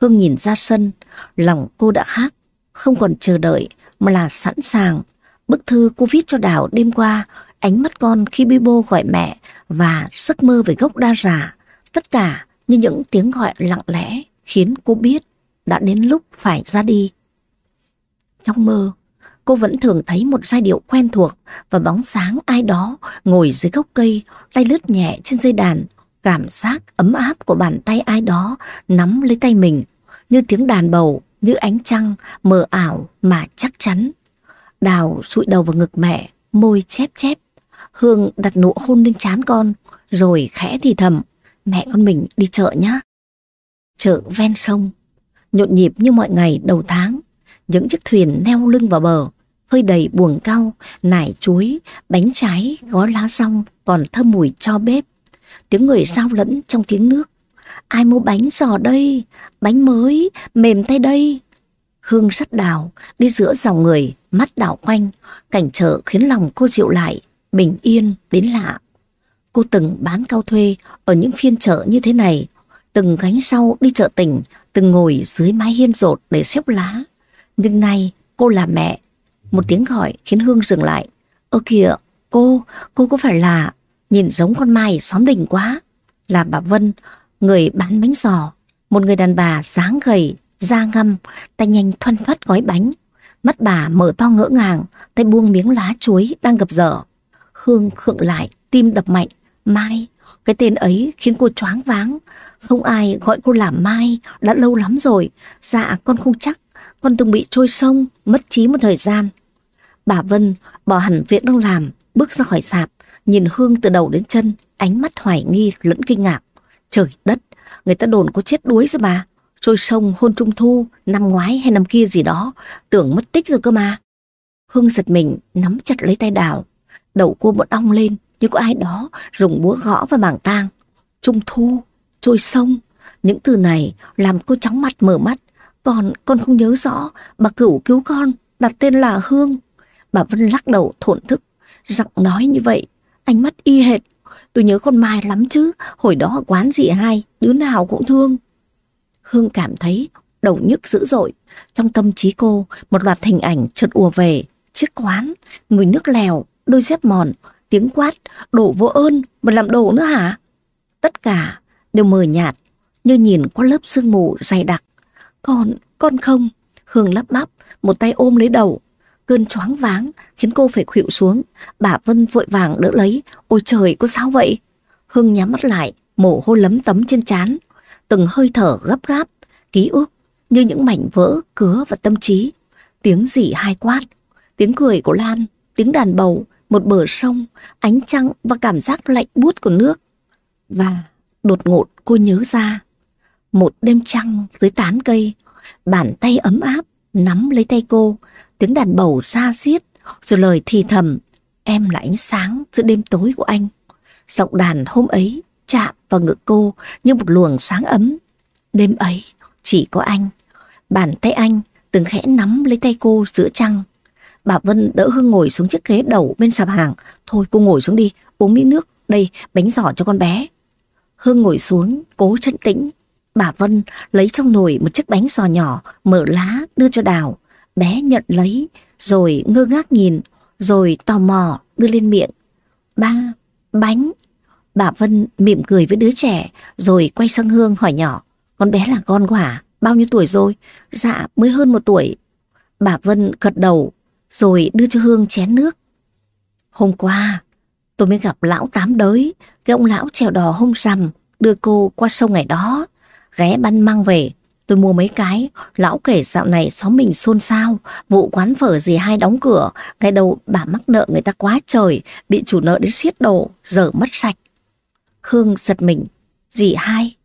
Hương nhìn ra sân, lòng cô đã khác, không còn chờ đợi mà là sẵn sàng. Bức thư cô viết cho Đào đêm qua, ánh mắt con khi Bibo gọi mẹ và giấc mơ về gốc đa già, tất cả như những tiếng gọi lặng lẽ khiến cô biết đã đến lúc phải ra đi. Trong mơ, cô vẫn thường thấy một giai điệu quen thuộc và bóng sáng ai đó ngồi dưới gốc cây, tay lướt nhẹ trên dây đàn. Cảm giác ấm áp của bàn tay ai đó nắm lấy tay mình, như tiếng đàn bầu, như ánh trăng, mờ ảo mà chắc chắn. Đào sụi đầu vào ngực mẹ, môi chép chép. Hương đặt nụ hôn lên trán con, rồi khẽ thì thầm, mẹ con mình đi chợ nhá. Chợ ven sông, nhộn nhịp như mọi ngày đầu tháng, những chiếc thuyền neo lưng vào bờ, hơi đầy buồng cao, nải chuối, bánh trái, gói lá rong còn thơm mùi cho bếp. Tiếng người giao lẫn trong tiếng nước. Ai mua bánh giò đây? Bánh mới, mềm tay đây. Hương sắt đào, đi giữa dòng người, mắt đảo quanh. Cảnh chợ khiến lòng cô dịu lại, bình yên đến lạ. Cô từng bán cao thuê ở những phiên chợ như thế này, từng gánh sau đi chợ tỉnh, từng ngồi dưới mái hiên rột để xếp lá. Nhưng nay cô là mẹ. Một tiếng gọi khiến Hương dừng lại. Ơ kìa, cô, cô có phải là... Nhìn giống con mai xóm đình quá. Là bà Vân, người bán bánh giò. Một người đàn bà dáng gầy, da ngâm, tay nhanh thoăn thoắt gói bánh. Mắt bà mở to ngỡ ngàng, tay buông miếng lá chuối đang gập dở. Hương khựng lại, tim đập mạnh. Mai, cái tên ấy khiến cô choáng váng. Không ai gọi cô là Mai, đã lâu lắm rồi. Dạ, con không chắc. Con từng bị trôi sông, mất trí một thời gian. Bà Vân bỏ hẳn việc đang làm, bước ra khỏi sạp, nhìn Hương từ đầu đến chân, ánh mắt hoài nghi lẫn kinh ngạc. Trời đất, người ta đồn có chết đuối rồi mà. Trôi sông hôn trung thu, năm ngoái hay năm kia gì đó, tưởng mất tích rồi cơ mà. Hương giật mình, nắm chặt lấy tay đào. Đầu cô bỗng ong lên, như có ai đó dùng búa gõ vào mảng tang. Trung thu, trôi sông, những từ này làm cô chóng mặt mở mắt. Còn con không nhớ rõ, bà cửu cứu con, đặt tên là Hương. Bà Vân lắc đầu thổn thức, giọng nói như vậy, ánh mắt y hệt. Tôi nhớ con Mai lắm chứ, hồi đó quán chị hai, đứa nào cũng thương. Hương cảm thấy đầu nhức dữ dội. Trong tâm trí cô, một loạt hình ảnh chợt ùa về. Chiếc quán, người nước lèo, đôi dép mòn, tiếng quát, đổ vô ơn mà làm đổ nữa hả? Tất cả đều mờ nhạt, như nhìn qua lớp sương mù dày đặc. còn con không. Hương lắp bắp, một tay ôm lấy đầu. Cơn choáng váng khiến cô phải khuỵu xuống. Bà Vân vội vàng đỡ lấy. Ôi trời, có sao vậy? Hương nhắm mắt lại, mồ hôi lấm tấm trên trán từng hơi thở gấp gáp, ký ức như những mảnh vỡ cứa vào tâm trí. Tiếng gì hai quát, tiếng cười của Lan, tiếng đàn bầu, một bờ sông, ánh trăng và cảm giác lạnh buốt của nước. Và đột ngột cô nhớ ra, một đêm trăng dưới tán cây, bàn tay ấm áp nắm lấy tay cô, tiếng đàn bầu xa xiết, rồi lời thì thầm, em là ánh sáng giữa đêm tối của anh. Giọng đàn hôm ấy chạm vào ngực cô như một luồng sáng ấm. Đêm ấy, chỉ có anh. Bàn tay anh từng khẽ nắm lấy tay cô giữa trăng. Bà Vân đỡ Hương ngồi xuống chiếc ghế đầu bên sạp hàng. Thôi cô ngồi xuống đi, uống miếng nước. Đây, bánh giỏ cho con bé. Hương ngồi xuống, cố chân tĩnh. Bà Vân lấy trong nồi một chiếc bánh giò nhỏ, mở lá, đưa cho Đào. Bé nhận lấy, rồi ngơ ngác nhìn, rồi tò mò đưa lên miệng. Ba, bánh, Bà Vân mỉm cười với đứa trẻ rồi quay sang Hương hỏi nhỏ. Con bé là con của hả? Bao nhiêu tuổi rồi? Dạ mới hơn một tuổi. Bà Vân gật đầu rồi đưa cho Hương chén nước. Hôm qua tôi mới gặp lão tám đới, cái ông lão trèo đò hôm rằm đưa cô qua sông ngày đó. Ghé băn mang về, tôi mua mấy cái, lão kể dạo này xóm mình xôn xao, vụ quán phở gì hai đóng cửa, ngày đầu bà mắc nợ người ta quá trời, bị chủ nợ đến xiết đổ, giờ mất sạch. Hương giật mình. Dì hai.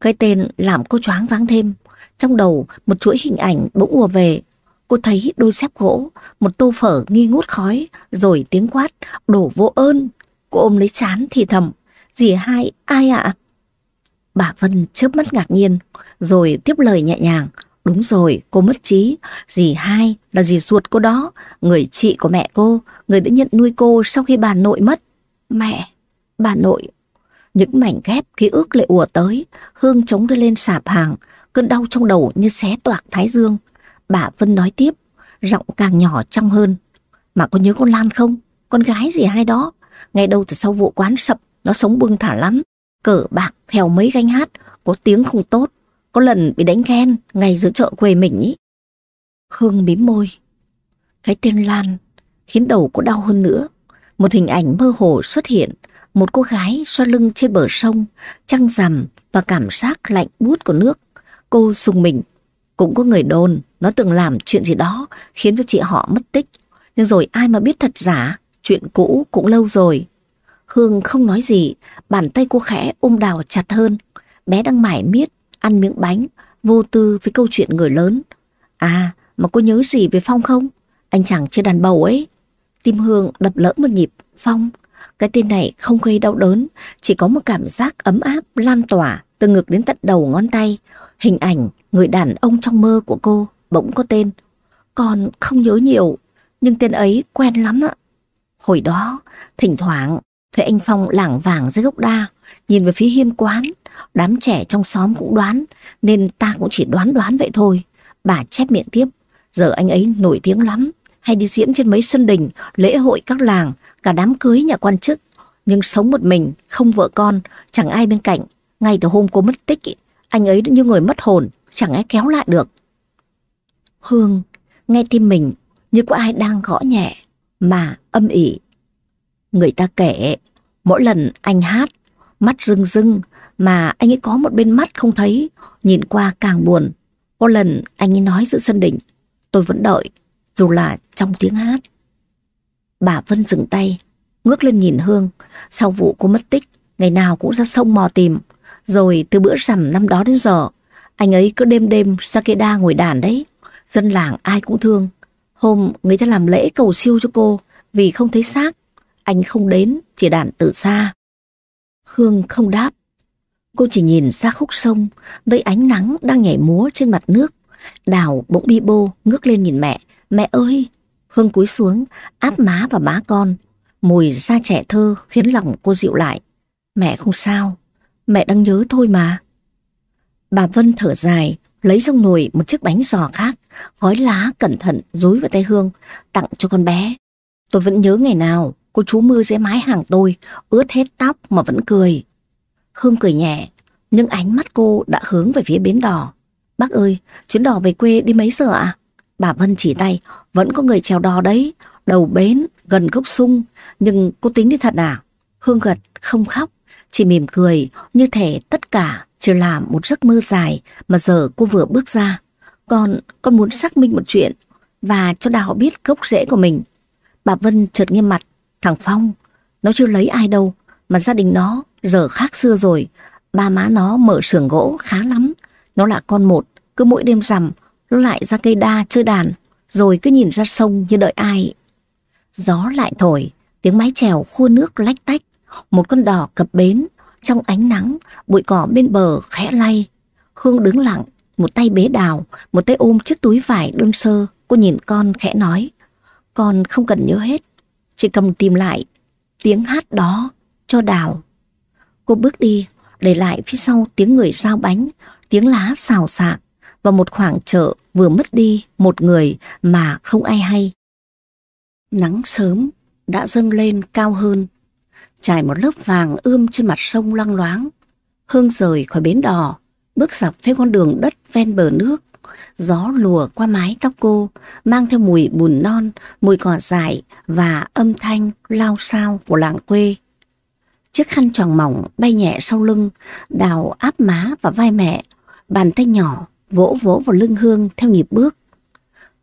Cái tên làm cô choáng váng thêm. Trong đầu một chuỗi hình ảnh bỗng ùa về. Cô thấy đôi xếp gỗ, một tô phở nghi ngút khói, rồi tiếng quát, đổ vô ơn. Cô ôm lấy chán thì thầm. Dì hai, ai ạ? Bà Vân chớp mắt ngạc nhiên, rồi tiếp lời nhẹ nhàng. Đúng rồi, cô mất trí. Dì hai là dì ruột cô đó, người chị của mẹ cô, người đã nhận nuôi cô sau khi bà nội mất. Mẹ, bà nội, những mảnh ghép ký ức lại ùa tới, Hương chống đưa lên sạp hàng, cơn đau trong đầu như xé toạc thái dương. Bà Vân nói tiếp, giọng càng nhỏ trong hơn. Mà có nhớ con Lan không? Con gái gì hai đó? Ngày đầu từ sau vụ quán sập, nó sống bưng thả lắm. Cờ bạc theo mấy gánh hát, có tiếng không tốt. Có lần bị đánh ghen ngay giữa chợ quê mình ý. Hương mím môi. Cái tên Lan khiến đầu cô đau hơn nữa. Một hình ảnh mơ hồ xuất hiện, một cô gái xoa lưng trên bờ sông, trăng rằm và cảm giác lạnh buốt của nước. Cô sùng mình. Cũng có người đồn nó từng làm chuyện gì đó khiến cho chị họ mất tích. Nhưng rồi ai mà biết thật giả, chuyện cũ cũng lâu rồi. Hương không nói gì, bàn tay cô khẽ ôm đào chặt hơn. Bé đang mải miết, ăn miếng bánh, vô tư với câu chuyện người lớn. À, mà cô nhớ gì về Phong không? Anh chàng chơi đàn bầu ấy. Tim Hương đập lỡ một nhịp. Phong, cái tên này không gây đau đớn, chỉ có một cảm giác ấm áp lan tỏa từ ngực đến tận đầu ngón tay. Hình ảnh người đàn ông trong mơ của cô bỗng có tên. Còn không nhớ nhiều, nhưng tên ấy quen lắm ạ. Hồi đó, thỉnh thoảng, thấy anh Phong lảng vàng dưới gốc đa, nhìn về phía hiên quán. Đám trẻ trong xóm cũng đoán, nên ta cũng chỉ đoán đoán vậy thôi. Bà chép miệng tiếp, giờ anh ấy nổi tiếng lắm, hay đi diễn trên mấy sân đình, lễ hội các làng, cả đám cưới nhà quan chức. Nhưng sống một mình, không vợ con, chẳng ai bên cạnh. Ngay từ hôm cô mất tích, anh ấy như người mất hồn, chẳng ai kéo lại được. Hương nghe tim mình như có ai đang gõ nhẹ mà âm ỉ. Người ta kể, mỗi lần anh hát, mắt rưng rưng mà anh ấy có một bên mắt không thấy, nhìn qua càng buồn. Có lần anh ấy nói giữa sân đỉnh, tôi vẫn đợi, dù là trong tiếng hát. Bà Vân dừng tay, ngước lên nhìn Hương, sau vụ cô mất tích, ngày nào cũng ra sông mò tìm, rồi từ bữa rằm năm đó đến giờ, anh ấy cứ đêm đêm ra cây đa ngồi đàn đấy. Dân làng ai cũng thương. Hôm người ta làm lễ cầu siêu cho cô vì không thấy xác. Anh không đến, chỉ đàn từ xa. khương không đáp. Cô chỉ nhìn ra khúc sông, nơi ánh nắng đang nhảy múa trên mặt nước. Đào bỗng bi bô ngước lên nhìn mẹ. Mẹ ơi! Hương cúi xuống, áp má vào má con. Mùi da trẻ thơ khiến lòng cô dịu lại. Mẹ không sao, mẹ đang nhớ thôi mà. Bà Vân thở dài, lấy trong nồi một chiếc bánh giò khác, gói lá cẩn thận dối vào tay Hương, tặng cho con bé. Tôi vẫn nhớ ngày nào, cô chú mưa dưới mái hàng tôi, ướt hết tóc mà vẫn cười. Hương cười nhẹ, nhưng ánh mắt cô đã hướng về phía bến đò. Bác ơi, chuyến đò về quê đi mấy giờ ạ? Bà Vân chỉ tay, vẫn có người chèo đò đấy, đầu bến, gần gốc sung, nhưng cô tính đi thật à? Hương gật, không khóc, chỉ mỉm cười như thể tất cả chỉ là một giấc mơ dài mà giờ cô vừa bước ra. Con, con muốn xác minh một chuyện và cho Đào biết gốc rễ của mình. Bà Vân chợt nghiêm mặt, thằng Phong, nó chưa lấy ai đâu, mà gia đình nó giờ khác xưa rồi. Ba má nó mở xưởng gỗ khá lắm. Nó là con một, cứ mỗi đêm rằm, nó lại ra cây đa chơi đàn, rồi cứ nhìn ra sông như đợi ai. Gió lại thổi, tiếng mái chèo khua nước lách tách, một con đò cập bến, trong ánh nắng, bụi cỏ bên bờ khẽ lay. Hương đứng lặng, một tay bế đào, một tay ôm chiếc túi vải đơn sơ. Cô nhìn con khẽ nói, con không cần nhớ hết, chị cầm tìm lại tiếng hát đó cho đào. Cô bước đi, để lại phía sau tiếng người giao bánh, tiếng lá xào xạc và một khoảng chợ vừa mất đi một người mà không ai hay. Nắng sớm đã dâng lên cao hơn trải một lớp vàng ươm trên mặt sông lăng loáng. Hương rời khỏi bến đò, bước dọc theo con đường đất ven bờ nước. Gió lùa qua mái tóc cô, mang theo mùi bùn non, mùi cỏ dại và âm thanh lao sao của làng quê. Chiếc khăn tròn mỏng bay nhẹ sau lưng, đào áp má và vai mẹ, bàn tay nhỏ vỗ vỗ vào lưng Hương theo nhịp bước.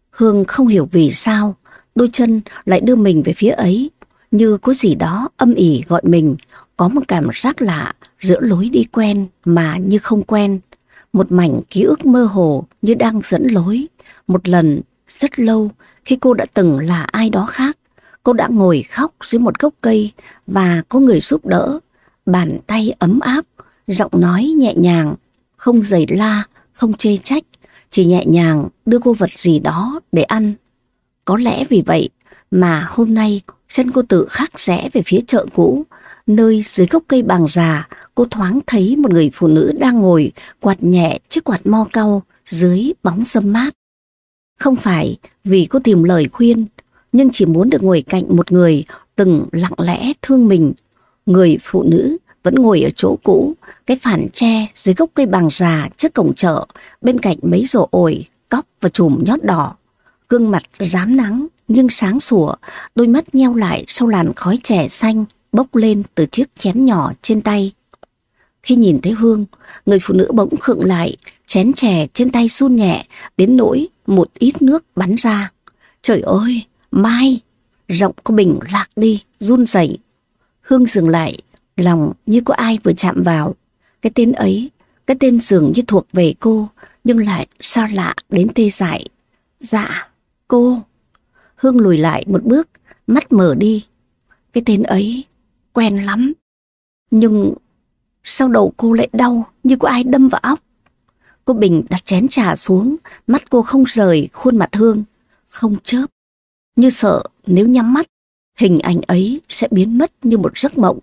Hương không hiểu vì sao đôi chân lại đưa mình về phía ấy, như có gì đó âm ỉ gọi mình, có một cảm giác lạ giữa lối đi quen mà như không quen. Một mảnh ký ức mơ hồ như đang dẫn lối. Một lần, rất lâu, khi cô đã từng là ai đó khác, cô đã ngồi khóc dưới một gốc cây và có người giúp đỡ. Bàn tay ấm áp, giọng nói nhẹ nhàng, không giày la, không chê trách, chỉ nhẹ nhàng đưa cô vật gì đó để ăn. Có lẽ vì vậy mà hôm nay chân cô tự khắc rẽ về phía chợ cũ, nơi dưới gốc cây bàng già cô thoáng thấy một người phụ nữ đang ngồi quạt nhẹ chiếc quạt mo cau dưới bóng sâm mát. Không phải vì cô tìm lời khuyên, nhưng chỉ muốn được ngồi cạnh một người từng lặng lẽ thương mình. Người phụ nữ vẫn ngồi ở chỗ cũ, cái phản tre dưới gốc cây bàng già trước cổng chợ, bên cạnh mấy rổ ổi, cóc và chùm nhót đỏ. Gương mặt dám nắng, nhưng sáng sủa, đôi mắt nheo lại sau làn khói trẻ xanh bốc lên từ chiếc chén nhỏ trên tay. Khi nhìn thấy Hương, người phụ nữ bỗng khựng lại, chén chè trên tay run nhẹ, đến nỗi một ít nước bắn ra. Trời ơi, Mai! Giọng có bình lạc đi, run rẩy. Hương dừng lại, lòng như có ai vừa chạm vào. Cái tên ấy, cái tên dường như thuộc về cô, nhưng lại xa lạ đến tê dại. Dạ, cô... Hương lùi lại một bước, mắt mở đi. Cái tên ấy quen lắm. Nhưng sao đầu cô lại đau như có ai đâm vào óc? Cô Bình đặt chén trà xuống, mắt cô không rời khuôn mặt Hương, không chớp. Như sợ nếu nhắm mắt, hình ảnh ấy sẽ biến mất như một giấc mộng.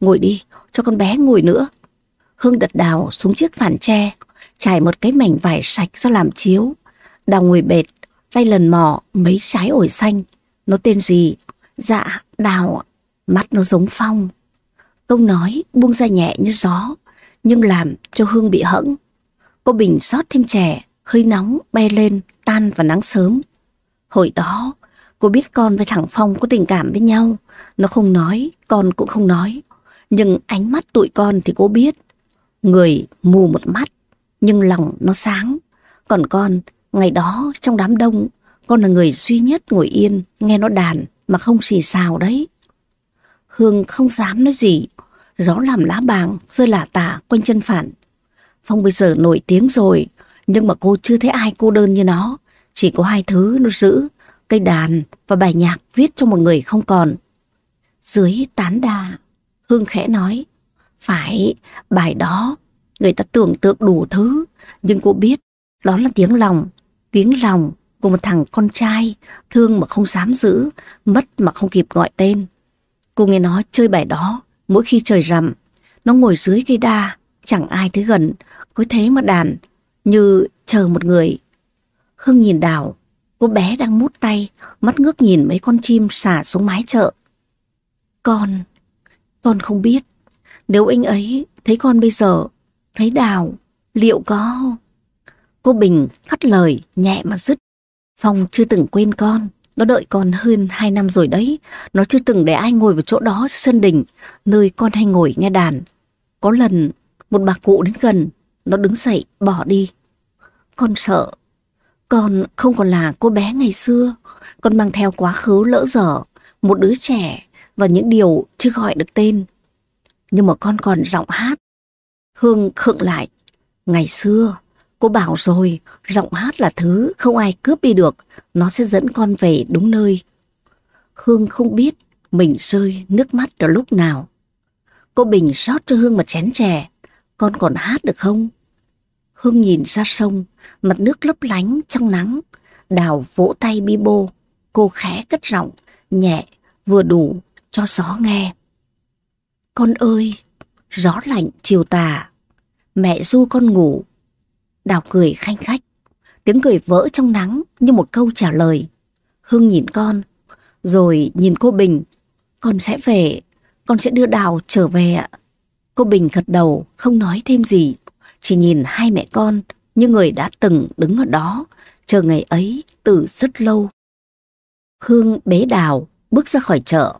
Ngồi đi, cho con bé ngồi nữa. Hương đặt đào xuống chiếc phản tre, trải một cái mảnh vải sạch ra làm chiếu. Đào ngồi bệt, tay lần mò mấy trái ổi xanh. Nó tên gì? Dạ, đào Mắt nó giống phong. Câu nói buông ra nhẹ như gió, nhưng làm cho Hương bị hẫng. Cô Bình rót thêm chè, hơi nóng bay lên, tan vào nắng sớm. Hồi đó, cô biết con với thằng Phong có tình cảm với nhau. Nó không nói, con cũng không nói. Nhưng ánh mắt tụi con thì cô biết. Người mù một mắt, nhưng lòng nó sáng. Còn con, ngày đó trong đám đông, con là người duy nhất ngồi yên, nghe nó đàn mà không xì xào đấy. Hương không dám nói gì, gió làm lá bàng rơi lả tả quanh chân phản. Phong bây giờ nổi tiếng rồi, nhưng mà cô chưa thấy ai cô đơn như nó. Chỉ có hai thứ nó giữ, cây đàn và bài nhạc viết cho một người không còn. Dưới tán đà, Hương khẽ nói, phải, bài đó, người ta tưởng tượng đủ thứ, nhưng cô biết đó là tiếng lòng, tiếng lòng của một thằng con trai, thương mà không dám giữ, mất mà không kịp gọi tên. Cô nghe nó chơi bài đó, mỗi khi trời rằm, nó ngồi dưới cây đa, chẳng ai tới gần, cứ thế mà đàn, như chờ một người. Hương nhìn đào, cô bé đang mút tay, mắt ngước nhìn mấy con chim xả xuống mái chợ. Con, con không biết, nếu anh ấy thấy con bây giờ, thấy đào, liệu có... Cô Bình cắt lời, nhẹ mà dứt. Phong chưa từng quên con, nó đợi con hơn hai năm rồi đấy. Nó chưa từng để ai ngồi vào chỗ đó sân đình, nơi con hay ngồi nghe đàn. Có lần, một bà cụ đến gần, nó đứng dậy, bỏ đi. Con sợ, con không còn là cô bé ngày xưa. Con mang theo quá khứ lỡ dở, một đứa trẻ và những điều chưa gọi được tên. Nhưng mà con còn giọng hát. Hương khựng lại. Ngày xưa, cô bảo rồi, giọng hát là thứ không ai cướp đi được, nó sẽ dẫn con về đúng nơi. Hương không biết mình rơi nước mắt ở lúc nào. Cô Bình rót cho Hương một chén chè. Con còn hát được không? Hương nhìn ra sông, mặt nước lấp lánh trong nắng. Đào vỗ tay bi bô, cô khẽ cất giọng, nhẹ, vừa đủ cho gió nghe. Con ơi, gió lạnh chiều tà, mẹ du con ngủ. Đào cười khanh khách, tiếng cười vỡ trong nắng như một câu trả lời. Hương nhìn con, rồi nhìn cô Bình. Con sẽ về, con sẽ đưa Đào trở về ạ. Cô Bình gật đầu, không nói thêm gì. Chỉ nhìn hai mẹ con như người đã từng đứng ở đó, chờ ngày ấy từ rất lâu. Hương bế Đào bước ra khỏi chợ,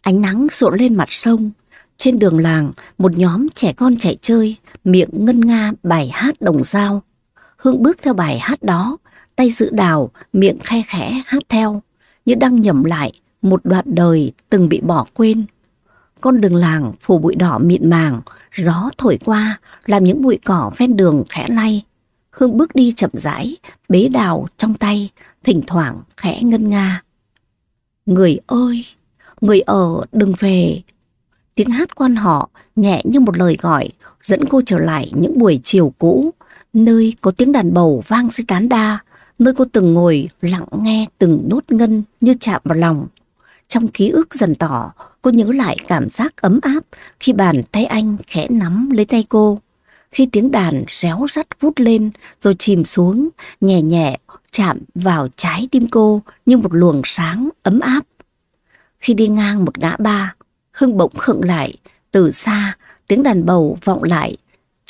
ánh nắng rộn lên mặt sông. Trên đường làng, một nhóm trẻ con chạy chơi, miệng ngân nga bài hát đồng dao. Hương bước theo bài hát đó, tay giữ đào, miệng khe khẽ hát theo, như đang nhẩm lại một đoạn đời từng bị bỏ quên. Con đường làng phủ bụi đỏ mịn màng, gió thổi qua, làm những bụi cỏ ven đường khẽ lay. Hương bước đi chậm rãi, bế đào trong tay, thỉnh thoảng khẽ ngân nga. Người ơi, người ở đừng về. Tiếng hát quan họ nhẹ như một lời gọi, dẫn cô trở lại những buổi chiều cũ, nơi có tiếng đàn bầu vang dưới tán đa, nơi cô từng ngồi lặng nghe từng nốt ngân như chạm vào lòng. Trong ký ức dần tỏ, cô nhớ lại cảm giác ấm áp khi bàn tay anh khẽ nắm lấy tay cô. Khi tiếng đàn réo rắt vút lên rồi chìm xuống, nhẹ nhẹ chạm vào trái tim cô như một luồng sáng ấm áp. Khi đi ngang một ngã ba, Hưng bỗng khựng lại, từ xa tiếng đàn bầu vọng lại.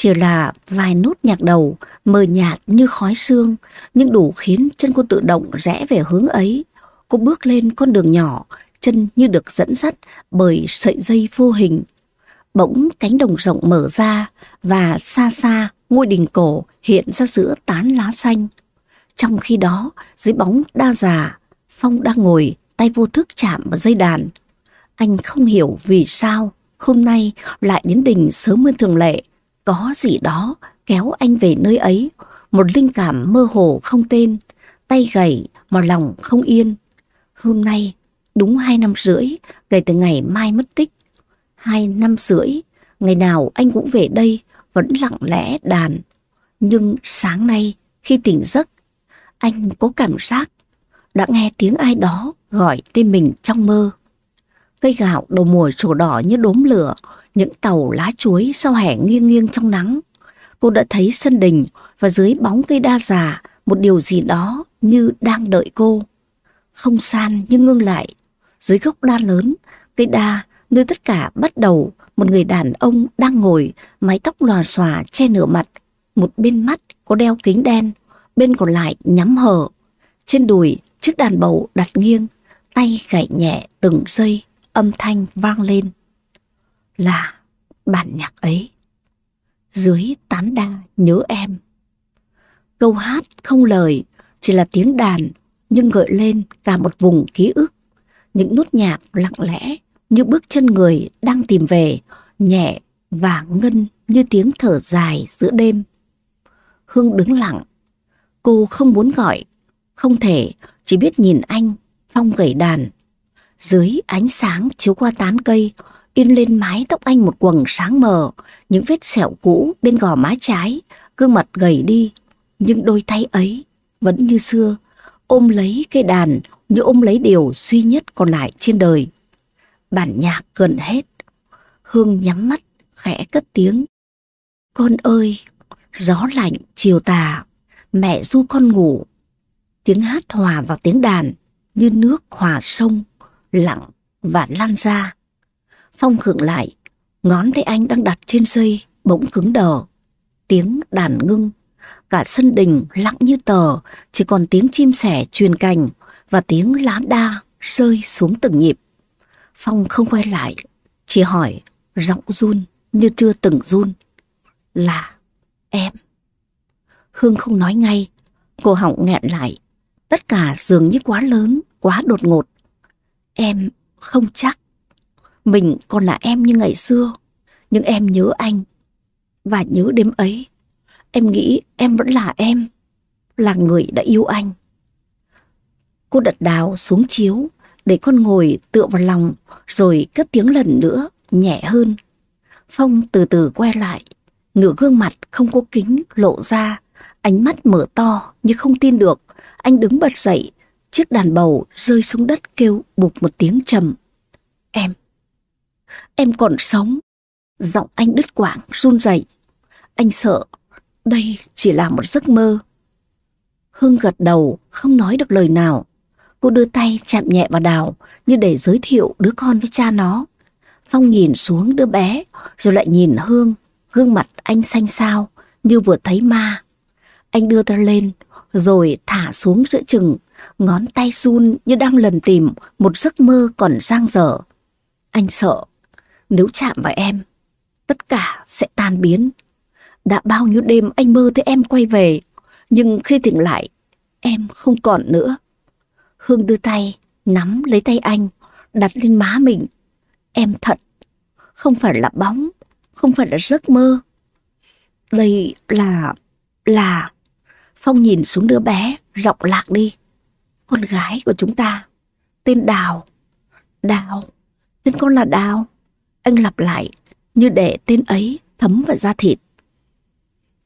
Chỉ là vài nốt nhạc đầu mờ nhạt như khói sương, nhưng đủ khiến chân cô tự động rẽ về hướng ấy. Cô bước lên con đường nhỏ, chân như được dẫn dắt bởi sợi dây vô hình. Bỗng cánh đồng rộng mở ra và xa xa ngôi đình cổ hiện ra giữa tán lá xanh. Trong khi đó, dưới bóng đa già, Phong đang ngồi tay vô thức chạm vào dây đàn. Anh không hiểu vì sao hôm nay lại đến đình sớm hơn thường lệ. Có gì đó kéo anh về nơi ấy, một linh cảm mơ hồ không tên, tay gầy mà lòng không yên. Hôm nay Đúng hai năm rưỡi kể từ ngày Mai mất tích. Hai năm rưỡi, ngày nào anh cũng về đây vẫn lặng lẽ đàn. Nhưng sáng nay khi tỉnh giấc, anh có cảm giác đã nghe tiếng ai đó gọi tên mình trong mơ. Cây gạo đầu mùa trổ đỏ như đốm lửa, những tàu lá chuối sau hẻ nghiêng nghiêng trong nắng. Cô đã thấy sân đình và dưới bóng cây đa già một điều gì đó như đang đợi cô. Không san nhưng ngưng lại dưới gốc đa lớn, cây đa nơi tất cả bắt đầu một người đàn ông đang ngồi, mái tóc lòa xòa che nửa mặt, một bên mắt có đeo kính đen, bên còn lại nhắm hở. Trên đùi chiếc đàn bầu đặt nghiêng, tay gảy nhẹ từng giây, âm thanh vang lên. Là bản nhạc ấy. Dưới tán đa nhớ em. Câu hát không lời, chỉ là tiếng đàn, nhưng gợi lên cả một vùng ký ức. Những nốt nhạc lặng lẽ như bước chân người đang tìm về, nhẹ và ngân như tiếng thở dài giữa đêm. Hương đứng lặng. Cô không muốn gọi, không thể, chỉ biết nhìn anh, Phong gảy đàn. Dưới ánh sáng chiếu qua tán cây, in lên mái tóc anh một quầng sáng mờ, những vết sẹo cũ bên gò má trái, gương mặt gầy đi, nhưng đôi tay ấy vẫn như xưa, ôm lấy cây đàn như ôm lấy điều duy nhất còn lại trên đời. Bản nhạc gần hết, Hương nhắm mắt, khẽ cất tiếng. Con ơi, gió lạnh chiều tà, mẹ du con ngủ. Tiếng hát hòa vào tiếng đàn như nước hòa sông, lặng và lan ra. Phong khựng lại, ngón tay anh đang đặt trên dây, bỗng cứng đờ. Tiếng đàn ngưng, cả sân đình lặng như tờ, chỉ còn tiếng chim sẻ truyền cành và tiếng lá đa rơi xuống từng nhịp. Phong không quay lại, chỉ hỏi, giọng run như chưa từng run. Là em. Hương không nói ngay, cô họng nghẹn lại. Tất cả dường như quá lớn, quá đột ngột. Em không chắc. Mình còn là em như ngày xưa, nhưng em nhớ anh. Và nhớ đêm ấy, em nghĩ em vẫn là em, là người đã yêu anh. Cô đặt đào xuống chiếu, để con ngồi tựa vào lòng, rồi cất tiếng lần nữa, nhẹ hơn. Phong từ từ quay lại, nửa gương mặt không có kính lộ ra, ánh mắt mở to như không tin được. Anh đứng bật dậy, chiếc đàn bầu rơi xuống đất kêu bụp một tiếng trầm. Em, em còn sống. Giọng anh đứt quãng, run rẩy. Anh sợ, đây chỉ là một giấc mơ. Hương gật đầu, không nói được lời nào. Cô đưa tay chạm nhẹ vào đào như để giới thiệu đứa con với cha nó. Phong nhìn xuống đứa bé rồi lại nhìn Hương. Gương mặt anh xanh xao như vừa thấy ma. Anh đưa ta lên rồi thả xuống giữa chừng. Ngón tay run như đang lần tìm một giấc mơ còn giang dở. Anh sợ nếu chạm vào em, tất cả sẽ tan biến. Đã bao nhiêu đêm anh mơ thấy em quay về, nhưng khi tỉnh lại, em không còn nữa. Hương đưa tay, nắm lấy tay anh, đặt lên má mình. Em thật, không phải là bóng, không phải là giấc mơ. Đây là... là... Phong nhìn xuống đứa bé, giọng lạc đi. Con gái của chúng ta, tên Đào. Đào, tên con là Đào. Anh lặp lại, như để tên ấy thấm vào da thịt.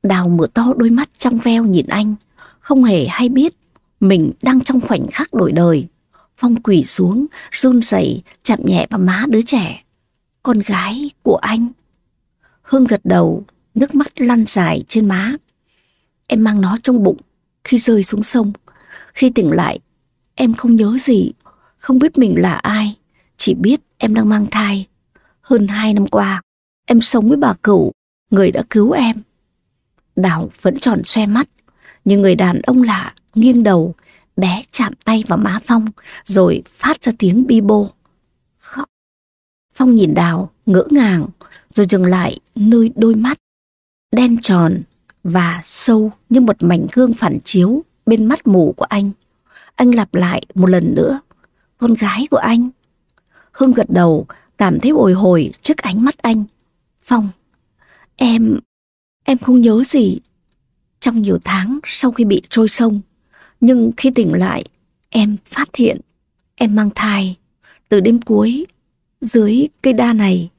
Đào mở to đôi mắt trong veo nhìn anh, không hề hay biết mình đang trong khoảnh khắc đổi đời. Phong quỳ xuống, run rẩy chạm nhẹ vào má đứa trẻ. Con gái của anh. Hương gật đầu, nước mắt lăn dài trên má. Em mang nó trong bụng khi rơi xuống sông. Khi tỉnh lại, em không nhớ gì, không biết mình là ai, chỉ biết em đang mang thai. Hơn hai năm qua, em sống với bà cửu, người đã cứu em. Đào vẫn tròn xoe mắt, nhưng người đàn ông lạ nghiêng đầu, bé chạm tay vào má Phong, rồi phát ra tiếng bi bô. Khóc. Phong nhìn Đào, ngỡ ngàng, rồi dừng lại nơi đôi mắt. Đen tròn và sâu như một mảnh gương phản chiếu bên mắt mù của anh. Anh lặp lại một lần nữa. Con gái của anh. Hương gật đầu, cảm thấy bồi hồi trước ánh mắt anh. Phong, em, em không nhớ gì. Trong nhiều tháng sau khi bị trôi sông, nhưng khi tỉnh lại, em phát hiện em mang thai từ đêm cuối dưới cây đa này.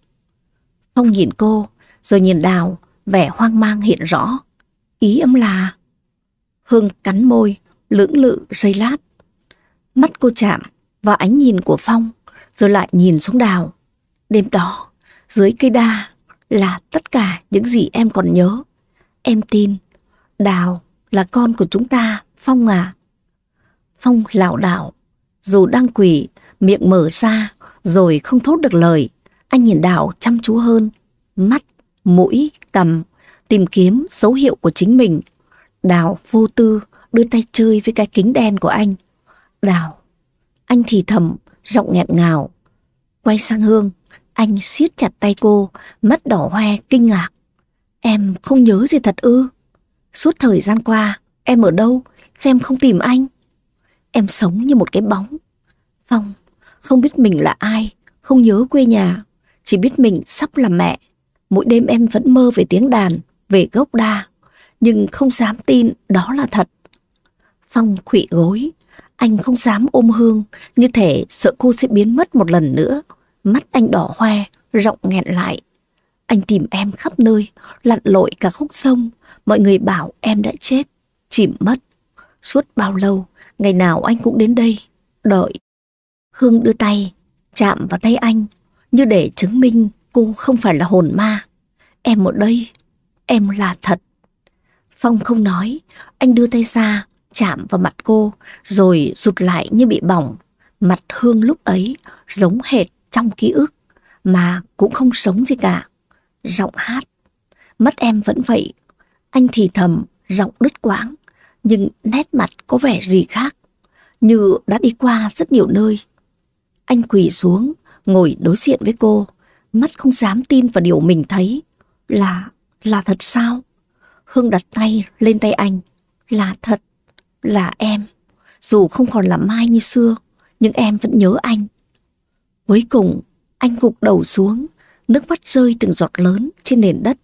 Phong nhìn cô, rồi nhìn Đào, vẻ hoang mang hiện rõ. Ý âm là... Hương cắn môi, lưỡng lự giây lát. Mắt cô chạm vào ánh nhìn của Phong, rồi lại nhìn xuống Đào. Đêm đó, dưới cây đa là tất cả những gì em còn nhớ. Em tin, Đào là con của chúng ta, Phong à. Phong lảo đảo, dù đang quỳ, miệng mở ra, rồi không thốt được lời. Anh nhìn Đào chăm chú hơn, mắt, mũi, cầm, tìm kiếm dấu hiệu của chính mình. Đào vô tư đưa tay chơi với cái kính đen của anh. Đào, anh thì thầm, giọng nghẹn ngào. Quay sang Hương, anh siết chặt tay cô, mắt đỏ hoe, kinh ngạc. Em không nhớ gì thật ư? Suốt thời gian qua, em ở đâu, xem không tìm anh. Em sống như một cái bóng. Phong, không biết mình là ai, không nhớ quê nhà, chỉ biết mình sắp làm mẹ. Mỗi đêm em vẫn mơ về tiếng đàn, về gốc đa, nhưng không dám tin đó là thật. Phong khụy gối, anh không dám ôm Hương, như thể sợ cô sẽ biến mất một lần nữa. Mắt anh đỏ hoe, rộng nghẹn lại. Anh tìm em khắp nơi, lặn lội cả khúc sông. Mọi người bảo em đã chết, chìm mất. Suốt bao lâu, ngày nào anh cũng đến đây, đợi. Hương đưa tay, chạm vào tay anh, như để chứng minh cô không phải là hồn ma. Em ở đây, em là thật. Phong không nói, anh đưa tay ra, chạm vào mặt cô, rồi rụt lại như bị bỏng. Mặt Hương lúc ấy giống hệt trong ký ức, mà cũng không sống gì cả. Giọng hát, mất em vẫn vậy. Anh thì thầm, giọng đứt quãng, nhưng nét mặt có vẻ gì khác, như đã đi qua rất nhiều nơi. Anh quỳ xuống, ngồi đối diện với cô, mắt không dám tin vào điều mình thấy. Là, là thật sao? Hương đặt tay lên tay anh. Là thật, là em. Dù không còn là Mai như xưa, nhưng em vẫn nhớ anh. Cuối cùng, anh gục đầu xuống, nước mắt rơi từng giọt lớn trên nền đất.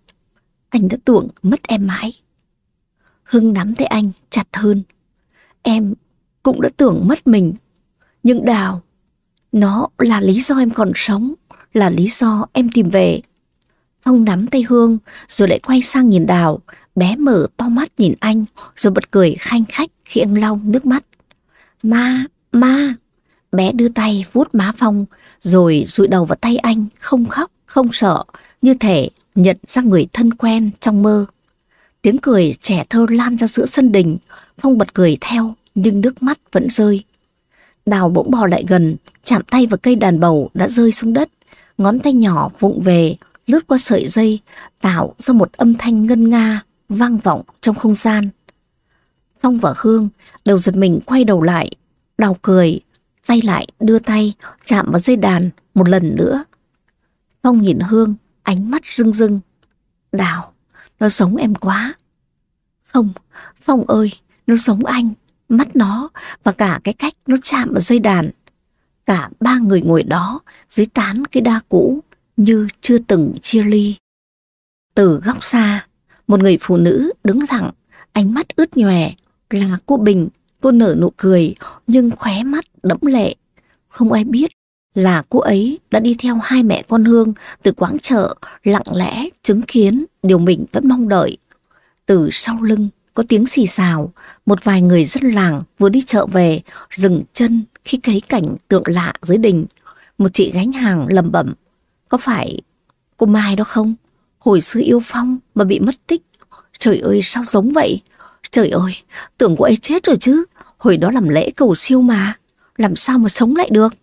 Anh đã tưởng mất em mãi. Hưng nắm tay anh chặt hơn. Em cũng đã tưởng mất mình. Nhưng Đào, nó là lý do em còn sống, là lý do em tìm về. Phong nắm tay Hương rồi lại quay sang nhìn Đào, bé mở to mắt nhìn anh rồi bật cười khanh khách khi anh lau nước mắt. Ma, ma, bé đưa tay vuốt má Phong rồi rụi đầu vào tay anh không khóc, không sợ, như thể nhận ra người thân quen trong mơ. Tiếng cười trẻ thơ lan ra giữa sân đình, Phong bật cười theo nhưng nước mắt vẫn rơi. Đào bỗng bò lại gần, chạm tay vào cây đàn bầu đã rơi xuống đất. Ngón tay nhỏ vụng về, lướt qua sợi dây, tạo ra một âm thanh ngân nga, vang vọng trong không gian. Phong và Hương đều giật mình quay đầu lại, đào cười, tay lại đưa tay chạm vào dây đàn một lần nữa. Phong nhìn Hương, ánh mắt rưng rưng. Đào, nó sống em quá. Không, Phong ơi, nó sống anh mắt nó và cả cái cách nó chạm vào dây đàn. Cả ba người ngồi đó dưới tán cái đa cũ như chưa từng chia ly. Từ góc xa, một người phụ nữ đứng thẳng ánh mắt ướt nhòe là cô Bình. Cô nở nụ cười nhưng khóe mắt đẫm lệ. Không ai biết là cô ấy đã đi theo hai mẹ con Hương từ quán chợ lặng lẽ chứng kiến điều mình vẫn mong đợi. Từ sau lưng có tiếng xì xào, một vài người dân làng vừa đi chợ về, dừng chân khi thấy cảnh tượng lạ dưới đình. Một chị gánh hàng lầm bẩm, có phải cô Mai đó không? Hồi xưa yêu Phong mà bị mất tích. Trời ơi sao giống vậy? Trời ơi, tưởng cô ấy chết rồi chứ. Hồi đó làm lễ cầu siêu mà. Làm sao mà sống lại được?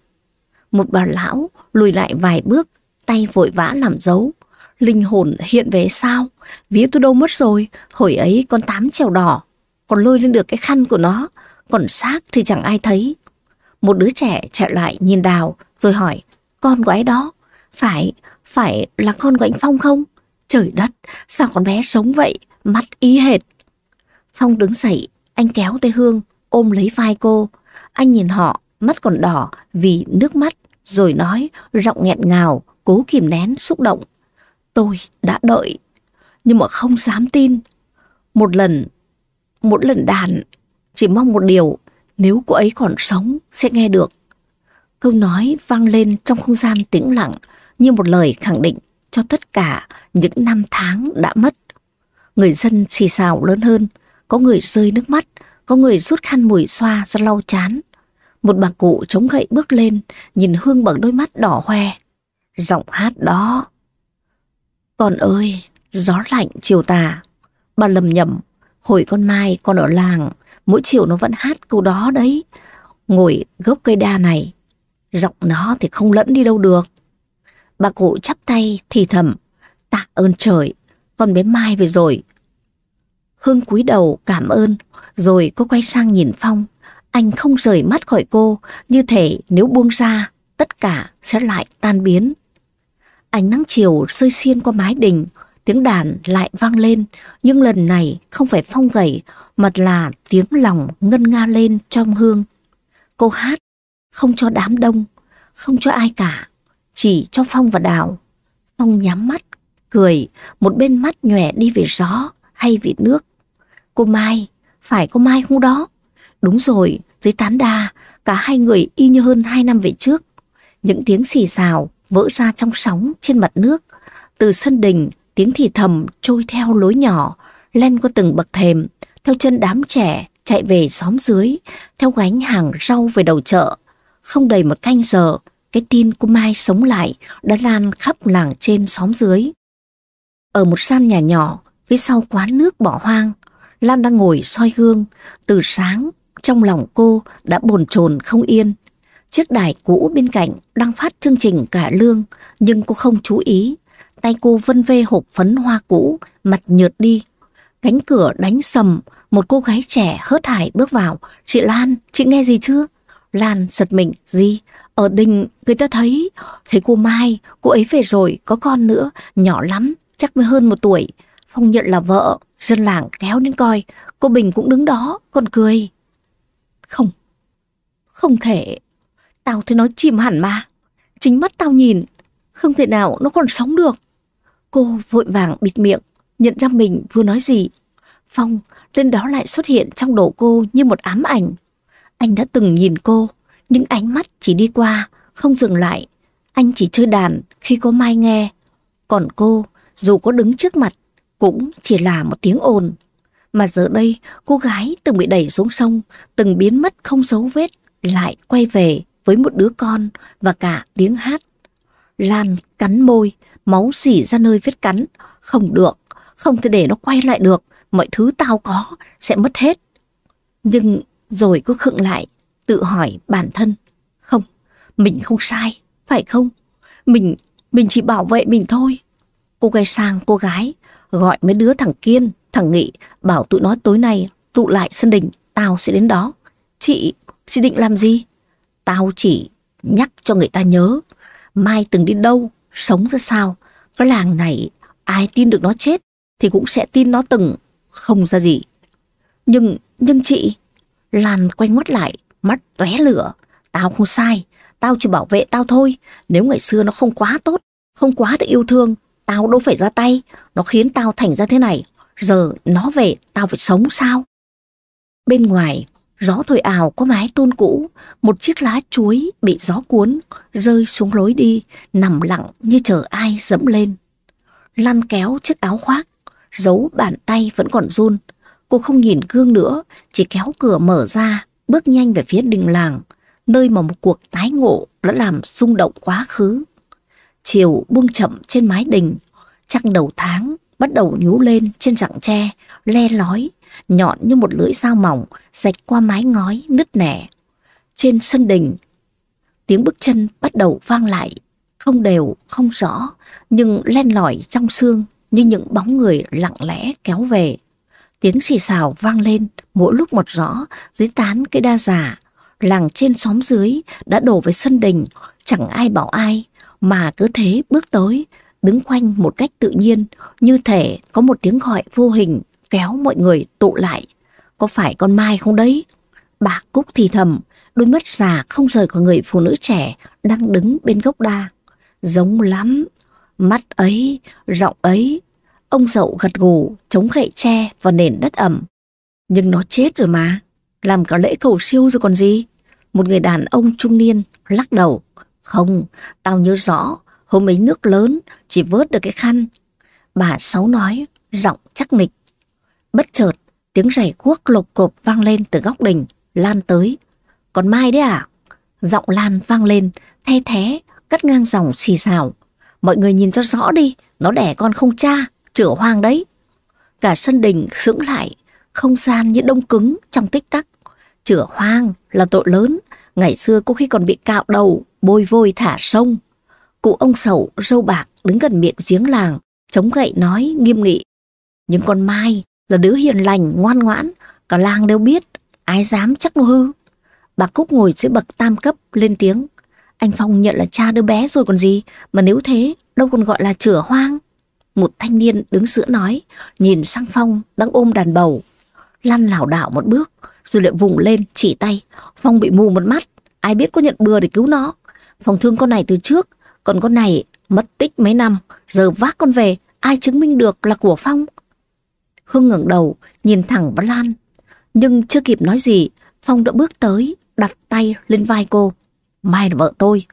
Một bà lão lùi lại vài bước, tay vội vã làm dấu. Linh hồn hiện về sao? Vía tôi đâu mất rồi, hồi ấy con tám trèo đỏ, còn lôi lên được cái khăn của nó, còn xác thì chẳng ai thấy. Một đứa trẻ chạy lại nhìn đào, rồi hỏi, con của ấy đó, phải, phải là con của anh Phong không? Trời đất, sao con bé sống vậy, mắt ý hệt. Phong đứng dậy, anh kéo tay Hương, ôm lấy vai cô. Anh nhìn họ, mắt còn đỏ vì nước mắt, rồi nói, giọng nghẹn ngào, cố kìm nén xúc động. Tôi đã đợi, nhưng mà không dám tin. Một lần, một lần đàn, chỉ mong một điều, nếu cô ấy còn sống sẽ nghe được. Câu nói vang lên trong không gian tĩnh lặng như một lời khẳng định cho tất cả những năm tháng đã mất. Người dân xì xào lớn hơn, có người rơi nước mắt, có người rút khăn mùi xoa ra lau chán. Một bà cụ chống gậy bước lên, nhìn Hương bằng đôi mắt đỏ hoe. Giọng hát đó con ơi, gió lạnh chiều tà. Bà lầm nhầm, hồi con Mai con ở làng, mỗi chiều nó vẫn hát câu đó đấy. Ngồi gốc cây đa này, giọng nó thì không lẫn đi đâu được. Bà cụ chắp tay thì thầm, tạ ơn trời, con bé Mai về rồi. Hương cúi đầu cảm ơn, rồi cô quay sang nhìn Phong. Anh không rời mắt khỏi cô, như thể nếu buông ra, tất cả sẽ lại tan biến. Ánh nắng chiều rơi xiên qua mái đình, tiếng đàn lại vang lên, nhưng lần này không phải phong gầy mà là tiếng lòng ngân nga lên trong hương. Cô hát, không cho đám đông, không cho ai cả, chỉ cho Phong và Đào. Phong nhắm mắt, cười, một bên mắt nhòe đi về gió hay vì nước. Cô Mai, phải cô Mai không đó? Đúng rồi, dưới tán đa, cả hai người y như hơn hai năm về trước. Những tiếng xì xào vỡ ra trong sóng trên mặt nước. Từ sân đình, tiếng thì thầm trôi theo lối nhỏ, len qua từng bậc thềm, theo chân đám trẻ chạy về xóm dưới, theo gánh hàng rau về đầu chợ. Không đầy một canh giờ, cái tin của Mai sống lại đã lan khắp làng trên xóm dưới. Ở một gian nhà nhỏ, phía sau quán nước bỏ hoang, Lan đang ngồi soi gương, từ sáng trong lòng cô đã bồn chồn không yên. Chiếc đài cũ bên cạnh đang phát chương trình cả lương, nhưng cô không chú ý. Tay cô vân vê hộp phấn hoa cũ, mặt nhợt đi. Cánh cửa đánh sầm, một cô gái trẻ hớt hải bước vào. Chị Lan, chị nghe gì chưa? Lan giật mình, gì? Ở đình người ta thấy, thấy cô Mai, cô ấy về rồi, có con nữa, nhỏ lắm, chắc mới hơn một tuổi. Phong nhận là vợ, dân làng kéo đến coi, cô Bình cũng đứng đó, còn cười. Không, không thể. Tao thấy nó chìm hẳn mà. Chính mắt tao nhìn, không thể nào nó còn sống được. Cô vội vàng bịt miệng, nhận ra mình vừa nói gì. Phong, lên đó lại xuất hiện trong đầu cô như một ám ảnh. Anh đã từng nhìn cô, nhưng ánh mắt chỉ đi qua, không dừng lại. Anh chỉ chơi đàn khi có Mai nghe. Còn cô, dù có đứng trước mặt, cũng chỉ là một tiếng ồn. Mà giờ đây, cô gái từng bị đẩy xuống sông, từng biến mất không dấu vết, lại quay về với một đứa con và cả tiếng hát. Lan cắn môi, máu xỉ ra nơi vết cắn. Không được, không thể để nó quay lại được, mọi thứ tao có sẽ mất hết. Nhưng rồi cô khựng lại, tự hỏi bản thân. Không, mình không sai, phải không? Mình, mình chỉ bảo vệ mình thôi. Cô quay sang cô gái, gọi mấy đứa thằng Kiên, thằng Nghị, bảo tụi nó tối nay tụ lại sân đình, tao sẽ đến đó. Chị, chị định làm gì? Tao chỉ nhắc cho người ta nhớ, mai từng đi đâu, sống ra sao. Cái làng này, ai tin được nó chết, thì cũng sẽ tin nó từng không ra gì. Nhưng, nhưng chị... Lan quay ngoắt lại, mắt tóe lửa. Tao không sai, tao chỉ bảo vệ tao thôi. Nếu ngày xưa nó không quá tốt, không quá được yêu thương, tao đâu phải ra tay. Nó khiến tao thành ra thế này. Giờ nó về, tao phải sống sao? Bên ngoài, gió thổi ảo có mái tôn cũ, một chiếc lá chuối bị gió cuốn, rơi xuống lối đi, nằm lặng như chờ ai dẫm lên. Lan kéo chiếc áo khoác, giấu bàn tay vẫn còn run, Cô không nhìn gương nữa, chỉ kéo cửa mở ra, bước nhanh về phía đình làng, nơi mà một cuộc tái ngộ đã làm rung động quá khứ. Chiều buông chậm trên mái đình, trăng đầu tháng bắt đầu nhú lên trên rặng tre, le lói, nhọn như một lưỡi dao mỏng rạch qua mái ngói nứt nẻ. Trên sân đình, tiếng bước chân bắt đầu vang lại, không đều, không rõ, nhưng len lỏi trong xương như những bóng người lặng lẽ kéo về. Tiếng xì xào vang lên mỗi lúc một rõ dưới tán cây đa giả. Làng trên xóm dưới đã đổ về sân đình, chẳng ai bảo ai, mà cứ thế bước tới, đứng quanh một cách tự nhiên, như thể có một tiếng gọi vô hình kéo mọi người tụ lại. Có phải con Mai không đấy? Bà Cúc thì thầm, đôi mắt già không rời của người phụ nữ trẻ đang đứng bên gốc đa. Giống lắm, mắt ấy, giọng ấy, Ông dậu gật gù, chống gậy tre vào nền đất ẩm. Nhưng nó chết rồi mà, làm cả lễ cầu siêu rồi còn gì. Một người đàn ông trung niên lắc đầu. Không, tao nhớ rõ, hôm ấy nước lớn, chỉ vớt được cái khăn. Bà Sáu nói, giọng chắc nịch. Bất chợt, tiếng giày cuốc lộc cộp vang lên từ góc đình, lan tới. Còn Mai đấy à? Giọng Lan vang lên, thay thế, cắt ngang dòng xì xào. Mọi người nhìn cho rõ đi, nó đẻ con không cha chữa hoang đấy. Cả sân đình sững lại, không gian như đông cứng trong tích tắc. Chữa hoang là tội lớn, ngày xưa có khi còn bị cạo đầu, bôi vôi thả sông. Cụ ông sầu râu bạc đứng gần miệng giếng làng, chống gậy nói nghiêm nghị. Nhưng con Mai là đứa hiền lành, ngoan ngoãn, cả làng đều biết, ai dám chắc nó hư. Bà Cúc ngồi dưới bậc tam cấp lên tiếng. Anh Phong nhận là cha đứa bé rồi còn gì, mà nếu thế đâu còn gọi là chửa hoang. Một thanh niên đứng giữa nói, nhìn sang Phong đang ôm đàn bầu. Lan lảo đảo một bước, rồi lại vùng lên chỉ tay. Phong bị mù một mắt, ai biết có nhận bừa để cứu nó. Phong thương con này từ trước, còn con này mất tích mấy năm, giờ vác con về, ai chứng minh được là của Phong. Hương ngẩng đầu, nhìn thẳng vào Lan. Nhưng chưa kịp nói gì, Phong đã bước tới, đặt tay lên vai cô. Mai là vợ tôi.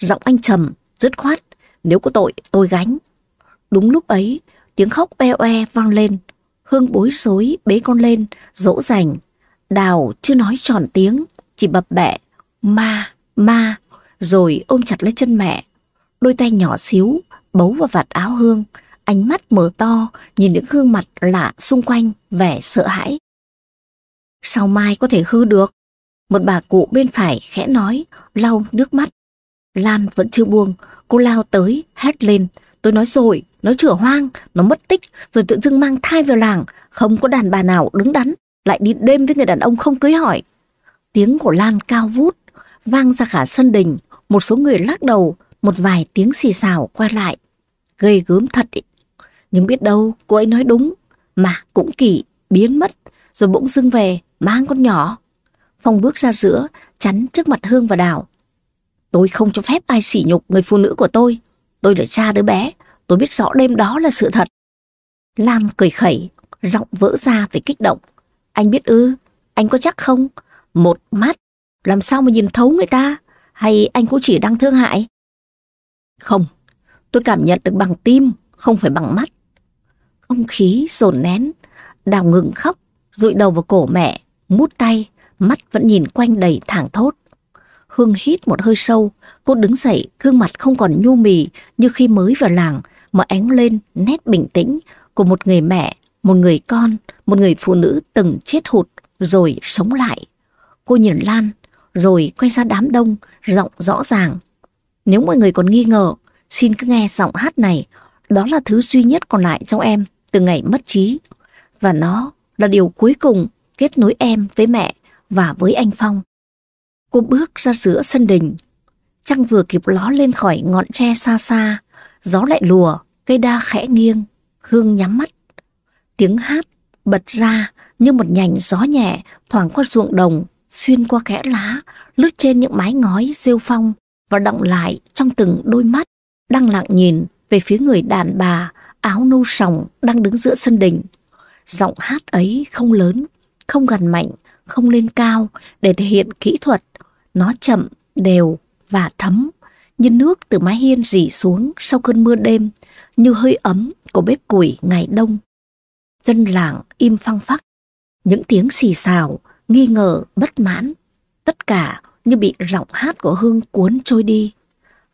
Giọng anh trầm, dứt khoát, nếu có tội tôi gánh. Đúng lúc ấy, tiếng khóc oe oe vang lên. Hương bối rối bế con lên, dỗ dành. Đào chưa nói tròn tiếng, chỉ bập bẹ. Ma, ma, rồi ôm chặt lấy chân mẹ. Đôi tay nhỏ xíu, bấu vào vạt áo Hương, ánh mắt mở to, nhìn những gương mặt lạ xung quanh, vẻ sợ hãi. Sao mai có thể hư được? Một bà cụ bên phải khẽ nói, lau nước mắt. Lan vẫn chưa buông, cô lao tới, hét lên. Tôi nói rồi, nó chửa hoang, nó mất tích, rồi tự dưng mang thai vào làng, không có đàn bà nào đứng đắn, lại đi đêm với người đàn ông không cưới hỏi. Tiếng của Lan cao vút, vang ra cả sân đình, một số người lắc đầu, một vài tiếng xì xào qua lại. Gây gớm thật ý. Nhưng biết đâu cô ấy nói đúng, mà cũng kỳ, biến mất, rồi bỗng dưng về, mang con nhỏ. Phong bước ra giữa, chắn trước mặt Hương và Đào. Tôi không cho phép ai sỉ nhục người phụ nữ của tôi. Tôi là cha đứa bé, tôi biết rõ đêm đó là sự thật. Lan cười khẩy, giọng vỡ ra vì kích động. Anh biết ư, anh có chắc không? Một mắt, làm sao mà nhìn thấu người ta? Hay anh cũng chỉ đang thương hại? Không, tôi cảm nhận được bằng tim, không phải bằng mắt. Không khí dồn nén, đào ngừng khóc, rụi đầu vào cổ mẹ, mút tay, mắt vẫn nhìn quanh đầy thảng thốt. Hương hít một hơi sâu, cô đứng dậy, gương mặt không còn nhu mì như khi mới vào làng, mà ánh lên nét bình tĩnh của một người mẹ, một người con, một người phụ nữ từng chết hụt rồi sống lại. Cô nhìn Lan, rồi quay ra đám đông, giọng rõ ràng. Nếu mọi người còn nghi ngờ, xin cứ nghe giọng hát này, đó là thứ duy nhất còn lại trong em từ ngày mất trí. Và nó là điều cuối cùng kết nối em với mẹ và với anh Phong. Cô bước ra giữa sân đình. Trăng vừa kịp ló lên khỏi ngọn tre xa xa, gió lại lùa, cây đa khẽ nghiêng, Hương nhắm mắt. Tiếng hát bật ra như một nhành gió nhẹ thoảng qua ruộng đồng, xuyên qua kẽ lá, lướt trên những mái ngói rêu phong và động lại trong từng đôi mắt đang lặng nhìn về phía người đàn bà áo nâu sòng đang đứng giữa sân đình. Giọng hát ấy không lớn, không gần mạnh, không lên cao để thể hiện kỹ thuật. Nó chậm, đều và thấm, như nước từ mái hiên rỉ xuống sau cơn mưa đêm, như hơi ấm của bếp củi ngày đông. Dân làng im phăng phắc, những tiếng xì xào, nghi ngờ, bất mãn, tất cả như bị giọng hát của Hương cuốn trôi đi.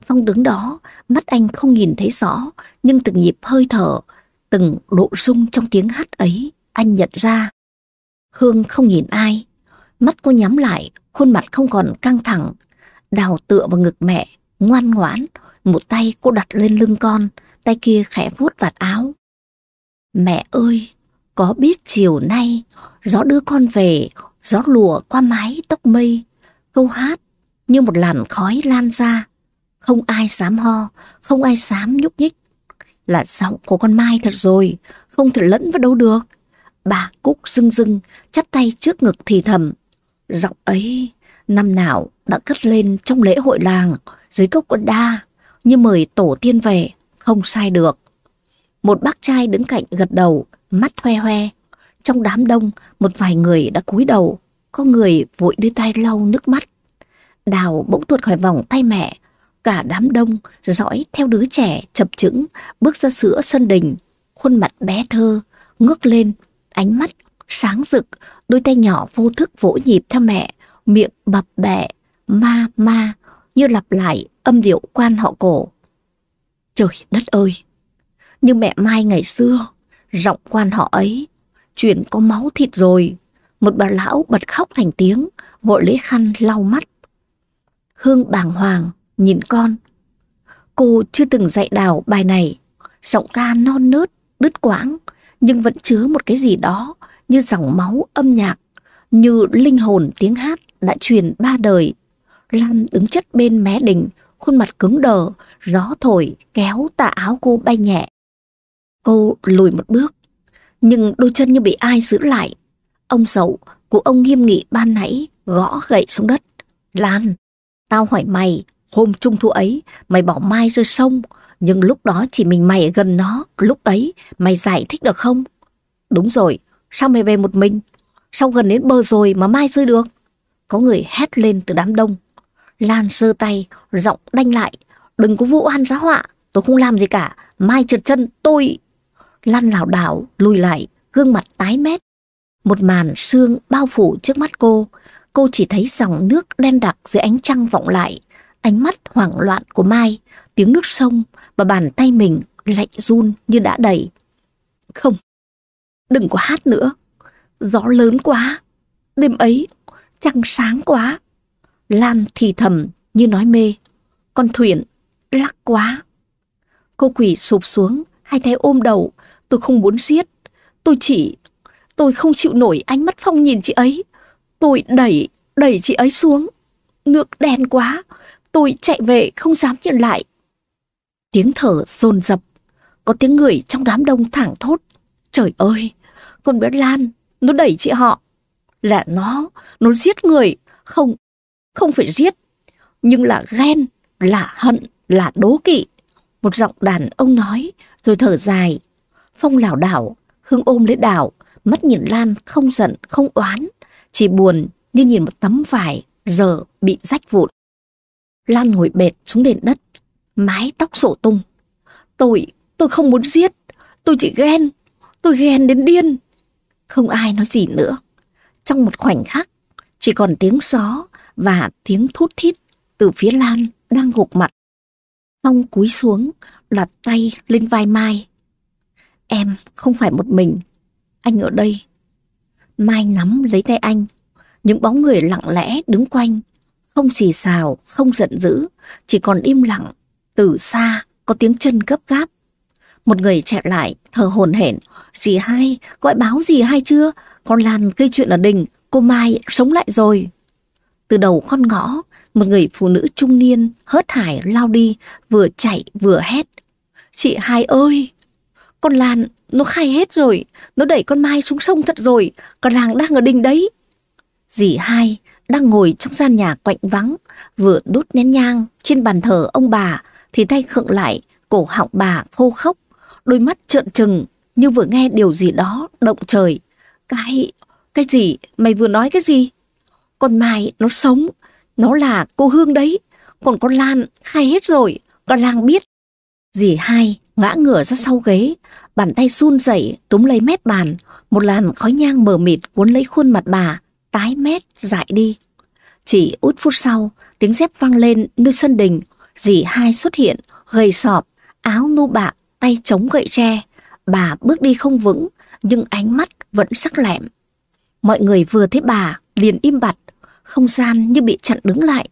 Phong đứng đó, mắt anh không nhìn thấy rõ, nhưng từng nhịp hơi thở, từng độ rung trong tiếng hát ấy, anh nhận ra. Hương không nhìn ai, mắt cô nhắm lại, khuôn mặt không còn căng thẳng, đào tựa vào ngực mẹ, ngoan ngoãn, một tay cô đặt lên lưng con, tay kia khẽ vuốt vạt áo. Mẹ ơi, có biết chiều nay, gió đưa con về, gió lùa qua mái tóc mây, câu hát như một làn khói lan ra. Không ai dám ho, không ai dám nhúc nhích. Là giọng của con Mai thật rồi, không thể lẫn vào đâu được. Bà Cúc rưng rưng, chắp tay trước ngực thì thầm. Giọng ấy, năm nào đã cất lên trong lễ hội làng, dưới cốc con đa, như mời tổ tiên về, không sai được. Một bác trai đứng cạnh gật đầu, mắt hoe hoe. Trong đám đông, một vài người đã cúi đầu, có người vội đưa tay lau nước mắt. Đào bỗng tuột khỏi vòng tay mẹ, cả đám đông dõi theo đứa trẻ chập chững bước ra giữa sân đình, khuôn mặt bé thơ, ngước lên, ánh mắt sáng rực, đôi tay nhỏ vô thức vỗ nhịp theo mẹ, miệng bập bẹ, ma ma, như lặp lại âm điệu quan họ cổ. Trời đất ơi! Như mẹ Mai ngày xưa, giọng quan họ ấy, chuyện có máu thịt rồi. Một bà lão bật khóc thành tiếng, vội lấy khăn lau mắt. Hương bàng hoàng, nhìn con. Cô chưa từng dạy đào bài này, giọng ca non nớt, đứt quãng, nhưng vẫn chứa một cái gì đó như dòng máu âm nhạc, như linh hồn tiếng hát. đã truyền ba đời. Lan đứng chất bên mé đình, khuôn mặt cứng đờ, gió thổi kéo tà áo cô bay nhẹ. Cô lùi một bước, nhưng đôi chân như bị ai giữ lại. Ông dậu của ông nghiêm nghị ban nãy gõ gậy xuống đất. Lan, tao hỏi mày, hôm trung thu ấy mày bỏ Mai rơi sông, nhưng lúc đó chỉ mình mày ở gần nó, lúc ấy mày giải thích được không? Đúng rồi, sao mày về một mình? Sao gần đến bờ rồi mà Mai rơi được? Có người hét lên từ đám đông. Lan sơ tay, giọng đanh lại. Đừng có vụ oan giá họa, tôi không làm gì cả. Mai trượt chân, tôi... Lan lảo đảo, lùi lại, gương mặt tái mét. Một màn sương bao phủ trước mắt cô. Cô chỉ thấy dòng nước đen đặc dưới ánh trăng vọng lại. Ánh mắt hoảng loạn của Mai, tiếng nước sông và bàn tay mình lạnh run như đã đầy. Không, đừng có hát nữa. Gió lớn quá. Đêm ấy, trăng sáng quá. Lan thì thầm như nói mê. Con thuyền lắc quá. Cô quỷ sụp xuống, hai tay ôm đầu. Tôi không muốn giết. Tôi chỉ... Tôi không chịu nổi ánh mắt Phong nhìn chị ấy. Tôi đẩy, đẩy chị ấy xuống. Nước đen quá. Tôi chạy về không dám nhận lại. Tiếng thở dồn dập. Có tiếng người trong đám đông thẳng thốt. Trời ơi, con bé Lan, nó đẩy chị họ. Là nó, nó giết người. Không, không phải giết. Nhưng là ghen, là hận, là đố kỵ. Một giọng đàn ông nói, rồi thở dài. Phong lảo đảo, Hương ôm lấy đảo, mắt nhìn Lan không giận, không oán. Chỉ buồn như nhìn một tấm vải giờ bị rách vụn. Lan ngồi bệt xuống nền đất, mái tóc sổ tung. Tôi, tôi không muốn giết, tôi chỉ ghen, tôi ghen đến điên. Không ai nói gì nữa. Trong một khoảnh khắc, chỉ còn tiếng gió và tiếng thút thít từ phía Lan đang gục mặt. Phong cúi xuống, đặt tay lên vai Mai. Em không phải một mình, anh ở đây. Mai nắm lấy tay anh, những bóng người lặng lẽ đứng quanh, không xì xào, không giận dữ, chỉ còn im lặng. Từ xa có tiếng chân gấp gáp. Một người chạy lại, thở hồn hển. Dì hai, gọi báo gì hai chưa? Con Lan gây chuyện ở đình, cô Mai sống lại rồi. Từ đầu con ngõ, một người phụ nữ trung niên hớt hải lao đi, vừa chạy vừa hét. Chị hai ơi! Con Lan, nó khai hết rồi, nó đẩy con Mai xuống sông thật rồi, con làng đang ở đình đấy. Dì hai đang ngồi trong gian nhà quạnh vắng, vừa đốt nén nhang trên bàn thờ ông bà, thì tay khựng lại, cổ họng bà khô khốc, đôi mắt trợn trừng như vừa nghe điều gì đó động trời. Cái, cái gì? Mày vừa nói cái gì? Con Mai nó sống, nó là cô Hương đấy, còn con Lan khai hết rồi, con Lang biết. Dì hai ngã ngửa ra sau ghế, bàn tay run rẩy túm lấy mép bàn, một làn khói nhang mờ mịt cuốn lấy khuôn mặt bà, tái mét, dại đi. Chỉ út phút sau, tiếng dép vang lên nơi sân đình, dì hai xuất hiện, gầy sọp, áo nu bạc, tay chống gậy tre. Bà bước đi không vững, nhưng ánh mắt vẫn sắc lẹm. Mọi người vừa thấy bà, liền im bặt, không gian như bị chặn đứng lại.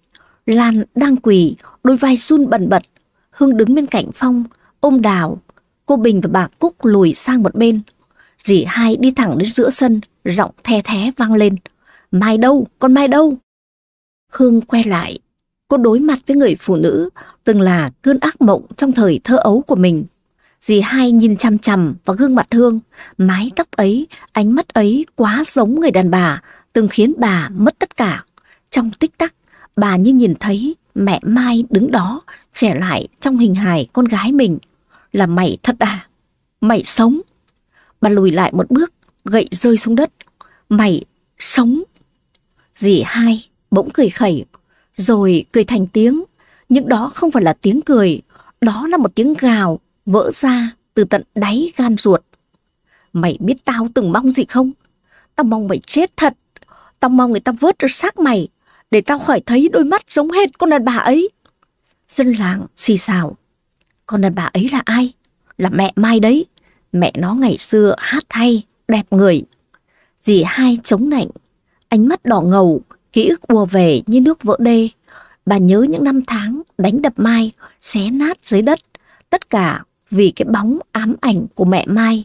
Lan đang quỳ, đôi vai run bần bật. Hương đứng bên cạnh Phong, ôm đào. Cô Bình và bà Cúc lùi sang một bên. Dì hai đi thẳng đến giữa sân, giọng the thé vang lên. Mai đâu? Con Mai đâu? Khương quay lại. Cô đối mặt với người phụ nữ từng là cơn ác mộng trong thời thơ ấu của mình. Dì hai nhìn chằm chằm vào gương mặt Hương, mái tóc ấy, ánh mắt ấy quá giống người đàn bà, từng khiến bà mất tất cả. Trong tích tắc, bà như nhìn thấy mẹ Mai đứng đó, trẻ lại trong hình hài con gái mình. Là mày thật à? Mày sống? Bà lùi lại một bước, gậy rơi xuống đất. Mày sống? Dì hai bỗng cười khẩy, rồi cười thành tiếng. Nhưng đó không phải là tiếng cười, đó là một tiếng gào vỡ ra từ tận đáy gan ruột. Mày biết tao từng mong gì không? Tao mong mày chết thật. Tao mong người ta vớt được xác mày, để tao khỏi thấy đôi mắt giống hệt con đàn bà ấy. Dân làng xì xào. Con đàn bà ấy là ai? Là mẹ Mai đấy. Mẹ nó ngày xưa hát hay, đẹp người. Dì hai chống nạnh, ánh mắt đỏ ngầu, ký ức ùa về như nước vỡ đê. Bà nhớ những năm tháng đánh đập Mai, xé nát dưới đất, tất cả vì cái bóng ám ảnh của mẹ Mai.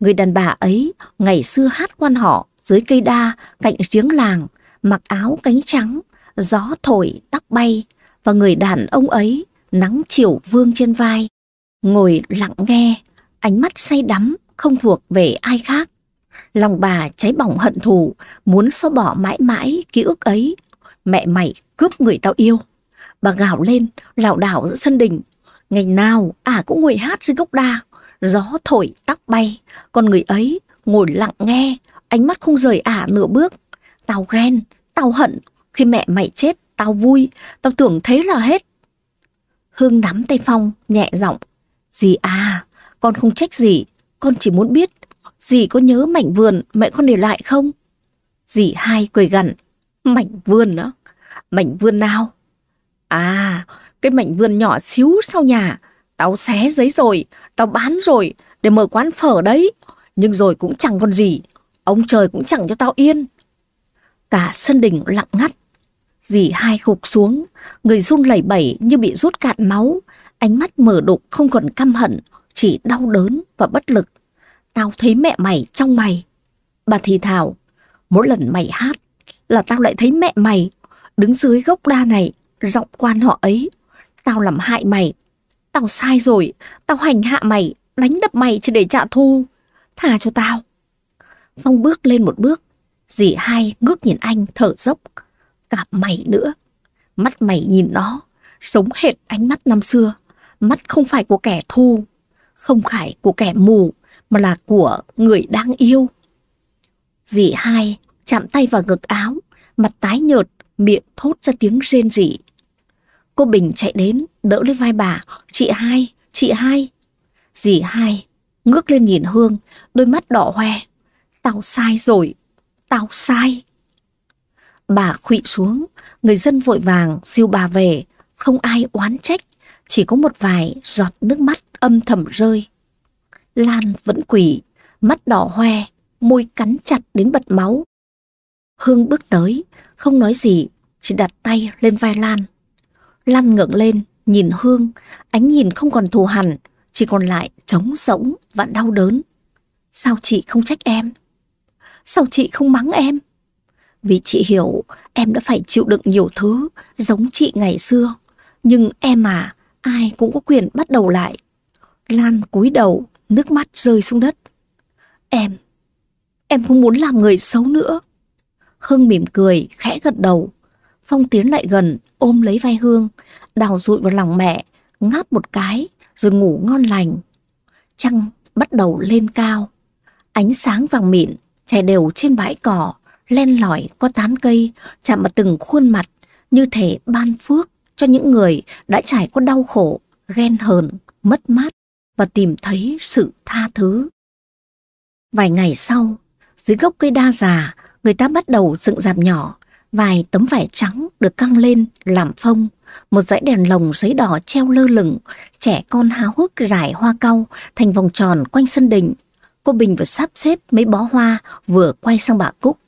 Người đàn bà ấy ngày xưa hát quan họ dưới cây đa cạnh giếng làng, mặc áo cánh trắng, gió thổi tóc bay, và người đàn ông ấy nắng chiều vương trên vai, ngồi lặng nghe, ánh mắt say đắm, không thuộc về ai khác. Lòng bà cháy bỏng hận thù, muốn xóa bỏ mãi mãi ký ức ấy. Mẹ mày cướp người tao yêu. Bà gào lên, lảo đảo giữa sân đình. Ngày nào, à cũng ngồi hát dưới gốc đa. Gió thổi, tóc bay. Còn người ấy ngồi lặng nghe, ánh mắt không rời ả nửa bước. Tao ghen, tao hận. Khi mẹ mày chết, tao vui. Tao tưởng thế là hết. Hương nắm tay Phong, nhẹ giọng. Dì à, con không trách gì. Con chỉ muốn biết, dì có nhớ mảnh vườn mẹ con để lại không? Dì hai cười gằn. Mảnh vườn đó? Mảnh vườn nào? À, cái mảnh vườn nhỏ xíu sau nhà. Tao xé giấy rồi, tao bán rồi, để mở quán phở đấy. Nhưng rồi cũng chẳng còn gì. Ông trời cũng chẳng cho tao yên. Cả sân đình lặng ngắt. Dì hai gục xuống, người run lẩy bẩy như bị rút cạn máu. Ánh mắt mở đục không còn căm hận, chỉ đau đớn và bất lực. Tao thấy mẹ mày trong mày. Bà thì thào, mỗi lần mày hát là tao lại thấy mẹ mày đứng dưới gốc đa này, giọng quan họ ấy. Tao làm hại mày, tao sai rồi, tao hành hạ mày, đánh đập mày chỉ để trả thù. Thả cho tao. Phong bước lên một bước, dì hai ngước nhìn anh thở dốc. Cả mày nữa. Mắt mày nhìn nó, sống hệt ánh mắt năm xưa. Mắt không phải của kẻ thù, không phải của kẻ mù, mà là của người đang yêu. Dì hai chạm tay vào ngực áo, mặt tái nhợt, miệng thốt ra tiếng rên rỉ. Cô Bình chạy đến, đỡ lên vai bà. Chị hai, chị hai. Dì hai, ngước lên nhìn Hương, đôi mắt đỏ hoe. Tao sai rồi, tao sai. Bà khụy xuống, người dân vội vàng siêu bà về, không ai oán trách, chỉ có một vài giọt nước mắt âm thầm rơi. Lan vẫn quỷ, mắt đỏ hoe, môi cắn chặt đến bật máu. Hương bước tới, không nói gì, chỉ đặt tay lên vai Lan. Lan ngẩng lên, nhìn Hương, ánh nhìn không còn thù hằn, chỉ còn lại trống rỗng và đau đớn. Sao chị không trách em? Sao chị không mắng em? Vì chị hiểu em đã phải chịu đựng nhiều thứ giống chị ngày xưa. Nhưng em à, ai cũng có quyền bắt đầu lại. Lan cúi đầu, nước mắt rơi xuống đất. Em, em không muốn làm người xấu nữa. Hương mỉm cười, khẽ gật đầu. Phong tiến lại gần, ôm lấy vai Hương, đào rụi vào lòng mẹ, ngáp một cái, rồi ngủ ngon lành. Trăng bắt đầu lên cao. Ánh sáng vàng mịn, trải đều trên bãi cỏ, len lỏi qua tán cây, chạm vào từng khuôn mặt, như thể ban phước cho những người đã trải qua đau khổ, ghen hờn, mất mát và tìm thấy sự tha thứ. Vài ngày sau, dưới gốc cây đa già, người ta bắt đầu dựng dạp nhỏ, vài tấm vải trắng được căng lên làm phông, một dãy đèn lồng giấy đỏ treo lơ lửng, trẻ con háo hức rải hoa cau thành vòng tròn quanh sân đình. Cô Bình vừa sắp xếp mấy bó hoa vừa quay sang bà Cúc.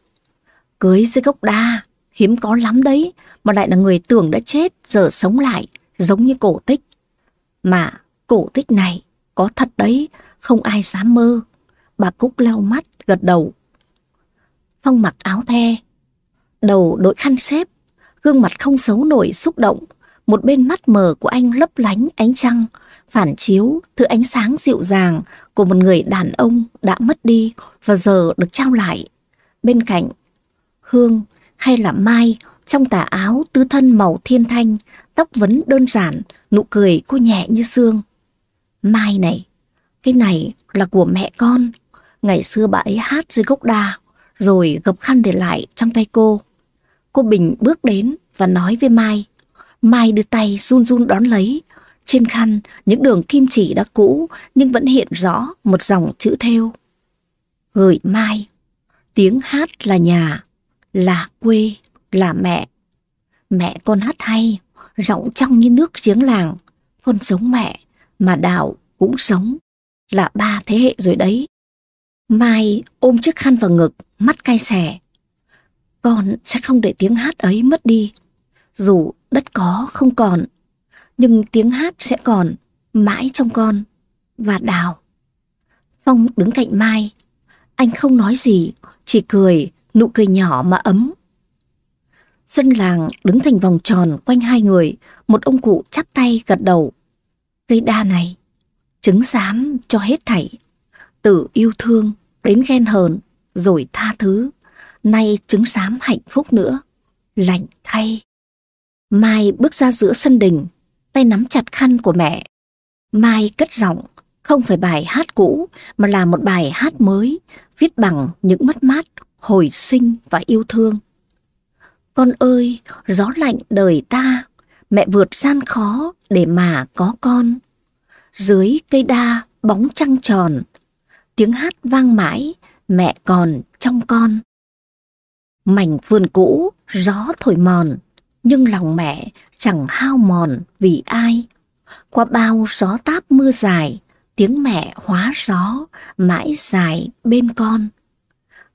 Cưới dưới gốc đa, hiếm có lắm đấy, mà lại là người tưởng đã chết giờ sống lại, giống như cổ tích. Mà cổ tích này có thật đấy, không ai dám mơ. Bà Cúc lau mắt, gật đầu. Phong mặc áo the, đầu đội khăn xếp, gương mặt không xấu nổi xúc động. Một bên mắt mờ của anh lấp lánh ánh trăng, phản chiếu thứ ánh sáng dịu dàng của một người đàn ông đã mất đi và giờ được trao lại. Bên cạnh, Hương hay là Mai trong tà áo tứ thân màu thiên thanh, tóc vấn đơn giản, nụ cười cô nhẹ như xương. Mai này, cái này là của mẹ con. Ngày xưa bà ấy hát dưới gốc đa, rồi gập khăn để lại trong tay cô. Cô Bình bước đến và nói với Mai. Mai đưa tay run run đón lấy. Trên khăn, những đường kim chỉ đã cũ nhưng vẫn hiện rõ một dòng chữ thêu. Gửi Mai, tiếng hát là nhà, là quê, là mẹ. Mẹ con hát hay, giọng trong như nước giếng làng. Con giống mẹ, mà đạo cũng sống. Là ba thế hệ rồi đấy. Mai ôm chiếc khăn vào ngực, mắt cay xẻ. Con sẽ không để tiếng hát ấy mất đi. Dù đất có không còn, nhưng tiếng hát sẽ còn mãi trong con. Và đào. Phong đứng cạnh Mai. Anh không nói gì, chỉ cười, nụ cười nhỏ mà ấm. Dân làng đứng thành vòng tròn quanh hai người, một ông cụ chắp tay gật đầu. Cây đa này, chứng giám cho hết thảy. Từ yêu thương đến ghen hờn, rồi tha thứ. Nay chứng giám hạnh phúc nữa. Lạnh thay. Mai bước ra giữa sân đình, tay nắm chặt khăn của mẹ. Mai cất giọng, không phải bài hát cũ mà là một bài hát mới, viết bằng những mất mát, hồi sinh và yêu thương. Con ơi, gió lạnh đời ta, mẹ vượt gian khó để mà có con. Dưới cây đa bóng trăng tròn, tiếng hát vang mãi, mẹ còn trong con. Mảnh vườn cũ, gió thổi mòn, nhưng lòng mẹ chẳng hao mòn vì ai. Qua bao gió táp mưa dài, tiếng mẹ hóa gió, mãi dài bên con.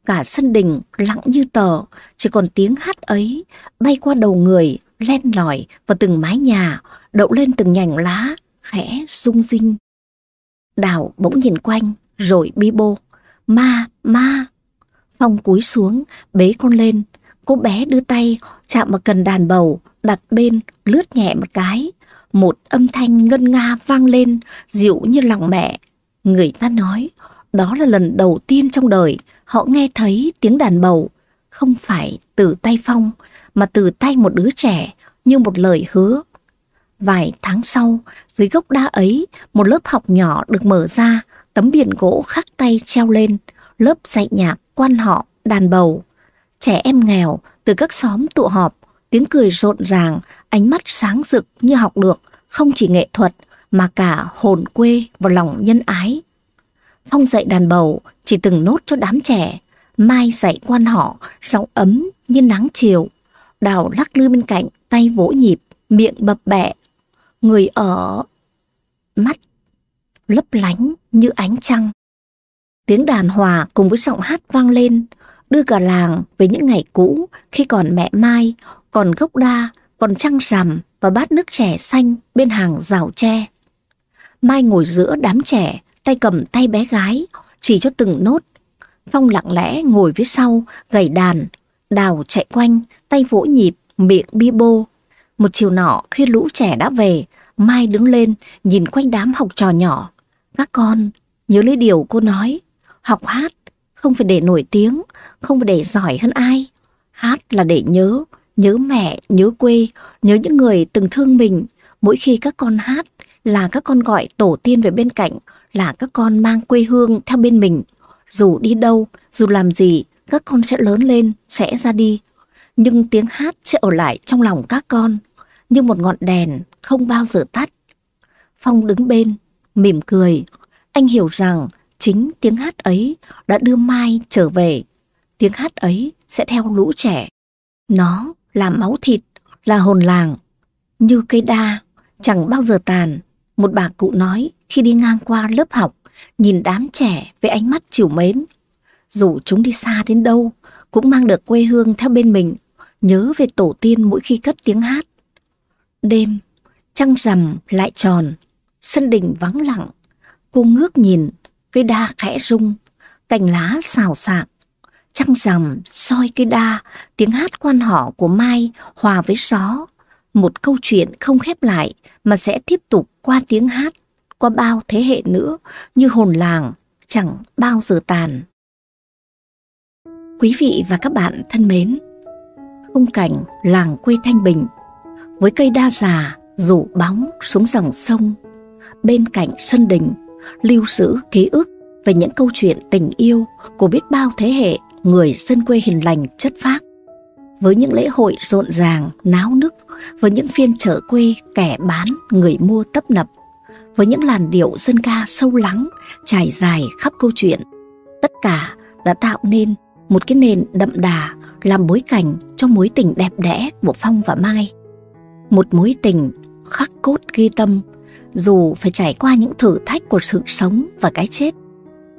Cả sân đình lặng như tờ, chỉ còn tiếng hát ấy bay qua đầu người, len lỏi vào từng mái nhà, đậu lên từng nhành lá, khẽ rung rinh. Đào bỗng nhìn quanh, rồi bi bô. Ma, ma! Phong cúi xuống, bế con lên. Cô bé đưa tay, chạm vào cần đàn bầu, đặt bên, lướt nhẹ một cái. Một âm thanh ngân nga vang lên, dịu như lòng mẹ. Người ta nói, đó là lần đầu tiên trong đời họ nghe thấy tiếng đàn bầu, không phải từ tay Phong, mà từ tay một đứa trẻ như một lời hứa. Vài tháng sau, dưới gốc đa ấy, một lớp học nhỏ được mở ra, tấm biển gỗ khắc tay treo lên, lớp dạy nhạc, quan họ, đàn bầu. Trẻ em nghèo từ các xóm tụ họp, tiếng cười rộn ràng, ánh mắt sáng rực như học được không chỉ nghệ thuật mà cả hồn quê và lòng nhân ái. Phong dạy đàn bầu chỉ từng nốt cho đám trẻ, Mai dạy quan họ, giọng ấm như nắng chiều. Đào lắc lư bên cạnh, tay vỗ nhịp, miệng bập bẹ. Người ở mắt lấp lánh như ánh trăng. Tiếng đàn hòa cùng với giọng hát vang lên, đưa cả làng về những ngày cũ khi còn mẹ Mai, còn gốc đa, còn trăng rằm và bát nước trẻ xanh bên hàng rào tre. Mai ngồi giữa đám trẻ, tay cầm tay bé gái, chỉ cho từng nốt. Phong lặng lẽ ngồi phía sau, gảy đàn, đào chạy quanh, tay vỗ nhịp, miệng bi bô. Một chiều nọ khi lũ trẻ đã về, Mai đứng lên, nhìn quanh đám học trò nhỏ. Các con, nhớ lấy điều cô nói, học hát, không phải để nổi tiếng, không phải để giỏi hơn ai. Hát là để nhớ, nhớ mẹ, nhớ quê, nhớ những người từng thương mình. Mỗi khi các con hát là các con gọi tổ tiên về bên cạnh, là các con mang quê hương theo bên mình. Dù đi đâu, dù làm gì, các con sẽ lớn lên, sẽ ra đi. Nhưng tiếng hát sẽ ở lại trong lòng các con, như một ngọn đèn không bao giờ tắt. Phong đứng bên, mỉm cười. Anh hiểu rằng chính tiếng hát ấy đã đưa Mai trở về. Tiếng hát ấy sẽ theo lũ trẻ. Nó là máu thịt, là hồn làng. Như cây đa, chẳng bao giờ tàn. Một bà cụ nói khi đi ngang qua lớp học, nhìn đám trẻ với ánh mắt chiều mến. Dù chúng đi xa đến đâu, cũng mang được quê hương theo bên mình, nhớ về tổ tiên mỗi khi cất tiếng hát. Đêm, trăng rằm lại tròn, sân đình vắng lặng, cô ngước nhìn, cây đa khẽ rung, cành lá xào xạc. Trăng rằm soi cây đa, tiếng hát quan họ của Mai hòa với gió. Một câu chuyện không khép lại mà sẽ tiếp tục qua tiếng hát qua bao thế hệ nữa như hồn làng chẳng bao giờ tàn. Quý vị và các bạn thân mến, khung cảnh làng quê Thanh Bình với cây đa già rủ bóng xuống dòng sông bên cạnh sân đình lưu giữ ký ức về những câu chuyện tình yêu của biết bao thế hệ người dân quê hiền lành chất phác với những lễ hội rộn ràng náo nức với những phiên chợ quê kẻ bán người mua tấp nập với những làn điệu dân ca sâu lắng trải dài khắp câu chuyện. Tất cả đã tạo nên một cái nền đậm đà làm bối cảnh cho mối tình đẹp đẽ của Phong và Mai. Một mối tình khắc cốt ghi tâm, dù phải trải qua những thử thách của sự sống và cái chết,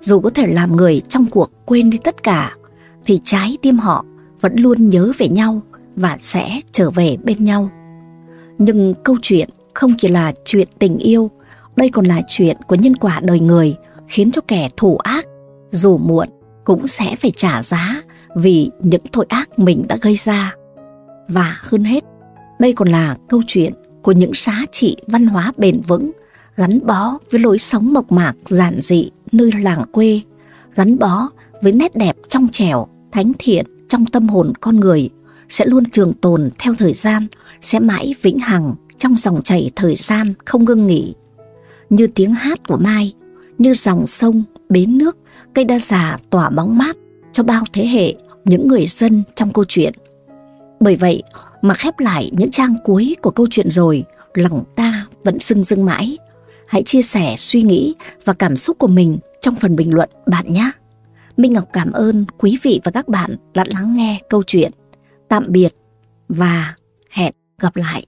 dù có thể làm người trong cuộc quên đi tất cả, thì trái tim họ vẫn luôn nhớ về nhau và sẽ trở về bên nhau. Nhưng câu chuyện không chỉ là chuyện tình yêu đây còn là chuyện của nhân quả đời người khiến cho kẻ thủ ác dù muộn cũng sẽ phải trả giá vì những tội ác mình đã gây ra. Và hơn hết, đây còn là câu chuyện của những giá trị văn hóa bền vững gắn bó với lối sống mộc mạc giản dị nơi làng quê, gắn bó với nét đẹp trong trẻo, thánh thiện trong tâm hồn con người sẽ luôn trường tồn theo thời gian, sẽ mãi vĩnh hằng trong dòng chảy thời gian không ngưng nghỉ. Như tiếng hát của Mai, như dòng sông, bến nước, cây đa già tỏa bóng mát cho bao thế hệ những người dân trong câu chuyện. Bởi vậy mà khép lại những trang cuối của câu chuyện rồi, lòng ta vẫn sưng sưng mãi. Hãy chia sẻ suy nghĩ và cảm xúc của mình trong phần bình luận bạn nhé. Minh Ngọc cảm ơn quý vị và các bạn đã lắng nghe câu chuyện. Tạm biệt và hẹn gặp lại.